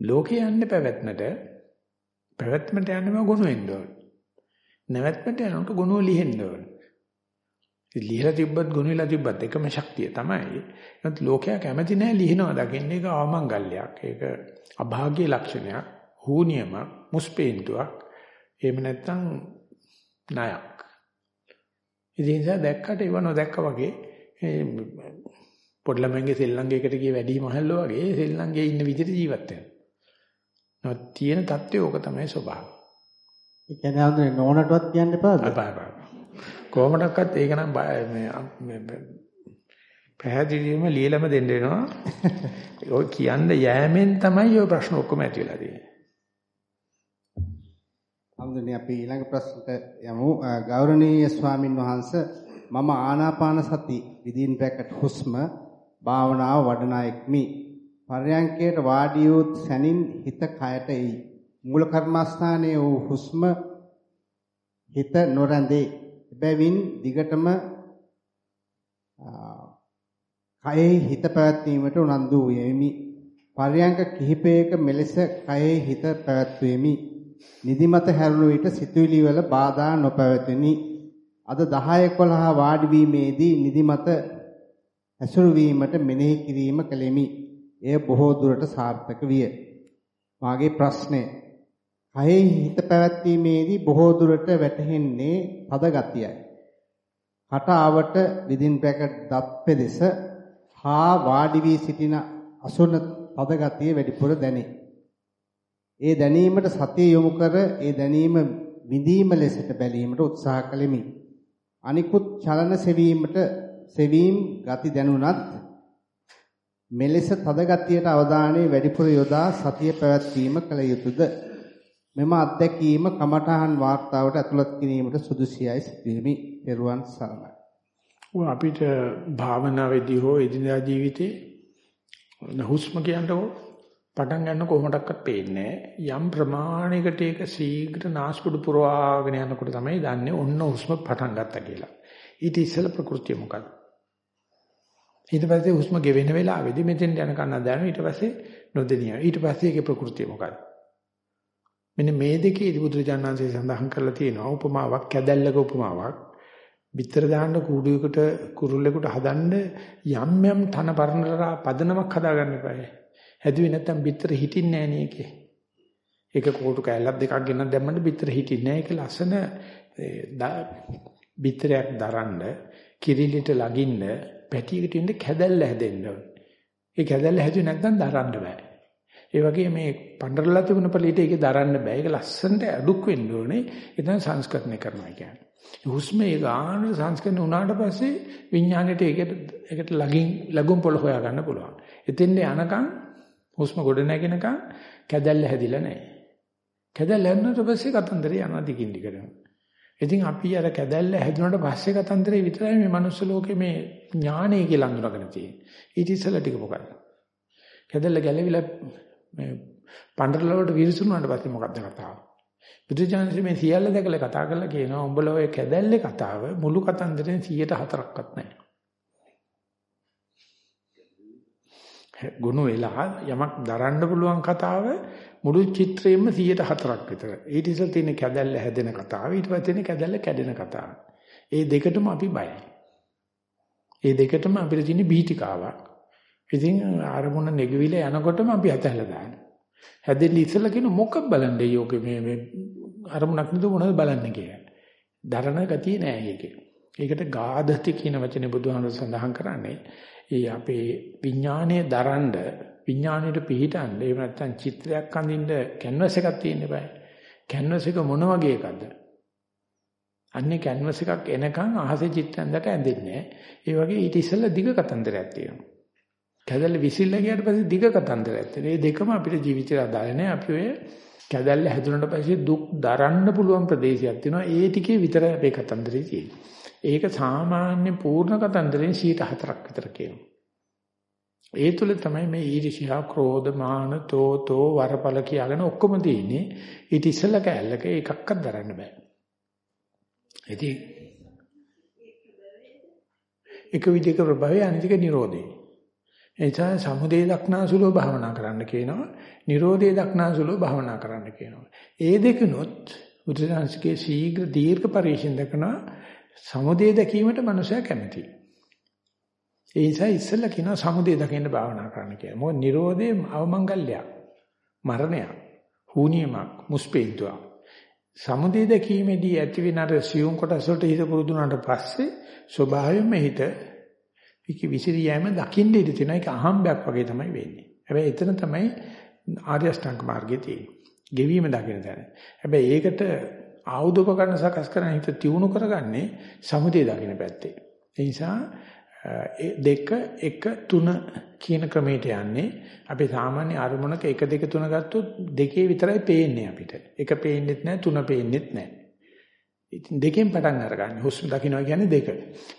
ලෝකේ යන්නේ පැවැත්මට පැවැත්මට යන්නම ගුණ වෙන්න ඕන. නැවැත්මට යනකොට ගුණ ලිහෙන්න ඕන. ලිහලා තිබ්බත් ගුණ වෙලා තිබ්බත් එකම ශක්තිය තමයි. නමුත් ලෝකයා කැමති නැහැ ලිහිනවා දකින්නේ ඒක අවමංගල්‍යයක්. ඒක අභාග්‍ය ලක්ෂණයක්, හූනියම, මුස්පේන්තුවක්. එහෙම නැත්නම් ණයක්. ඉතින් නිසා දැක්කට ඒව නොදැක්ක වගේ පොඩි ළමයින්ගේ සෙල්ලංගයකට ගිය වැඩි මහල්ලෝ වගේ සෙල්ලංගයේ ඉන්න විදිහට ජීවත් වෙනවා. නමුත් තියෙන தත්ත්වය ඕක තමයි ස්වභාවය. ඒ කියන්නේ හඳුනේ නෝනටවත් කියන්න එපාද? එපා එපා. කොහොමඩක්වත් ඒක නම් මේ පැහැදිලිවම ලියලම දෙන්න වෙනවා. ඔය කියන්න යෑමෙන් තමයි ඔය ප්‍රශ්න ඔක්කොම ඇති වෙලා තියෙන්නේ. හම්දුනේ අපි ඊළඟ ප්‍රශ්නට යමු. ගෞරවනීය ස්වාමින් වහන්සේ මම ආනාපාන සති විදින් පැකට හුස්ම භාවනාව වඩන එක්මි. පරයන්කයට වාඩි වූ සැනින් හිත කයට එයි. මූල කර්මස්ථානයේ වූ හුස්ම හිත නොරැඳේ. එබැවින් දිගටම කයෙහි හිත පැවැත්වීමට උනන්දු වෙමි. පර්යංක කිහිපයක මෙලෙස කයෙහි හිත පැවැත්වෙමි. නිදිමත හැරුණු විට සිතුවිලි වල බාධා නොපැවතිනි. අද 10 11 වාඩි වීමේදී නිදිමත ඇසුරු වීමට මෙනෙහි කිරීම කළෙමි. එය බොහෝ දුරට සාර්ථක විය. මාගේ ප්‍රශ්නය කයෙහි හිත පැවැත්වීමේදී බොහෝ දුරට වැටහෙන්නේ පද ගතියයි. කට ආවට within bracket දත් පෙදෙස හා වාඩි වී සිටින අසුන පද ගතිය වැඩිපුර දැනේ. ඒ දැනීමට සතිය යොමු කර ඒ දැනීම විඳීම ලෙසට බැලීමට උත්සාහ කළෙමි. අනිකුත් චලන සෙවීමට සෙවීම් ගති දැනුණත් මෙලෙස තද ගතියට අවධානය වැඩිපුර යොදා සතිය පැවැත්වීම කළ යුතුයද? මෙම අත්දැකීම කමඨහන් වාර්තාවට ඇතුළත් කිරීමට සුදුසියයි සිතුවෙමි. පෙරුවන් සරණයි. අපිට භාවනාවේදී හෝ එදිනදා ජීවිතේ හුස්ම කියනකොට පටන් ගන්න කොහොමඩක්වත් පේන්නේ යම් ප්‍රමාණයකට ඒක ශීඝ්‍ර නාස්පුඩු පුරවාගෙන යනකොට තමයි දන්නේ ඔන්න හුස්ම පටන් ගත්තා කියලා. ඊට ඉස්සෙල්ලා ප්‍රകൃතිය මොකක්ද? ඊට පස්සේ හුස්ම ගෙවෙන වෙලාවේදී මෙතෙන් යන කන්න දැනෙන ඊට පස්සේ නොදෙනිය. ඊට පස්සේ ඒකේ ප්‍රകൃතිය මොකක්ද? මෙන්න මේ දෙකේදී බුදුරජාණන්සේ සඳහන් කරලා තියෙනවා උපමාවක් කැදැල්ලක උපමාවක්. පිටර දාන්න කූඩුවකට කුරුල්ලෙකුට හදන්න යම් යම් තන පරණලා පදනමක් හදාගන්න එපායි. හැදුවේ නැත්තම් පිටර හිටින්නේ නැහැ නේ ඒකේ. ඒක කෝටු කැලක් දෙකක් ගෙනත් දැම්මම පිටර හිටින්නේ නැහැ. ඒක ලස්සන පිටරයක් දරන්න කිරිලිට ලගින්න පැටියකට ඉන්න කැදැල්ල හැදෙන්න ඕනේ. ඒ කැදැල්ල හැදුවේ නැත්නම් දරන්න බෑ. ඒ වගේ මේ පඬරලා තිබුණ පළියට ඒකේ දරන්න බෑ. ඒක ලස්සනට අඩුක් වෙන්න ඕනේ. ඒ තමයි සංස්කරණය කරනවා කියන්නේ. හුස්ම ඒ ගාන සංස්කරණය වුණාට පස්සේ විඥාණයට ඒකට ඒකට ලගින් ලඟුම් පොළ හොයා ගන්න පුළුවන්. එතෙන්ද යනකම් හුස්ම ගොඩ නැගෙනකම් කැදැල්ල හැදිලා නැහැ. කැදැල්ල හැදුනට පස්සේ කතන්දරය යනවා දිගින් දිගට. ඉතින් අපි අර කැදැල්ල හැදුනට පස්සේ කතන්දරේ විතරයි මේ මනුස්ස ලෝකේ මේ ඥානය කියලා අඳුනගෙන තියෙන්නේ. ඊට ඉස්සෙල්ලා ටික මොකක්ද? කැදැල්ල ගැලවිලා මේ පඬරලවට විරසුණාට පස්සේ මොකක්ද කතාව? බුදුජානක මේ සියල්ල දැකලා කතා කරලා කියනවා උඹලා ඔය කැදැල්ලේ කතාව මුළු කතන්දරෙන් 104ක්වත් නැහැ. ගුණ වෙලා යමක් දරන්න පුළුවන් කතාව මුළු චිත්‍රයෙන්ම 104ක් විතර. ඊට ඉස්සෙල් තියෙන කැදැල්ල හැදෙන කතාව ඊට පස්සේ තියෙන කැදැල්ල කැඩෙන කතාව. ඒ දෙකටම අපි බයයි. ඒ දෙකටම අපිට තියෙන බීතිකාවක්. ඉතින් ආරමුණ නෙගවිලා යනකොටම අපි අතහැලා දානවා. හැදෙන්න ඉස්සෙල්ලා කියන මොකක් බලන්නේ යෝගේ මේ මේ අරමුණක් නේද මොනවද බලන්නේ කියලා. දරණ ගතිය නෑ ඒකේ. ඒකට ගාධති කියන වචනේ බුදුහාමුදුර සඳහන් කරන්නේ ඒ අපේ විඥානයේ දරන්න විඥාණයට පිහිටන්න එහෙම නැත්නම් චිත්‍රයක් අඳින්න කැන්වස් එකක් තියෙන්න බෑ. කැන්වස් එක මොන වගේ එකක්ද? අන්නේ කැන්වස් එකක් එනකන් අහසේ චිත්‍රයන්කට ඇඳෙන්නේ ඒ වගේ ඊට ඉස්සෙල්ලා දිග කතන්දරයක් තියෙනවා. කැදල්ල විසිල්ලා ගියාට පස්සේ දිග කතන්දරයක් තියෙනවා. මේ දෙකම අපිට ජීවිතේට අදාළ නැහැ. අපි ඔය කැදල්ල හැදුනට පස්සේ දුක් දරන්න පුළුවන් ප්‍රදේශයක් තියෙනවා. ඒ ටිකේ විතරයි අපේ කතන්දරේ තියෙන්නේ. ඒක සාමාන්‍ය පූර්ණ කතන්දරෙන් 104ක් විතර කියනවා. ඒ තුල තමයි මේ ඊර්ෂ්‍යා, ක්‍රෝධ, මාන, තෝතෝ, වරපල කියලාගෙන ඔක්කොම තියෙන්නේ. ඊට ඉස්සෙල්ලා කැලලක එකක්වත් දරන්න බෑ. ඉතින් එක විදිහක ප්‍රභවය අනිතික නිරෝධය. එනිසා සමුදේ දක්නාසුලෝ භාවනා කරන්න කියනවා. නිරෝධේ දක්නාසුලෝ භාවනා කරන්න කියනවා. ඒ දෙකනොත් බුදුසසුනේ ශීඝ්‍ර දීර්ඝ පරිශීලන කරනවා සමුදේ දැකීමට මනුෂයා කැමතියි. ඒ නිසා ඉස්සෙල්ලා කියනවා සමුදේ දකින්න භාවනා කරන්න කියලා. මොකද නිරෝධේ අවමංගල්‍යයක්. මරණයක්. හුනියමක්, මුස්පේන්තුවක්. සමුදේ දැකීමේදී ඇතිවෙන අර සියුම් කොටස වලට හිත පුරුදුනාට පස්සේ ස්වභාවයෙන්ම හිත විකි විසිරී යෑම දකින්න ඉඳ තියෙන එක අහම්බයක් වගේ තමයි වෙන්නේ. හැබැයි එතන තමයි ආර්ය අෂ්ටාංග මාර්ගයේ තියෙන්නේ. ගෙවීම දකින්න තැන. හැබැයි ඒකට ආයුධ උපකරණ සකස් කරන හිත තියුණු කරගන්නේ සමුදේ දකින්න පැත්තේ. ඒ නිසා දෙක එක තුන කියන ක්‍රමයට යන්නේ අපි සාමාන්‍ය අරමුණක 1 2 3 ගත්තොත් දෙකේ විතරයි පේන්නේ අපිට. එක පේන්නෙත් නැහැ තුන පේන්නෙත් නැහැ. ඉතින් දෙකෙන් පටන් අරගන්න. හුස්ම දකින්නවා කියන්නේ දෙක.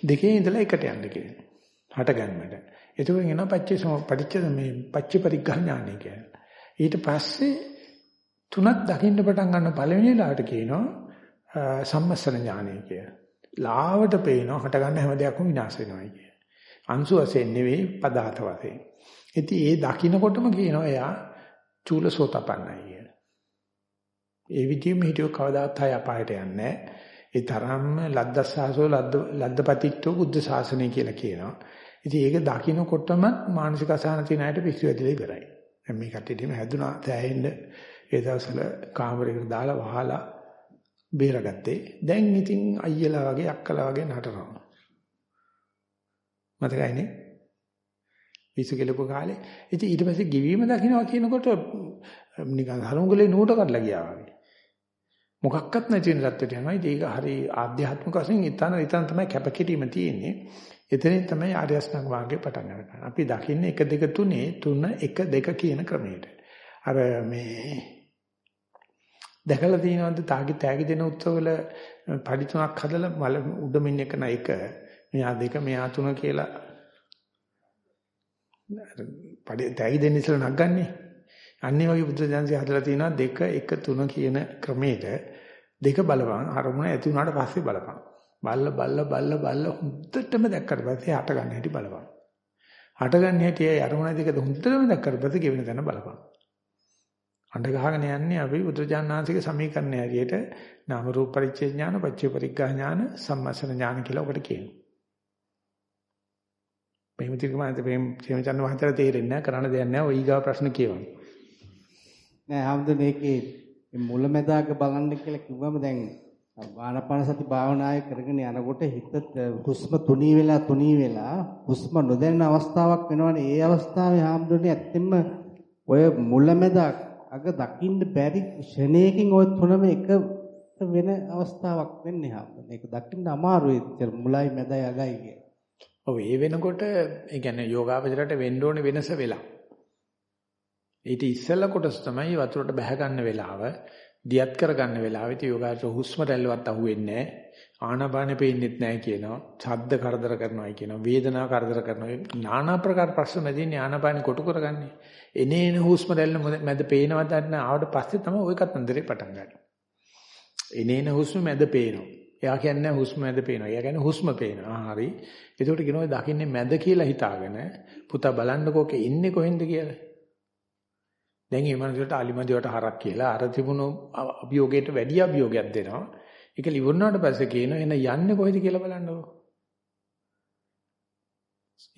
දෙකේ ඉඳලා එකට යන්න කියන්නේ. හට ගන්නට. එතකොට එනවා පච්චේ සම පටිච්ච මේ පච්ච පරිග්‍රහඥානය කියන්නේ. ඊට පස්සේ තුනක් දකින්න පටන් ගන්න පළවෙනි වෙලාවට කියනවා සම්මස්සන ඥානය කියලා. ලාවට පේනවා හට ගන්න හැම දෙයක්ම විනාශ වෙනවා කිය. අංශු වශයෙන් නෙවෙයි පදාත වශයෙන්. ඉතින් ඒ දකින්නකොටම කියනවා එයා චූලසෝතපන්නයි කියලා. ඒ විදිහෙම හිටියෝ කවදාත් හය අපායට යන්නේ ඒ තරම්ම ලද්දස්සාසෝ ලද්ද ලද්දපතිට්ඨෝ බුද්ධ ශාසනය කියලා කියනවා. ඉතින් ඒක දකින්නකොටම මානසික අසහන තියෙන අයට පිස්සු ඇදලා ඉවරයි. දැන් මේ කට්ටියටම හැදුනා තෑහෙන්න ඒ දවස්වල කාමරයකට දාලා වහලා බේරගත්තේ. දැන් ඉතින් අයියලා වගේ අක්කලා වගේ නටනවා. මතකයිනේ? පිස්සු කෙලපු කාලේ. ඉතින් ඊට පස්සේ ගිවීම දකින්නවා කියනකොට නිකන් හරුංගලේ නූට කඩලා ගියා වගේ. මොකක්වත් නැති වෙන තත්ත්වයට යනවා. ඒක හරි ආධ්‍යාත්මික වශයෙන් ඊතන ඊතන තමයි කැපකිරීම තියෙන්නේ. එතනින් තමයි ආර්ය අෂ්ටාංග මාර්ගේ පටන් ගන්න. අපි දකින්නේ 1 2 3 3 1 2 කියන ක්‍රමයට. අර මේ දැකලා තියෙනවද? තාගි තෑගි දෙන උත්සවවල පඩි තුනක් හදලා මල උඩමින් එක න එක. මෙයා දෙක මෙයා තුන කියලා. පඩි තෑගි දෙන්න ඉස්සෙල්ලා නගන්නේ අන්නේ වගේ බුද්ධ ජානසී හදලා තියෙනවා දෙක එක තුන කියන ක්‍රමයට දෙක බලපන් අරමුණ ඇති වුණාට පස්සේ බලපන්. බල්ල බල්ල බල්ල බල්ල හුද්දටම දැක්කට පස්සේ හට ගන්න හැටි බලපන්. හට ගන්න හැටි ඒ අරමුණ දෙක හුද්දටම දැක්කට පස්සේ ගෙවෙන තැන බලපන්. අඬ ගහගෙන යන්නේ අපි බුදුජානනාංශික සමීකරණය හැටියට නාම රූප පරිච්ඡේ ඥාන, පච්චේ පරිග්ගහ ඥාන, සම්මස්සන ඥාන කියලා ඔකට කියනවා. මෙහෙමතික මාත මේ සේමචන්ද මහත්තයා තේරෙන්නේ නැහැ කරන්න දෙයක් නැහැ. ඔය ඊගා ප්‍රශ්න කියවන්න. නෑ හැමදෙම මේකේ මුලැමැදාක බලන්න කියලා කිව්වම දැන් ආනාපාන සති භාවනාය කරගෙන යනකොට හිත හුස්ම තුනී වෙලා තුනී වෙලා හුස්ම නොදැනෙන අවස්ථාවක් වෙනවනේ. ඒ අවස්ථාවේ හැමදෙන්නේ ඇත්තෙම ඔය මුලැමැදාක අග දකින්න බැරි ක්ෂණයකින් ওই තුනම එක වෙන අවස්ථාවක් වෙන්නේ හම්බ. මේක දකින්න අමාරුයි. මුලයි මැදයි අගයි කිය. ඔව් ඒ වෙනකොට ඒ කියන්නේ යෝගාවචරයට වෙන්න ඕනේ වෙනස වෙලා. ඊට ඉස්සෙල්ලා කොටස තමයි වතුරට බැහැ ගන්න වෙලාව, දියත් කර ගන්න වෙලාව. ඉතින් යෝගාවචර හුස්ම රැල්ලවත් අහුවෙන්නේ නැහැ. ආනාපානෙ පේන්නෙත් නැහැ කියනවා. ශබ්ද කරදර කරනවා කියනවා. වේදනාව කරදර කරනවා. নানা ප්‍රකාර ප්‍රශ්න නැදින්නේ ආනාපානෙ කොටු කරගන්නේ. එනේන හුස්ම රැල්ල මැද පේනවද නැත්නම් ආවට පස්සේ තමයි ওই කතන්දරේ පටන් ගන්න. එනේන හුස්ම මැද පේනවා. එයා කියන්නේ හුස්ම මැද පේනවා. එයා කියන්නේ හුස්ම පේනවා. හරි. ඒකට කියනවා දකින්නේ මැද කියලා හිතාගෙන පුතා බලන්නකෝකේ ඉන්නේ කොහෙන්ද කියලා. දැන් මේ මනසට අලිමදිවට හරක් කියලා අර තිබුණු අභියෝගයට වැඩි අභියෝගයක් දෙනවා. ඒක liverනාට පස්සේ කියනවා එන යන්නේ කොහෙද කියලා බලන්නකෝ.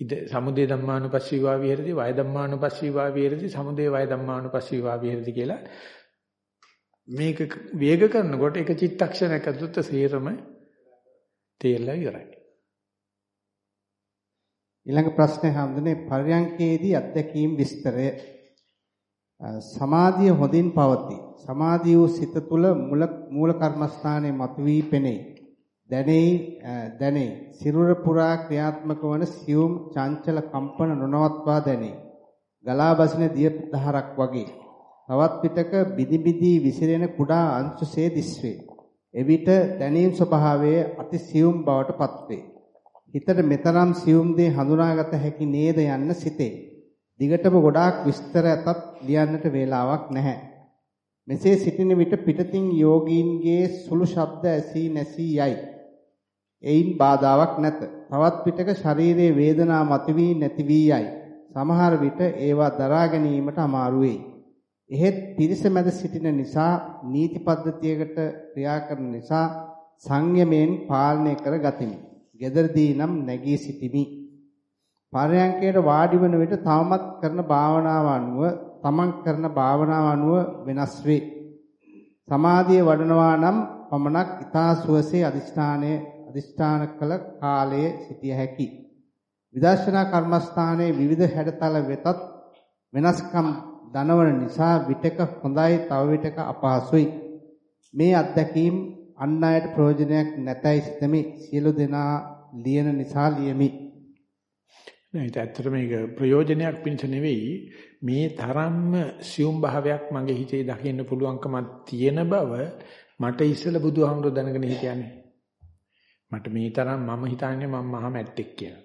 ඉද සමුදේ ධම්මානුපස්සීවා විහෙරති වය ධම්මානුපස්සීවා විහෙරති සමුදේ වය ධම්මානුපස්සීවා විහෙරති කියලා මේක වේග කරනකොට එක චිත්තක්ෂණයක් ඇතුළත සේරම තේරලා ඉවරයි. ඊළඟ ප්‍රශ්නේ හම්දුනේ පර්යංකේදී අධ්‍යක්ීම් විස්තරය සමාධිය හොඳින් පවතී. සමාධිය වූ සිත තුළ මූල මූල කර්මස්ථානයේ මතුවී පෙනේ. දැනෙයි දැනෙයි. සිරුර පුරා ක්‍රියාත්මක වන සියුම් චංචල කම්පන නොනවත්වා දැනේ. ගලා බසින දිය දහරක් වගේ. තවත් පිටක බිදි බිදි විසිරෙන කුඩා අංශුසේ දිස්වේ. එවිට දැනීම් ස්වභාවයේ අති සියුම් බවට පත්වේ. හිතට මෙතරම් සියුම් දේ හඳුනාගත හැකි නේද යන්න සිතේ. දිගටම ගොඩාක් විස්තර ඇතත් ලියන්නට වේලාවක් නැහැ. මෙසේ සිටින විට පිටතින් යෝගීන්ගේ සුළු ශබ්ද ඇසී නැසී යයි. එයින් බාධාවක් නැත. තවත් පිටක ශරීරයේ වේදනා මතුවී නැති වී යයි. සමහර විට ඒවා දරා ගැනීමට අමාරු වෙයි. එහෙත් පිරිස මැද සිටින නිසා නීති පද්ධතියකට ක්‍රියා කරන නිසා සංයමයෙන් පාලනය කර ගතිමි. gederදී නම් නැගී සිටිමි. පරයන්කයට වාඩි වන විට තවමත් කරන භාවනාව අනුව තමන් කරන භාවනාව අනුව වෙනස් වේ. සමාධිය වඩනවා නම් පමණක් ඊතා සුවසේ අදිෂ්ඨානයේ අදිෂ්ඨාන කළ කාලයේ සිටිය හැකි. විදර්ශනා කර්මස්ථානයේ විවිධ හැඩතල වෙතත් වෙනස්කම් දනවන නිසා විටක හොඳයි තව විටක අපහසුයි. මේ අත්දැකීම් අන් අයට ප්‍රයෝජනයක් නැතයි සිතමි. සියලු දෙනා ලියන නිසා ලියමි. නෑ ඇත්තට මේක ප්‍රයෝජනයක් පිණිස නෙවෙයි මේ තරම්ම සියුම් භාවයක් මගේ හිතේ දකින්න පුළුවන්කමක් තියෙන බව මට ඉස්සෙල්ලා බුදුහාමුදුර දැනගෙන හිටියන්නේ මට මේ තරම් මම හිතන්නේ මම මහා මැට්ටෙක් කියලා.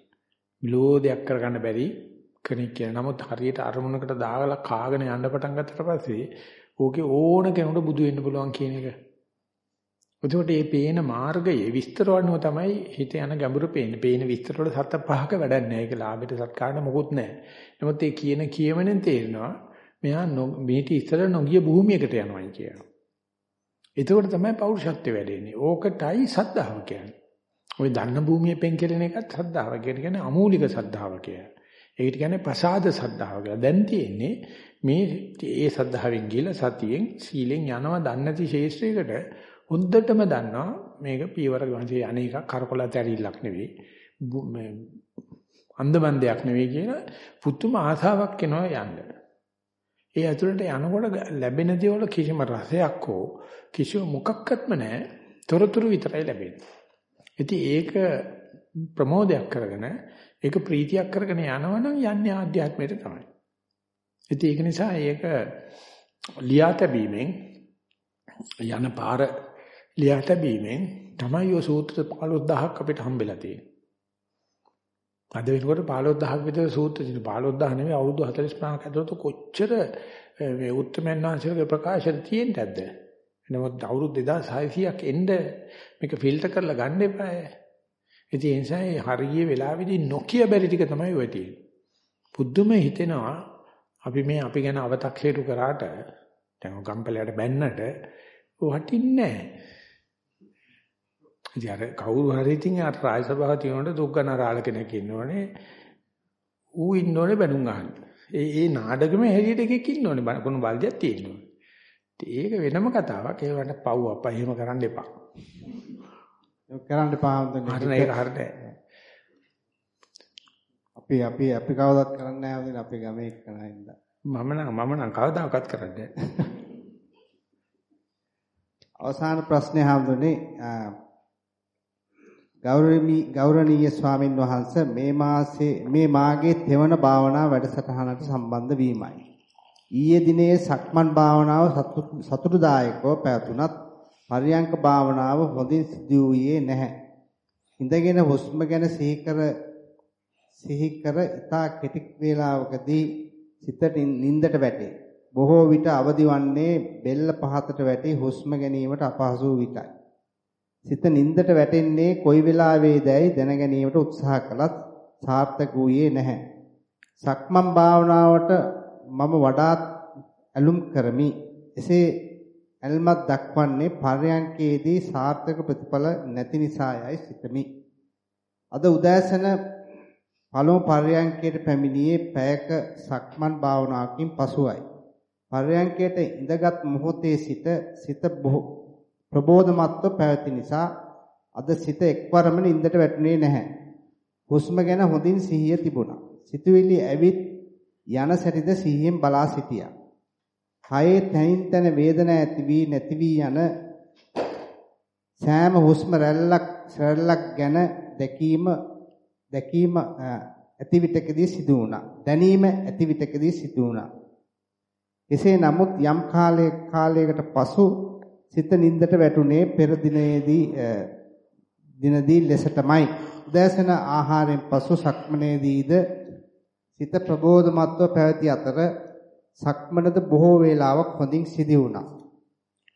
විලෝදයක් කරගන්න බැරි කෙනෙක් කියලා. නමුත් හරියට අරමුණකට දාගලා කාගෙන යන්න පටන් ගත්තට පස්සේ ඕකේ ඕන කෙනෙකුට බුදු වෙන්න පුළුවන් කියන එක. එතකොට මේ පේන මාර්ගයේ විස්තර වන්නව තමයි හිත යන ගැඹුරු පේන්නේ. පේන විස්තර වල සත පහක වැඩක් නැහැ. ඒක ලාභයට සත්කාරණ මොකුත් නැහැ. නමුත් ඒ කියන කියමනෙන් තේරෙනවා මෙයා මේටි ඉස්සර නොගිය භූමියකට යනවා කියනවා. එතකොට තමයි පෞරුෂත්වය වැඩෙන්නේ. ඕකටයි සද්ධාව කියන්නේ. ওই දන්න භූමියේ පෙන් කෙරෙන එකත් සද්ධාව කියන්නේ අමූලික සද්ධාව කියන්නේ. ඒකට කියන්නේ ප්‍රසාද සද්ධාව කියලා. දැන් තියෙන්නේ මේ ඒ සද්ධාවෙන් ගිහලා සතියෙන් සීලෙන් යනවා දන්නේ නැති ශේෂ්ත්‍රයකට හොඳටම දන්නවා මේක පීවර ගණසේ අනේක කරකොලත ඇරිල්ලක් නෙවෙයි. මේ අන්දමන්දයක් නෙවෙයි කියලා පුතුම ආසාවක් එනවා යන්න. ඒ ඇතුළට යනකොට ලැබෙන දේවල් කිසිම රසයක් හෝ කිසිම මොකක්වත්ම නැහැ. තොරතුරු විතරයි ලැබෙන්නේ. ඉතින් ඒක ප්‍රමෝදයක් කරගෙන ඒක ප්‍රීතියක් කරගෙන යනවනම් යන්නේ ආධ්‍යාත්මයට තමයි. ඉතින් ඒක නිසා ඒක ලියා තැබීමෙන් යන පාර ලියා තැබීමෙන් තමයි ඔය සූත්‍ර 15000ක් අපිට හම්බෙලා තියෙන්නේ. අද වෙනකොට 15000ක් විතර සූත්‍ර තියෙන 15000 නෙවෙයි අවුරුදු 45ක් ඇතුළත කොච්චර මේ උත්තරමයන් වහන්සේගේ ප්‍රකාශන තියෙන්නේද? නමුත් අවුරුදු 2600ක් එන්න මේක ෆිල්ටර් කරලා ගන්න එපාය. ඉතින් ඒ නිසා ඒ හරිය වෙලාවේදී නොකිය බැරි ටික තමයි ඔය තියෙන්නේ. පුදුම හිතෙනවා අපි මේ අපි ගැන අව탁සේරු කරාට දැන් ගම්පලයට බැන්නට වටින්නේ නැහැ. ඉතින් අර කවුරු හරි ඉතින් අර රාජසභාව තියෙනකොට දුක්ගනරාල කෙනෙක් ඉන්නෝනේ. ඌ ඉන්නෝනේ බැනුම් අහන්න. ඒ ඒ නාඩගමේ හැටියට එකෙක් ඉන්නෝනේ කොන බල්දියක් තියෙනෝනේ. ඒක වෙනම කතාවක්. ඒ වන්ට පව් අප්පා එහෙම කරන්න එපා. කරන්න එපා හඳුනන්නේ. හරිනේ ඒක හරිනේ. අපි අපි අපි කවදාවත් කරන්නේ නැහැ හඳුනන්නේ අපේ ගමේ එක්කනින්ද. මම නම් මම නම් කවදාකවත් කරන්නේ අවසාන ප්‍රශ්නේ හඳුනන්නේ ගෞරවනීය ගෞරවනීය ස්වාමින් වහන්සේ මේ මාසේ මේ මාගේ තෙවන භාවනා වැඩසටහනට සම්බන්ධ වීමයි. ඊයේ දිනේ සක්මන් භාවනාව සතුටුදායකව පැවතුනත් පරියංක භාවනාව හොඳින් සිදු වූයේ නැහැ. ඉඳගෙන හුස්ම ගැන සිහි කර සිහි කර ඉතා කෙටි වේලාවකදී සිතට නින්දට වැටේ. බොහෝ විට අවදි වන්නේ බෙල්ල පහතට වැටි හුස්ම ගැනීමට අපහසු විටයි. සිත නින්දට වැටෙන්නේ කොයි වෙලාවේදයි දැන ගැනීමට උත්සාහ කළත් සාර්ථක වූයේ නැහැ. සක්මන් භාවනාවට මම වඩාත් ඇලුම් කරමි. එසේ ඇල්මක් දක්වන්නේ පර්යංකයේදී සාර්ථක ප්‍රතිඵල නැති නිසායයි සිතමි. අද උදෑසන පළමු පර්යංකයට පැමිණියේ පැයක සක්මන් භාවනාවකින් පසුයි. පර්යංකයට ඉඳගත් මොහොතේ සිට සිත ප්‍රබෝධමත්ව පැවති නිසා අද සිත එක්වරම නින්දට වැටුනේ නැහැ. හුස්ම ගැන හොඳින් සිහිය තිබුණා. සිතුවිලි ඇවිත් යන සැටිද සිහියෙන් බලා සිටියා. කයේ තනින් තන වේදනා ඇති වී නැති වී යන සෑම හුස්ම රැල්ලක් රැල්ලක් ගැන දැකීම දැකීම ඇති විටකදී සිදු වුණා. දැනීම ඇති විටකදී සිදු වුණා. එසේ නමුත් යම් කාලයක කාලයකට පසු සිත නින්දට වැටුනේ පෙර දිනේදී දිනදී ලෙසටමයි. උදෑසන ආහාරයෙන් පසු සක්මනේදීද සිත ප්‍රබෝධමත්ව පැවති අතර සක්මනද බොහෝ වේලාවක් හොඳින් සිදි වුණා.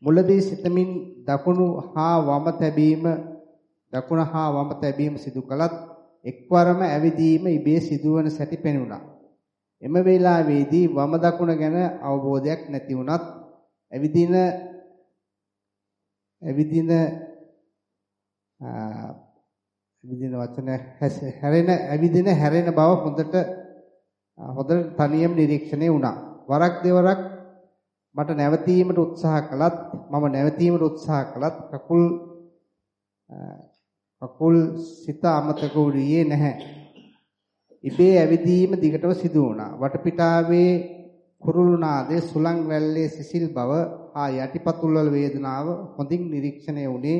මුලදී සිතමින් දකුණු හා වම තැබීම දකුණ හා වම තැබීම සිදු කළත් එක්වරම ඇවිදීම ඉබේ සිදුවන සැටි පෙනුණා. එම වේලාවේදී වම දකුණ ගැන අවබෝධයක් නැති වුණත් ඇවිදින ඇවිදින ඇවිදින වචන හැරෙන ඇවිදින හැරෙන බව හොඳට හොඳට තනියම නිරීක්ෂණය වුණා. වරක් දෙවරක් මට නැවතීමට උත්සාහ කළත් මම නැවතීමට උත්සාහ කළත් කකුල් කකුල් සිත අමතක වුණේ නැහැ. ඉබේ ඇවිදීම දිගටම සිදු වුණා. වටපිටාවේ කුරුළු නාදයේ සුලං වැල්ලේ සිසිල් බව හා යටිපතුල් වල වේදනාව හොඳින් නිරීක්ෂණය වුණේ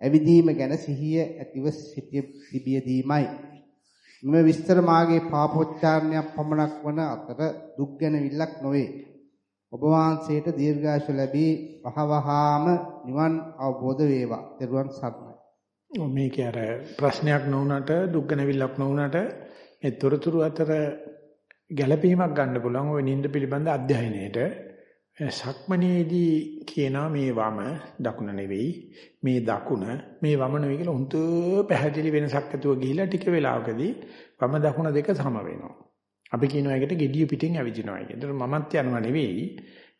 ඇවිදීම ගැන සිහිය ඇතිව සිටියදීමයි. මෙම විස්තර මාගේ පාපෝච්චාරණයක් පමණක් වන අතර දුක් ගැන විල්ලක් නොවේ. ඔබ වහන්සේට දීර්ඝායුෂ ලැබී වහවහාම නිවන් අවබෝධ වේවා. ත්වන් සරණයි. මේක අර ප්‍රශ්නයක් නොවුනට දුක් ගැන විල්ලක් නොවුනට මේ තොරතුරු අතර ගැළපීමක් ගන්න පුළුවන් ওই නිින්ද පිළිබඳ අධ්‍යයනයේට සක්මනේදී කියනවා මේ වම දකුණ නෙවෙයි මේ දකුණ මේ වම නෙවෙයි කියලා උන්ට පැහැදිලි වෙනසක් ඇතුව ගිහිලා ටික වෙලාවකදී වම දකුණ දෙක සම වෙනවා. අපි කියනවා ඒකට gediya පිටින් ඇවිදිනවා කියන. ඒතර මමත් යනවා නෙවෙයි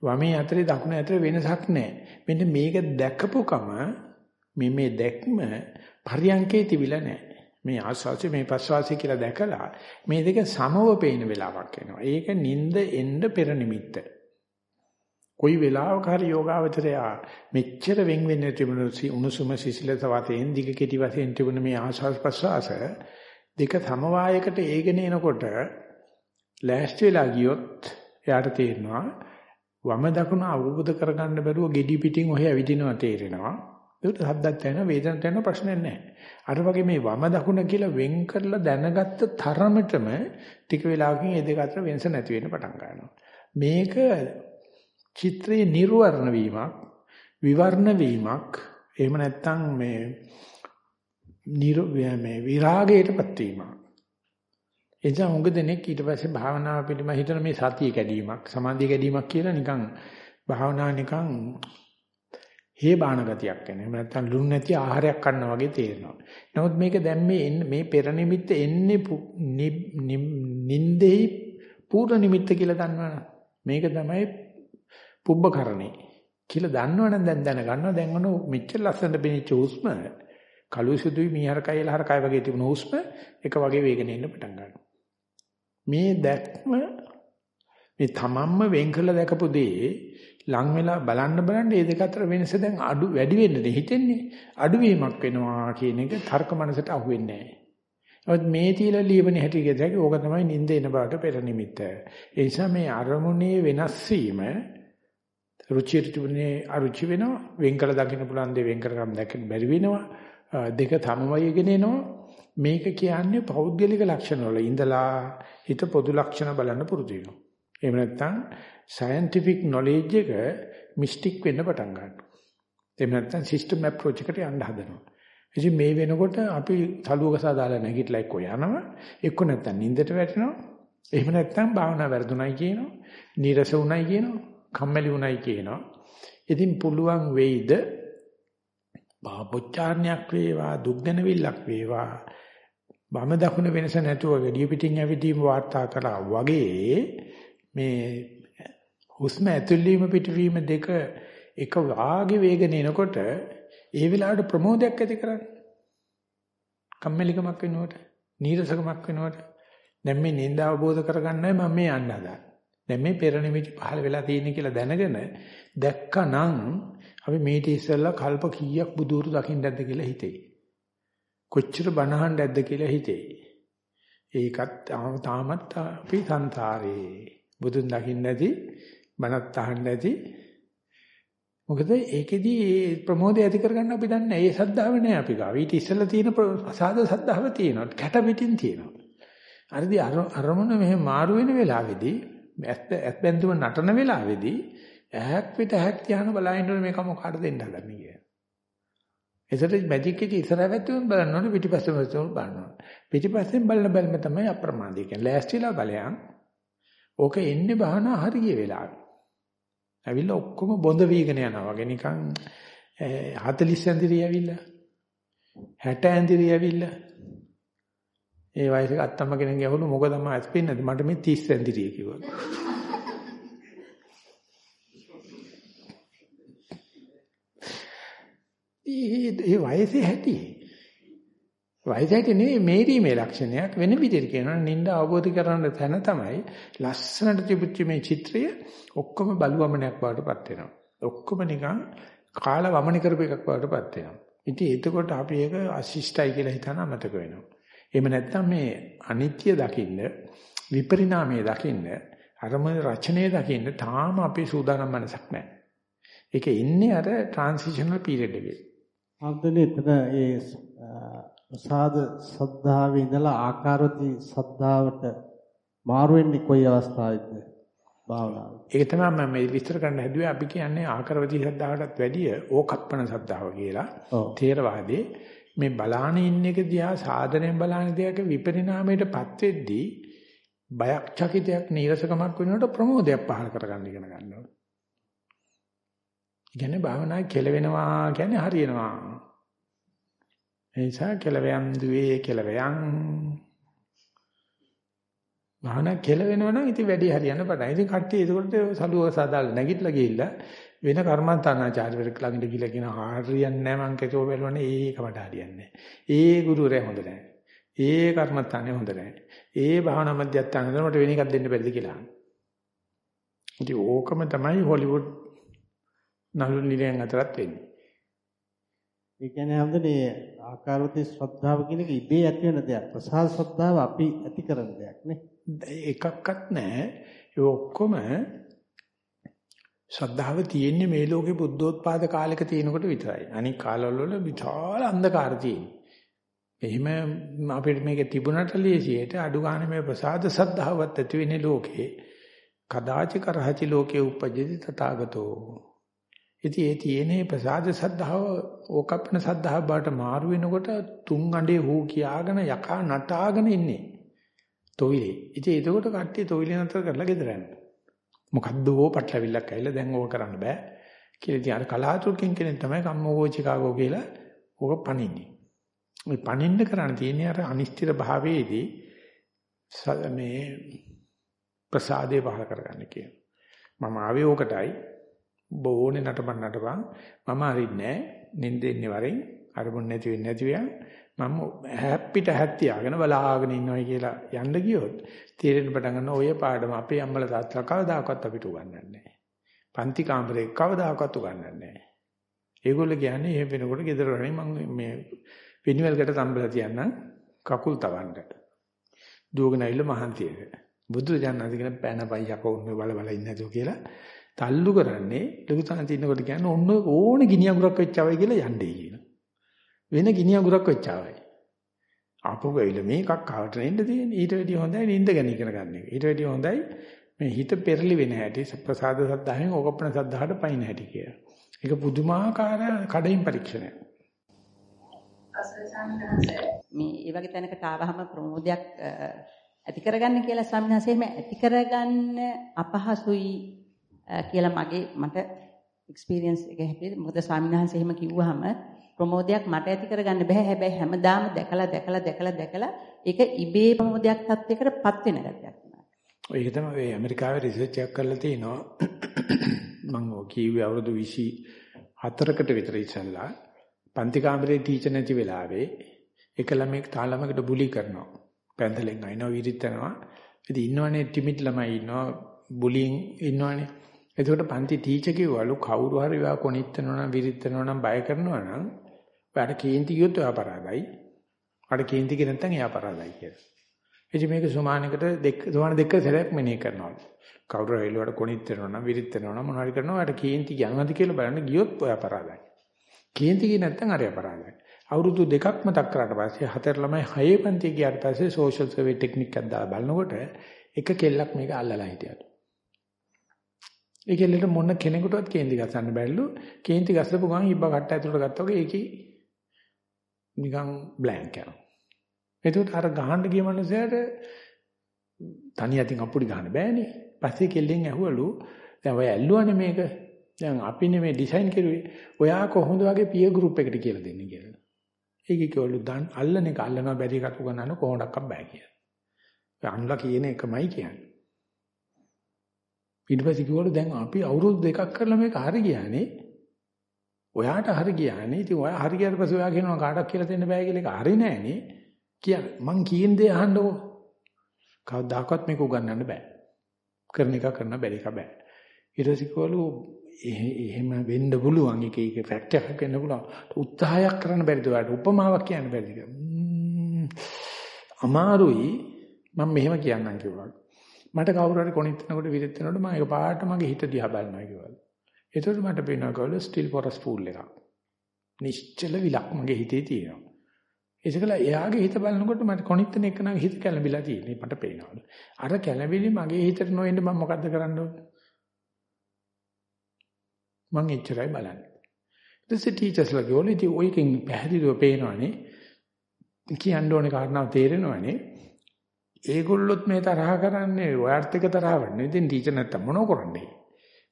වමේ අතරේ දකුණ අතරේ වෙනසක් නැහැ. මෙන්න මේක දැකපුකම මේ මේ දැක්ම පරියන්කේ තිබිලා නැහැ. මේ ආස්වාසිය මේ ප්‍රස්වාසිය කියලා දැකලා මේ දෙක සමව පේන වෙලාවක් එනවා. ඒක නිନ୍ଦ එන්න පෙර නිමිත්ත. කොයි වෙලාවක හරි යෝගාවචරය මෙච්චර වෙන් වෙන්න තිබුණු උණුසුම සිසිලස වශයෙන් දිග කෙටි වශයෙන් තිබුණ මේ ආස්වාස් ප්‍රස්වාස දෙක සමவாயකට ඒගෙන එනකොට ලෑස්ති වෙලා ගියොත් එයාට තේරෙනවා වම දකුණ අවබෝධ කරගන්න බැරුව gedi පිටින් ඔහෙ ඇවිදිනවා තේරෙනවා ඒකට හද්දක් තැන වේදනක් තැන ප්‍රශ්නයක් නැහැ. අර වගේ මේ වම දකුණ කියලා වෙන් කරලා දැනගත්ත තරමටම ටික වෙලාවකින් මේ දෙක අතර වෙනස නැති වෙන්න පටන් ගන්නවා. මේක චිත්‍රයේ නිර්වර්ණ වීමක්, විවර්ණ වීමක්, එහෙම නැත්නම් මේ නිර මේ විරාගයටපත් වීමක්. එනිසා උඟ දෙනෙක් ඊට පස්සේ භාවනාව පිළිම හිතන මේ සතිය කැඩීමක්, සමාධිය කැඩීමක් කියලා නිකන් භාවනා නිකන් හේ බාන ගතියක් එන. එහෙම නැත්නම් ලුණු නැති ආහාරයක් කන්නා වගේ තේරෙනවා. නමුත් මේක දැන් මේ මේ පෙර නිමිත්ත එන්නේ නින්දෙහි පූර්ණ නිමිත්ත කියලා දන්නවනේ. මේක තමයි පුබ්බකරණේ කියලා දන්නවනම් දැන් දැනගන්නවා දැන් ඔන්න මෙච්චර ලස්සනට පෙනිච්ච හුස්ම කළු සුදුයි මීහරකයි ලහරකයි වගේ තිබුණ හුස්ම එක වගේ වේගන එන්න පටන් ගන්නවා. මේ දැක්ම මේ තමන්ම වෙන් කළ දැකපු දේ ලං වෙලා බලන්න බලන්න මේ දෙක අතර වෙනස දැන් අඩු වැඩි වෙන්නද හිතෙන්නේ අඩුවීමක් වෙනවා කියන එක තර්ක මනසට අහු වෙන්නේ නැහැ. මේ තියලා ලියවන හැටි කියදැයි ඕක තමයි නිින්ද එන බවට පෙර නිමිත්ත. ඒ නිසා මේ අරමුණේ වෙනස් වීම රුචියට තිබුණේ අරුචි වෙනවා වෙන් කළ දකින්න පුළුවන් දේ වෙන් කරගන්න දැකන්න බැරි වෙනවා දෙක තමවයගෙන එනවා මේක කියන්නේ පෞද්ගලික ලක්ෂණ වල ඉඳලා හිත පොදු ලක්ෂණ බලන්න පුරුදු වෙනවා. එහෙම නැත්නම් scientific knowledge එක මිස්ටික් වෙන්න පටන් ගන්නවා. එහෙම නැත්නම් system approach එකට යන්න හදනවා. ඉතින් මේ වෙනකොට අපි තලුවකසා දාලා නැගිටලා එක්ක යනවා එක්ක නැත්නම් නිින්දට වැටෙනවා. එහෙම නැත්නම් භාවනා වැරදුණයි කියනවා. නීරස වුණයි කියනවා. කම්මැලි වුණයි කියනවා. ඉතින් පුළුවන් වෙයිද බාපොච්චාරණයක් වේවා දුක් ගැනවිල්ලක් වේවා වම දකුණ වෙනස නැතුව gediya pitin ඇවිදීම වාර්තා කළා වගේ මේ හුස්ම ඇතුල්වීම පිටවීම දෙක එක වාගේ වේගන එනකොට ඒ වෙලාවට ප්‍රමෝදයක් ඇති කරන්නේ. කම්මැලිකමක් වෙනකොට, නීරසකමක් වෙනකොට දැන් මේ නින්ද අවබෝධ කරගන්නයි මම මේ යන්න හදන්නේ. දැන් මේ පෙර නිමිති පහළ වෙලා තියෙන කියලා දැනගෙන දැක්කනම් අපි මේටි ඉස්සෙල්ලා කල්ප කීයක් බුදුරු දකින්නද කියලා හිතේ. කොච්චර බනහන්න ඇද්ද කියලා හිතේ. ඒකත් තාමත් අපි සංසාරේ බුදුන් දකින්න නැති බණත් අහන්න නැති මොකද ඒකෙදි ප්‍රමෝදය ඇති කරගන්න අපි දන්නේ නැහැ. ඒ සද්ධාව නැහැ අපි ගාව. ඊට ඉස්සෙල්ලා තියෙන සාද සද්ධාව තියෙනවා. කැට පිටින් තියෙනවා. හරිද අරමුණ මෙහෙම මාරු වෙන වෙලාවේදී ඇත් ඇත් බැඳුම නටන වෙලාවේදී ඇහක් පිට ඇහක් තියාන බලහින්න මේක මොකාට දෙන්න හදන්නේ කියලා. එසට මැජික් එකේ ඉස්සරහ පැත්තෙන් බලන්න ඕනේ පිටිපස්සෙන් බලන්න ඕනේ. පිටිපස්සෙන් බලන බැලම තමයි අප්‍රමාදී කියන්නේ. ලෑස්තිලා බලයන්. ඕක එන්නේ බහන හරිය වෙලාවේ. ඇවිල්ලා ඔක්කොම බොඳ වීගෙන යනවා වගේ නිකන් 40 ඇඳිරි ඇවිල්ලා 60 ඇඳිරි ඇවිල්ලා ඒ වයසක අත්තම්ම කෙනෙක් ගැහුණු මොකද තමයි ඇස්පෙන්නේ මට මේ 30 ඇඳිරිය කිව්වා. ඒ වයසේ හැටි. වයසට නෙවෙයි මේරීමේ ලක්ෂණයක් වෙන විදිහට කියනවා නින්ද අවබෝධ කරගන්න තැන තමයි ලස්සනට තිබුච්ච මේ චිත්‍රය ඔක්කොම බලුවමනයක් බවටපත් වෙනවා. ඔක්කොම නිකන් කාල වමන කරපු එකක් බවටපත් වෙනවා. ඉතින් එතකොට අපි ඒක අශිෂ්ටයි කියලා හිතන අමතක වෙනවා. එහෙම නැත්නම් මේ අනිත්‍ය දකින්න විපරිණාමය දකින්න අරම රචනය දකින්න තාම අපේ සූදානම් මනසක් නැහැ. ඒක ඉන්නේ අර ට්‍රාන්සිෂනල් පීරියඩ් එකේ. අන්තනේ එතන ඒ ප්‍රසාද සද්ධාවේ ඉඳලා ආකාරවති සද්ධාවට මාරු වෙන්නේ කොයි අවස්ථාවේද භාවනාව. ඒක තමයි මම මේ විස්තර කරන්න හැදුවේ අපි කියන්නේ ආකාරවති සද්ධාවටත් වැඩිය ඕකප්පන සද්ධාව කියලා. තේරවාදී මේ බලාන ඉන්න එක දිහා සාධනයෙන් බලාන දෙයක විපරිණාමයටපත් වෙද්දී බයක් චකිතයක් නීරසකමක් වෙනකොට ප්‍රමෝදයක් පහල කරගන්න ඉගෙන ගන්නවා. කියන්නේ භාවනාවේ කෙලවෙනවා කියන්නේ හරියනවා. ඒ නිසා කෙලවයන් දුවේ කෙලවයන් භාවනා කෙලවෙනවා නම් ඉතින් වැඩි හරියන්න පටන්. ඉතින් කට්ටිය ඒකට සලුව සදාල් නැගිටලා ගිහිල්ලා වෙන කර්මන්තානාචාර්යවරයෙක් ළඟට ගිහිල්ලා කියන හරියන්නේ නැහැ මං කෙතෝ බැලුවනේ ඒකමට හරියන්නේ නැහැ. ඒ ගුරුවරයා හොඳ නැහැ. ඒ කර්මත්තානේ හොඳ නැහැ. ඒ භාවනා මධ්‍යස්ථාන වලට වෙන එකක් දෙන්න බැරිද කියලා. ඉතින් ඕකම තමයි හොලිවුඩ් නළු නිලයන් අතරත් වෙන්නේ. ඒ කියන්නේ හැමදේ ආකාරවතී ශ්‍රද්ධාව කියන එක ඉබේ ඇති වෙන දෙයක්. ප්‍රසාද ශ්‍රද්ධාව අපි ඇති කරන දෙයක් නේ. එකක්වත් නැහැ. ඒ ඔක්කොම ශ්‍රද්ධාව තියෙන්නේ මේ ලෝකේ බුද්ධෝත්පාද කාලෙක තියෙනකොට විතරයි. අනික කාලවල වල විශාල අන්ධකාරය තියෙනවා. එහෙම අපිට මේක තිබුණට ලේසියට අඩු ගන්න මේ ප්‍රසාද ශ්‍රද්ධාවත් ඇති වෙන්නේ ලෝකේ. කදාච කරහචි ලෝකේ උපජ්ජති තථාගතෝ. ඉතින් ඒ තියෙනේ ප්‍රසාද ශ්‍රද්ධාව ඕකප්පන ශ්‍රද්ධාව බාට මාරු වෙනකොට තුන් අඬේ හූ කියාගෙන යකා නටාගෙන ඉන්නේ. තොවිලේ. ඉතින් එතකොට කට්ටිය තොවිලේ නතර කරලා ගෙදර යනවා. මොකද්ද ඕ පටලවිල්ලක් ඇවිල්ලා දැන් ඕක කරන්න බෑ. කියලා ඉතින් අර කලාතුරකින් කෙනෙක් තමයි කම්මෝගෝ චිකාගෝ කියලා ඕක පණින්නේ. මේ පණින්න කරන්න තියෙන්නේ අර අනිශ්චිත භාවයේදී මේ ප්‍රසාදේ පහල කරගන්න කියන. මම ආවේ ඕකටයි. බෝනේ නටබන් නටබන්. මම අරින්නේ නින්දෙන්නේ වරෙන්. අරමුණ නැති වෙන්නේ නැති වෙන මම හැප්පිට හැත්තියාගෙන බලාගෙන ඉන්නවයි කියලා යන්න ගියොත් තීරණ පටන් ගන්න ඔය පාඩම අපේ අම්මලා තාත්තලා කවදාකවත් අපිට උගන්වන්නේ නැහැ. පන්ති කාමරේ කවදාකවත් උගන්වන්නේ නැහැ. ඒගොල්ලෝ කියන්නේ එහෙම වෙනකොට ගෙදර වරේ මම මේ පිනිවල්කට තම්බලා තියන්න කකුල් තවන්න. දුවගෙන ඇවිල්ලා මහන්තියක. බුදු දඥාති කියන පෑන පයියක උන්නේ බල බල ඉන්නේ නැතුව කියලා තල්ලු කරන්නේ ලොකු තන තින්නකොට කියන්නේ ඔන්න ඕනේ ගිනි අඟුරක් වෙච්චවයි කියලා යන්නේ කියන. වෙන ගිනි අඟුරක් වෙච්චවයි. ආපහු ඇවිල්ලා මේකක් ආවට නෙන්න තියෙන්නේ. ඊට වැඩිය හොඳයි නිින්ද ගැන ඉගෙන ගන්න එක. ඊට වැඩිය හොඳයි මේ හිත පෙරලි වෙන හැටි ප්‍රසාද සද්ධායෙන් ඕකප්පන සද්ධාහට පයින් හැටි කියලා. ඒක පුදුමාකාර කඩින් පරීක්ෂණයක්. මේ ඒ වගේ තැනකට ආවහම ප්‍රමෝදයක් ඇති කරගන්න කියලා ස්වාමීන් වහන්සේ එහෙම ඇති කරගන්න අපහසුයි කියලා මගේ මට එක්ස්පීරියන්ස් එක හැටියට මොකද ස්වාමීන් වහන්සේ එහෙම කිව්වහම ප්‍රමෝදයක් මට ඇති කරගන්න බෑ හැබැයි හැමදාම දැකලා දැකලා දැකලා දැකලා ඒක ඉබේ ප්‍රමෝදයක් තත්යකටපත් වෙන ගතියක් තියෙනවා. ඒක තමයි මේ ඇමරිකාවේ රිසර්ච් එකක් කරලා තිනවා. මම ඔය කිව්වේ අවුරුදු 24කට විතර ඉස්සෙල්ලා පන්ති කාමරේ ටීචර් නැති වෙලාවේ එක ළමෙක් තා ළමකට බුලි කරනවා. පැන්තලෙන් අයින්ව විරිටනවා. ඉතින් ඉන්නවනේ ටිමිඩ් ළමයි ඉන්නවා බුලින් ඉන්නවනේ. එතකොට පන්ති ටීචර් කිව්වලු කවුරු හරි වා කොනිටනවා නම් විරිටනවා නම් බය කරනවා නම් ඔයාලට කේන්ති ගියොත් ඔයා අපරාධයි. ඔයාලට කේන්ති කිය නැත්නම් එයා අපරාධයි කියලා. එදි මේක සුමානකට දෙක සුමාන දෙක සැරයක් මෙනේ කරනවා. කවුරු හරි එළුවට කොනිටනවා නම් විරිටනවා නම් මොනවාරි කරනවා ඔයාලට කේන්ති යනවාද කියලා බලන්න ගියොත් ඔයා අපරාධයි. කේන්ති කිය නැත්නම් හරි අපරාධයි. අවුරුදු දෙකක් මතක් කරාට පස්සේ හතර ළමයි හයේ පන්ති ගියාට පස්සේ සෝෂල් සර්වේ ටෙක්නික් එකක් දාලා බලනකොට එක කෙල්ලක් මේක අල්ලලා හිටියලු. ඒ කෙල්ලට මොන කෙනෙකුටවත් කේන්ති ගස්සන්න බැරිලු. කේන්ති ගස්සපු ගමන් ඉබ්බා කට්ට ඇතුලට ගත්තා වගේ ඒකේ නිකන් බ්ලැන්ක් යනවා. එතකොට අර ගහන්න ගිය මනුස්සයාට තනි අතින් අපුඩි ගහන්න බෑනේ. පස්සේ කෙල්ලෙන් ඇහුවලු දැන් ඔය ඇල්ලුවානේ මේක. දැන් අපිනේ මේ ඩිසයින් කරුවේ. ඔයා කොහොමද වගේ පියර් ගෲප් එකට කියලා දෙන්නේ කියලා. ඒකේ කිව්වලු දන් අල්ලන එක අල්ලනවා බැරි එකක් උගන්නන්න කොහොමඩක්වත් බෑ කියලා. ඒ අන්ලා කියන එකමයි කියන්නේ. ඊට පස්සේ කිව්වලු දැන් අපි අවුරුදු දෙකක් කරලා මේක හරි ගියානේ. ඔයාට හරි ගියානේ. ඉතින් ඔයා හරි ගියාට පස්සේ ඔයා කියනවා කාටවත් කියලා දෙන්න බෑ කියලා ඒක හරි නෑනේ. කියන්න මං කියන දේ අහන්නකෝ. කවදාකවත් මේක උගන්නන්න බෑ. කරන එක කරන්න බැරි එක බෑ. ඊට පස්සේ කිව්වලු එහෙම වෙන්න පුළුවන් එක එක ෆැක්ට් එකක් වෙන්න පුළුවන්. උත්සාහයක් කරන්න බැරිද ඔයාලට උපමාවක් කියන්න බැරිද අමාරුයි මම මෙහෙම කියන්නම් කිව්වා. මට කවුරු හරි කොනිටනකොට විරිත් වෙනකොට මම ඒක පාට මගේ හිත දිහා බලනවා කිව්වා. එතකොට මට පේනවා කවල ස්ටිල් ෆොරස් පූල් එකක්. නිශ්චල විලක් මගේ හිතේ තියෙනවා. ඒකල එයාගේ හිත බලනකොට මට කොනිටන එක නම් හිත කැළඹිලා තියෙන්නේ මට පේනවා. අර කැළඹිලි මගේ හිතට නොඑන්න මම මොකද්ද කරන්න ඕනේ? මං එච්චරයි බලන්නේ. ඊටසේ ටීචර්ස්ලා ගෝලේ ඉතින් ඔයකින් පැහැදිලිව පේනවනේ. කියන්න ඕනේ කාරණාව තේරෙනවනේ. ඒගොල්ලොත් මේ තරහ කරන්නේ ඔයාත් එක්ක තරහ වෙන්නේ. ඉතින් ටීචර් නැත්තම් මොනව කරන්නේ?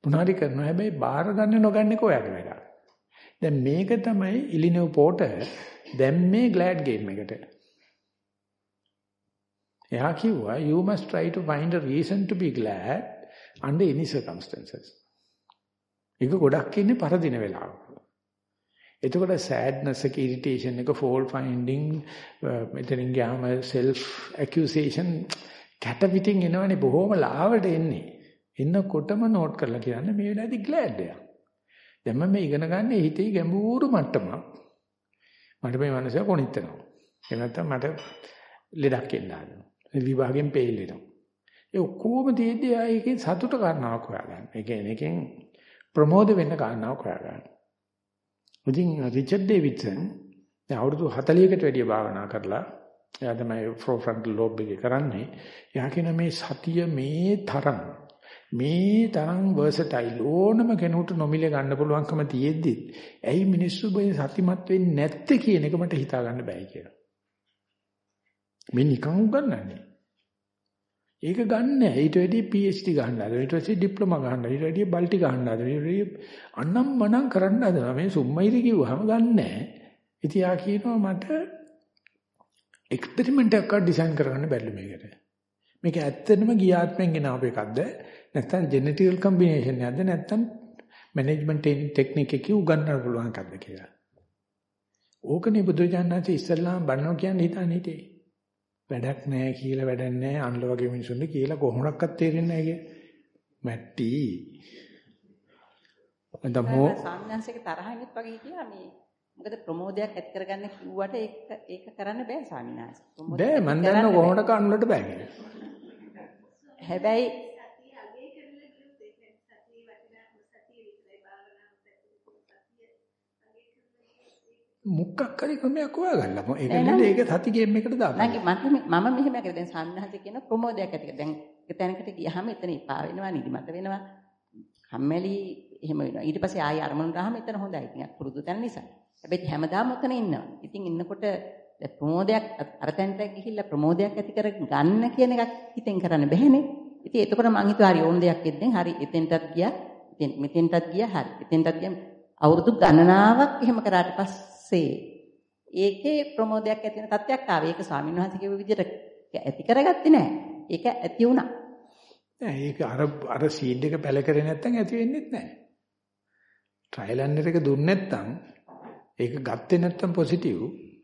මොනවාරි කරනවා හැබැයි බාර ගන්න නොගන්නේ කොයාගේ වැඩ. දැන් මේක තමයි ඉලිනෝ පෝටර් දැන් මේ ග්ලෑඩ් ගේම් එකට. එයා කිව්වා you must try to find a reason to be glad under any circumstances. ඒක ගොඩක් ඉන්නේ පරදින වෙලාවක. එතකොට sadness එක irritation එක fault finding මෙතනින් ගියාම self accusation කැට පිටින් එනවනේ බොහොම ලාවට එන්නේ. එන්නකොටම නෝට් කරලා කියන්නේ මේ වෙලාවේදී glad එකක්. දැන් මම ඉගෙන ගන්න හිතේ ගැඹුරු මට්ටමක්. මට මේ මනස කොනිටනවා. එහෙම නැත්නම් මට ලෙඩක් එන්න හදනවා. විභාගයෙන් පෙල් වෙනවා. ඒ ඔක්කොම තියෙද්දී ආ ඒකේ සතුට කාරණාවක් හොයාගන්න. ඒ කියන්නේ එකෙන් ප්‍රමෝද වෙන්න කාරණාවක් හොයාගන්න. ඉතින් රිචඩ් ඩේවිඩ්සන් දැන් අවුරුදු 40කට වැඩිය භාවනා කරලා එයා තමයි ෆ්‍රොන්ටල් ලෝබ් එකේ කරන්නේ. එයා කියන මේ සතිය මේ තරම් මේ තරම් වර්සටයිල් ඕනම කෙනෙකුට නොමිලේ ගන්න පුළුවන්කම තියෙද්දි ඇයි මිනිස්සු මේ සතිමත් වෙන්නේ නැත්තේ කියන එක මට හිතා ගන්න බෑ කියලා. මේ නිකන් උගන්නන්නේ. ඒක ගන්න ඊට වැඩි PhD ගන්න හදනවා. ඊට පස්සේ ඩිප්ලෝමා ගන්න. ඊට වැඩි බල්ටි ගන්න හදනවා. ඊට වැඩි අන්නම් මනම් කරන්න හදනවා. මේ සුම්මයිරි කිව්වහම ගන්නෑ. ඉතින් ආ කියනවා මට එක්ස්පෙරිමන්ට් එකක් ඩිසයින් කරගන්න බැරිලු මේකට. මේක ඇත්තටම ගියාත්මෙන් ගෙන ආපු එකක්ද? නැත්නම් ජෙනටිකල් කම්බිනේෂන් එකක්ද? නැත්නම් මැනේජ්මන්ට් ටෙක්නික් එකේ උගන්වන්න පුළුවන් එකක්ද කියලා. ඕකනේ බුදුජානනාථ ඉස්සල්ලාම බණෝ කියන්නේ හිතන්නේ හිතේ. වැඩක් නැහැ කියලා වැඩක් නැහැ අන්ල වගේ මිනිසුන්ට කියලා කොහොමඩක්වත් තේරෙන්නේ නැහැ මැට්ටි. දමෝ සාමනන්සේක තරහින්ත් වගේ කියලා මේ මොකද ප්‍රමෝදයක් ඇති කරගන්න කිව්වට ඒක ඒක කරන්න බෑ ස්වාමිනාස්. බෑ මන් දන්න කොහොමද කන්නට බෑ කියලා. හැබැයි මුක්කක් කරි ක්‍රමයක් හොයාගන්න. ඒක නෙමෙයි ඒක සති ගේම් එකට දාන්න. මම මම මෙහෙම කරේ දැන් සාමිනහස කියන ප්‍රමෝදයක් ඇති. දැන් එක තැනකට ගියාම එතන ඉපා වෙනවා නිදිමත වෙනවා. කම්මැලි එහෙම වෙනවා. ඊට පස්සේ ආයෙ අරමුණට ගහම එතන හොඳයි. ඉතින් පුරුදු තැන නිසා. හැබැයි හැමදාම ඔතන ඉන්නවා. ඉතින් ඉන්නකොට ප්‍රමෝදයක් අර තැනට ගිහිල්ලා ප්‍රමෝදයක් ඇති කර ගන්න කියන එකක් හිතෙන් කරන්න බැහැනේ. ඉතින් එතකොට මං හිතුවා හරි ඕන දෙයක් එද්දෙන් හරි එතෙන්ටත් ගියා. ඉතින් මෙතෙන්ටත් ගියා හරි. එතෙන්ටත් ගියා. අවුරුදු ගණනාවක් එහෙම කරාට පස්සේ පස්සේ ඒකේ ප්‍රමෝදයක් ඇති වෙන තත්යක් ආවේ. ඒක ස්වාමීන් වහන්සේ කියපු විදිහට ඇති කරගත්තේ නැහැ. ඒක ඇති වුණා. නෑ ඒක අර අර සීඩ් එක පැල කරේ නැත්නම් ඇති වෙන්නේ නැහැ. ට්‍රයිල් ඇන්ඩර් එක දුන්නේ නැත්නම් ඒක ගත්තේ නැත්නම් පොසිටිව්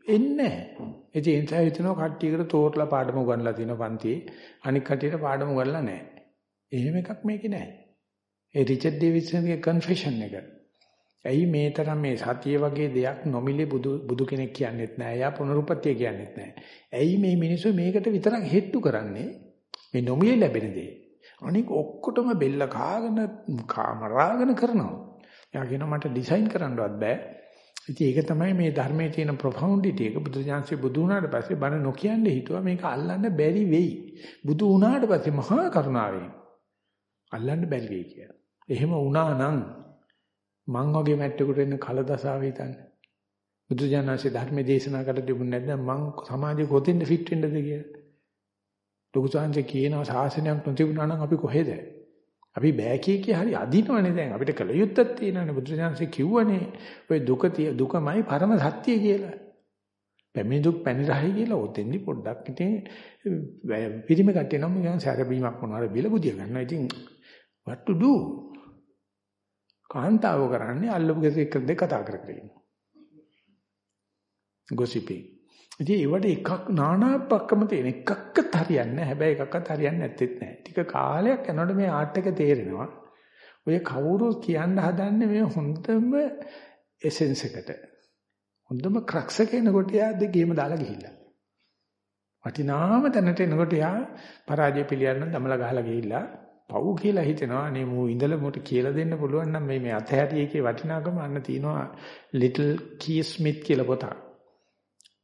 එන්නේ නැහැ. ඒ නිසා හිතනවා කට්ටියකට තෝරලා පාඩම උගන්ලා තිනවා පන්තියේ. අනික් කට්ටියට පාඩම උගන්ලා නැහැ. එහෙම එකක් මේකේ නැහැ. ඒ රිචඩ් ඩේවිඩ්සන්ගේ කන්ෆෙෂන් එක. ඇයි මේ තරම් මේ සතිය වගේ දෙයක් නොමිලේ බුදු බුදු කෙනෙක් කියන්නෙත් නෑ. එයා පුනරුත්පත්තිය කියන්නෙත් නෑ. ඇයි මේ මිනිස්සු මේකට විතරක් හෙට්ටු කරන්නේ? මේ නොමිලේ ලැබෙන දේ. අනික ඔක්කොටම බෙල්ල කාගෙන කාමරාගෙන කරනවා. එයා කියනවා මට ඩිසයින් කරන්නවත් බෑ. ඉතින් ඒක තමයි මේ ධර්මයේ තියෙන ප්‍රොෆවුන්ඩිටි එක බුදු දානසේ බුදු වුණාට පස්සේ බණ නොකියන්නේ හිතුවා මේක අල්ලන්න බැරි වෙයි. බුදු වුණාට පස්සේ මහා කරුණාවෙන් අල්ලන්න බැරි වෙයි කියලා. එහෙම වුණා නම් මං වගේ මැට්ටෙකුට එන්න කලදසාව හිතන්නේ. බුදුජානනාංශයේ ධර්ම දේශනා කළ තිබුණ නැත්නම් මං සමාජෙ කොතෙන්ද ෆිට වෙන්නද කියලා. ලොකු සංජය කියනවා ශාසනයක් නොතිබුණා නම් අපි කොහෙද? අපි බෑ කිය කිය හරි අදිනවනේ දැන් අපිට කල යුත්තක් තියෙනවානේ බුදුජානනාංශේ කිව්වනේ ඔය දුක දුකමයි පරම සත්‍ය කියලා. පැමිණි දුක් පැනිරහයි කියලා ඔතෙන්දි පොඩ්ඩක් ඉතින් පිරිමි කට්ටිය නම් මම සැරබීමක් මොනවාර බිල බුදිය ගන්නවා. ඉතින් what to do? කාන්තාව කරන්නේ අල්ලපු ගෙදර එක දෙක කතා කර කර ඉන්නවා. ගොසිපින්. ඉතින් ඒවට එකක් නානාපක්කම තියෙන එකක්වත් හරියන්නේ නැහැ. හැබැයි එකක්වත් හරියන්නේ නැත්තේත් නැහැ. ටික කාලයක් යනකොට මේ ආර්ට් එක තේරෙනවා. ඔය කවුරු කියන්න හදන්නේ මේ හොඳම එසෙන්ස් එකට. හොඳම ක්‍රක්ස් එක එනකොට යා දෙකේම දාලා ගිහිල්ලා. වටිනාම තැනට එනකොට යා පරාජය පිළියන්න දමලා ගහලා ගිහිල්ලා පව් කියලා හිතෙනවා අනේ මූ ඉඳලා මොට කියලා දෙන්න පුළුවන් නම් මේ මේ අතහැරිය එකේ වටිනාකම අන්න තියෙනවා ලිටල් කී ස්මිත් කියලා පොතක්.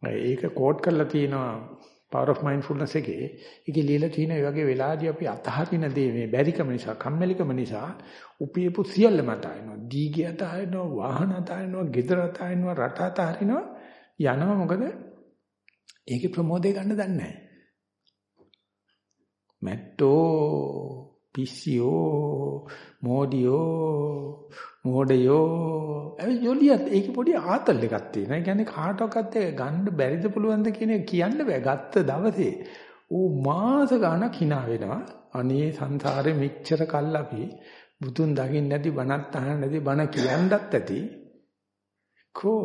ඒක කෝඩ් කරලා තියෙනවා power of mindfulness එකේ. ඒකේ ලියලා තියෙන ඒ වගේ වෙලාදී අපි අතහරින දේ මේ බැරිකම නිසා, කම්මැලිකම නිසා උපයපු සියල්ලම අතහරිනවා. දීගය අතහරිනවා, වාහන අතහරිනවා, ගෙදර අතහරිනවා, රට අතහරිනවා. යනවා මොකද? ඒකේ ප්‍රමෝදය ගන්න දන්නේ නැහැ. මැට්ටෝ පිස්සියෝ මෝඩියෝ මෝඩයෝ ඒ ජොලියත් ඒක පොඩි ආතල් එකක් තියෙනවා. ඒ කියන්නේ කාටවත් ඒක ගන්න බැරිද පුළුවන්ද කියන එක කියන්න බෑ. ගත්ත දවසේ ඌ මාස ගාණක් hina වෙනවා. අනේ සංසාරේ මෙච්චර කල් අපි බුදුන් දකින්න නැති බණත් අහන්න නැති බණ කියන්නත් ඇති. කෝ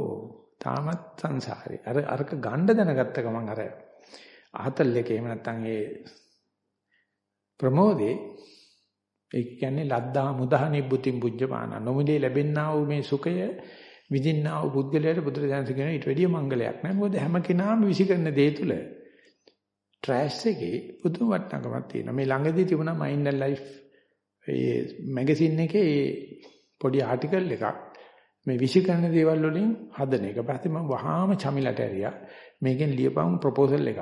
තාමත් සංසාරේ. අර අරක ගන්න දැනගත්ත ගමන් අර ආතල් එක එහෙම නැත්නම් ඒ ප්‍රමෝදේ ඒ කියන්නේ ලද්දා මුදා නිබ්බුතින් බුද්ධමාන නොමිලේ ලැබෙන්නා වූ මේ සුඛය විඳින්නා වූ පුද්ගලයාට බුදුරජාණන් කියන ඊට වැඩිය මංගලයක් නෑ මොකද හැම කෙනාම විසිකරන දේ තුල ට්‍රෑෂ් එකේ පුදුම වටිනාකමක් තියෙනවා මේ ළඟදී තිබුණා මයින්ඩ් ඇන්ඩ් ලයිෆ් ඒ මැගසින් එකේ පොඩි ආටිකල් එකක් මේ විසිකරන දේවල් වලින් හදන එක. පස්සේ මම වහාම චමිලට ඇරියා. මේකෙන් ලියපම් ප්‍රොපෝසල් එකක්.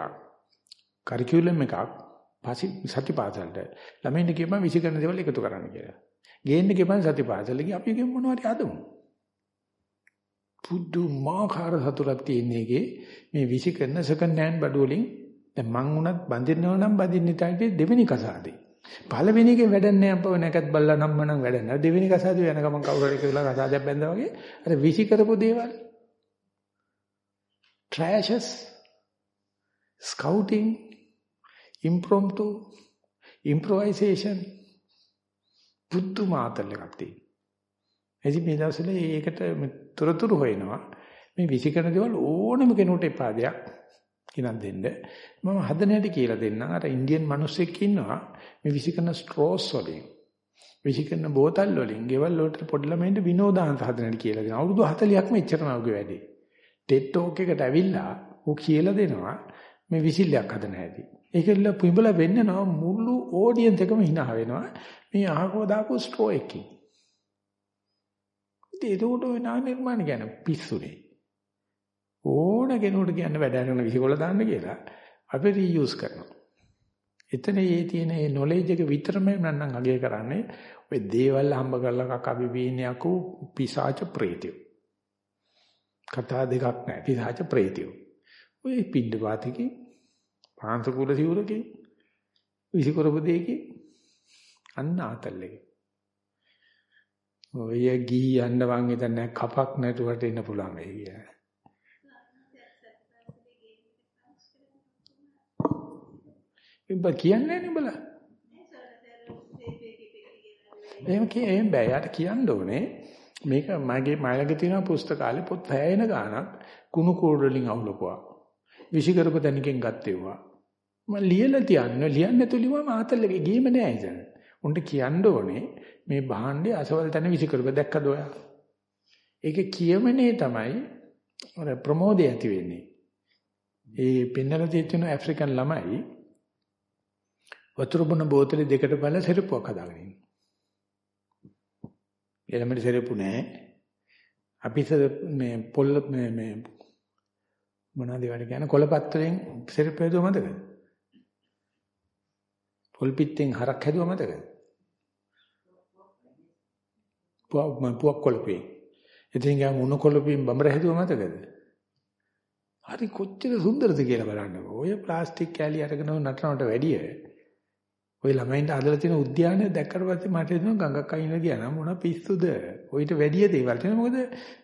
කරිකියුලම් එකක්. පසි සතිපාසලට ළමයින්ට කියපන් විසි කරන දේවල් එකතු කරන්න කියලා. ගේන්න කියපන් සතිපාසල ගිහ අපි ගෙන් මොනවද හදමු. පුදුමාකාර සතුටක් තියෙන එකේ මේ විසි කරන සෙකන්ඩ් හෑන්ඩ් බඩු වලින් දැන් මං උනත් බඳින්නව නම් බඳින්න ඉතින් දෙවෙනි කසාදේ. පළවෙනි එකේ වැඩක් නැහැ අපව නැකත් බල්ලා නම් මනම් වැඩක් නැහැ. දෙවෙනි කසාදේ යන ගමන් කවුරු හරි කියලා කසාදයක් බැඳා වගේ අර විසි කරපු දේවල් trashes scouting impromptu improvisation පුදුම ආතල් එකක් තියෙනවා. එදි මේ දවස්වල ඒකට තොරතුරු හොයනවා. මේ විසිකරන දේවල් ඕනම කෙනෙකුට එපා දෙයක් කිනක් දෙන්න. මම හදන හැටි කියලා දෙන්නම්. අර ඉන්දියන් මිනිස්සෙක් ඉන්නවා මේ විසිකරන ස්ට්‍රෝස් වලින් විසිකරන බෝතල් වලින් ගෙවල් වලට පොඩි ළමයින්ට විනෝදාන්ත හදන හැටි කියලා දෙනවා. අවුරුදු 40ක්ම එච්චරම උගේ වැඩේ. ටෙට් ටෝක් එකට ඇවිල්ලා ඌ කියලා දෙනවා මේ විසිල්ලයක් හදන හැටි. ඒකෙල්ල පිඹල වෙන්න නෝ මුළු ඔඩියන්ස් එකම hina වෙනවා. මේ අහකෝ දාපු ස්ට්‍රෝ එකකින්. ඉතින් ඒකට ඔය නා නිර්මාණ ගැන පිස්සුනේ. ඕන කෙනෙකුට කියන්න වැඩ කරන විසිකොල දාන්න කියලා අපි රීයුස් කරනවා. එතන ඒ තියෙන ඒ නොලෙජ් එක විතරම මම අගය කරන්නේ ඔය දේවල් හම්බ කරලා කක අපි බීන්නේ අකු පිසාච ප්‍රේතිය. කතා දෙකක් නැහැ පිසාච ප්‍රේතිය. ඔය පින්ඩ වාතිකේ පාංශ කුල සිවුරකින් විසිකරපු දෙයකින් අන්න ආතල් එක. ඔය ගී යන්න වන් හිතන්නේ කපක් නැතුවට එන්න පුළුවන් මේ කියන. ඉබ්බ කියන්නේ නේ බලා. එහෙම කිය එහෙම බෑ. යාට කියන්න ඕනේ මේක මගේ මයිලගේ තියෙන පුස්තකාලේ පොත් හැයෙන ගානක් කුණු කෝඩ වලින් අවුලපුවා. විසිකරපු තැනකින් ගත්තේවා. මම ලියලා තියන්න ලියන්න නැතුව ලිව්වම ආතල් එකේ ගේම නෑ ඉතින්. උන්ට කියන්න ඕනේ මේ භාණ්ඩේ අසවල් තැන විසිකරප දැක්කද ඔයා? ඒක කියමනේ තමයි අර ප්‍රමෝදය ඇති වෙන්නේ. ඒ පෙන්නලා තියෙන ඇෆ්‍රිකන් ළමයි වතුර බොන බෝතලේ දෙකට බලලා සෙරප්පුවක් හදාගෙන ඉන්නේ. එළමඩ සෙරප්පු නැහැ. අපි මේ පොල් මේ මේ මොනවද ඒවට කියන්නේ කොළපත් වලින් සෙරප්පු හදුව මතකද? පොල් පිටෙන් හරක් හැදුවා මතකද? පුවක් කොළපේ. ඉතින් ගා මුණ කොළපෙන් බඹර හැදුවා මතකද? හරි කොච්චර සුන්දරද කියලා බලන්නකෝ. ඔය ප්ලාස්ටික් කෑලි අරගෙන නටනවට වැඩිය ඔය ළමයින්ට අදලා තියෙන උද්‍යානය දැක්කට පස්සේ මට හිතෙනවා ගඟක් අයින ගියා නම් මොන පිස්සුද? ඔయిత වැඩිය දේවල් තියෙනවා. මොකද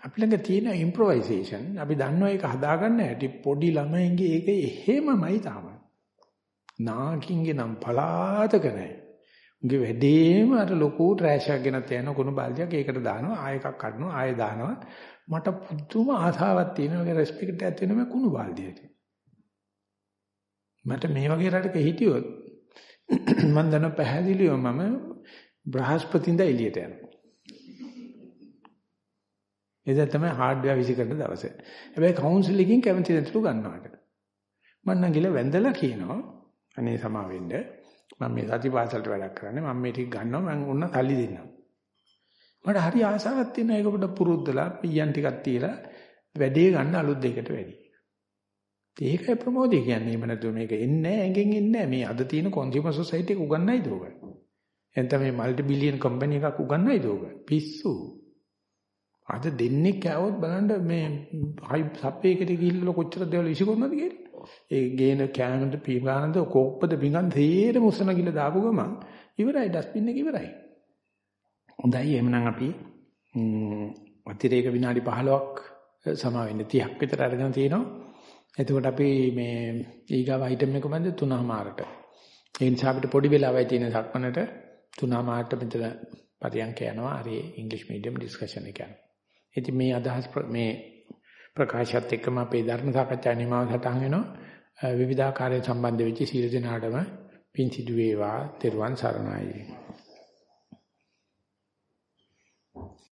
අපි ළඟ තියෙන ඉම්ප්‍රොවයිසේෂන් අපි දන්නවා ඒක හදාගන්න හැටි පොඩි ළමයින්ගේ ඒක එහෙමමයි තාම. නාකින්ගේ නම් පලාතක නැහැ. උගේ වැඩේම අර ලොකු ට්‍රෑෂ් එකක් ගෙන තියන කුණු බල්දියක් ඒකට දානවා ආය එකක් කඩනවා ආය දානවා. මට පුදුම ආසාවක් තියෙනවා ඒගේ රෙස්පෙක්ට් එකක් තියෙනවා මේ කුණු බල්දියට. මට මේ වගේ රටක හිටියොත් මම දන්න පැහැදිලිව මම බ්‍රහස්පතින්ද එළියට යනවා. එදා තමයි හાર્ඩ්වෙයාර් විසි කරන දවසේ. හැබැයි කවුන්සිල් එකකින් කැමති නැතුළු ගන්නවට මම නම් ගිල වැඳලා කියනවා අනේ සමා වෙන්න. මම මේ සතිපාසලට වැඩක් කරන්නේ. මම මේ ටික ගන්නවා. මම උන්න තල්ලි දෙන්නම්. මට හරි ආසාවක් තියෙනවා ඒක පොඩ්ඩක් පුරුද්දලා පියන් ටිකක් තියලා වැඩේ ගන්න අලුත් දෙයකට වැඩි ඒකයි ප්‍රමෝදය කියන්නේ. එහෙම නැතුව මේක එන්නේ ඇඟෙන් එන්නේ මේ අද තියෙන කන්සියුමර් සොසයිටි එක උගන්නයිද ඔබ එතන මේ মালටි බිලියන් කම්පැනි එකක් උගන්නයිද ඔබ පිස්සු. අද දෙන්නේ කෑවොත් බලන්න මේ හයි සප්පේකට ගිහිල්ලා කොච්චර දේවල් විසිකරනවද කියලා. ඒ ගේන කෑමද පීගානද කෝප්පද පිඟන් තේරෙම උස්සන ගිල දාපු ගමන් ඉවරයි ඩස්බින් එක ඉවරයි. හොඳයි එහෙනම් අපි අතිරේක විනාඩි 15ක් සමා වෙන්න 30ක් විතර අරගෙන තිනවා. එතකොට අපි මේ ඊගාව අයිටම් එක මැද 3:00මාරට. ඒ නිසා අපිට පොඩි වෙලාවයි තියෙන සක්මනට 3:00මාරට මෙතන පරියන්ක යනවා. හරි ඉංග්‍රීසි මීඩියම් ඩිස්කෂන් එක යනවා. ඉතින් මේ අදහස් මේ ප්‍රකාශයත් එක්කම අපේ ධර්ම සාකච්ඡා නිමාව සටහන් වෙනවා. විවිධාකාරයෙන් සම්බන්ධ වෙච්ච සීල දෙනාටම පින් සිදු වේවා. තෙරුවන් සරණයි.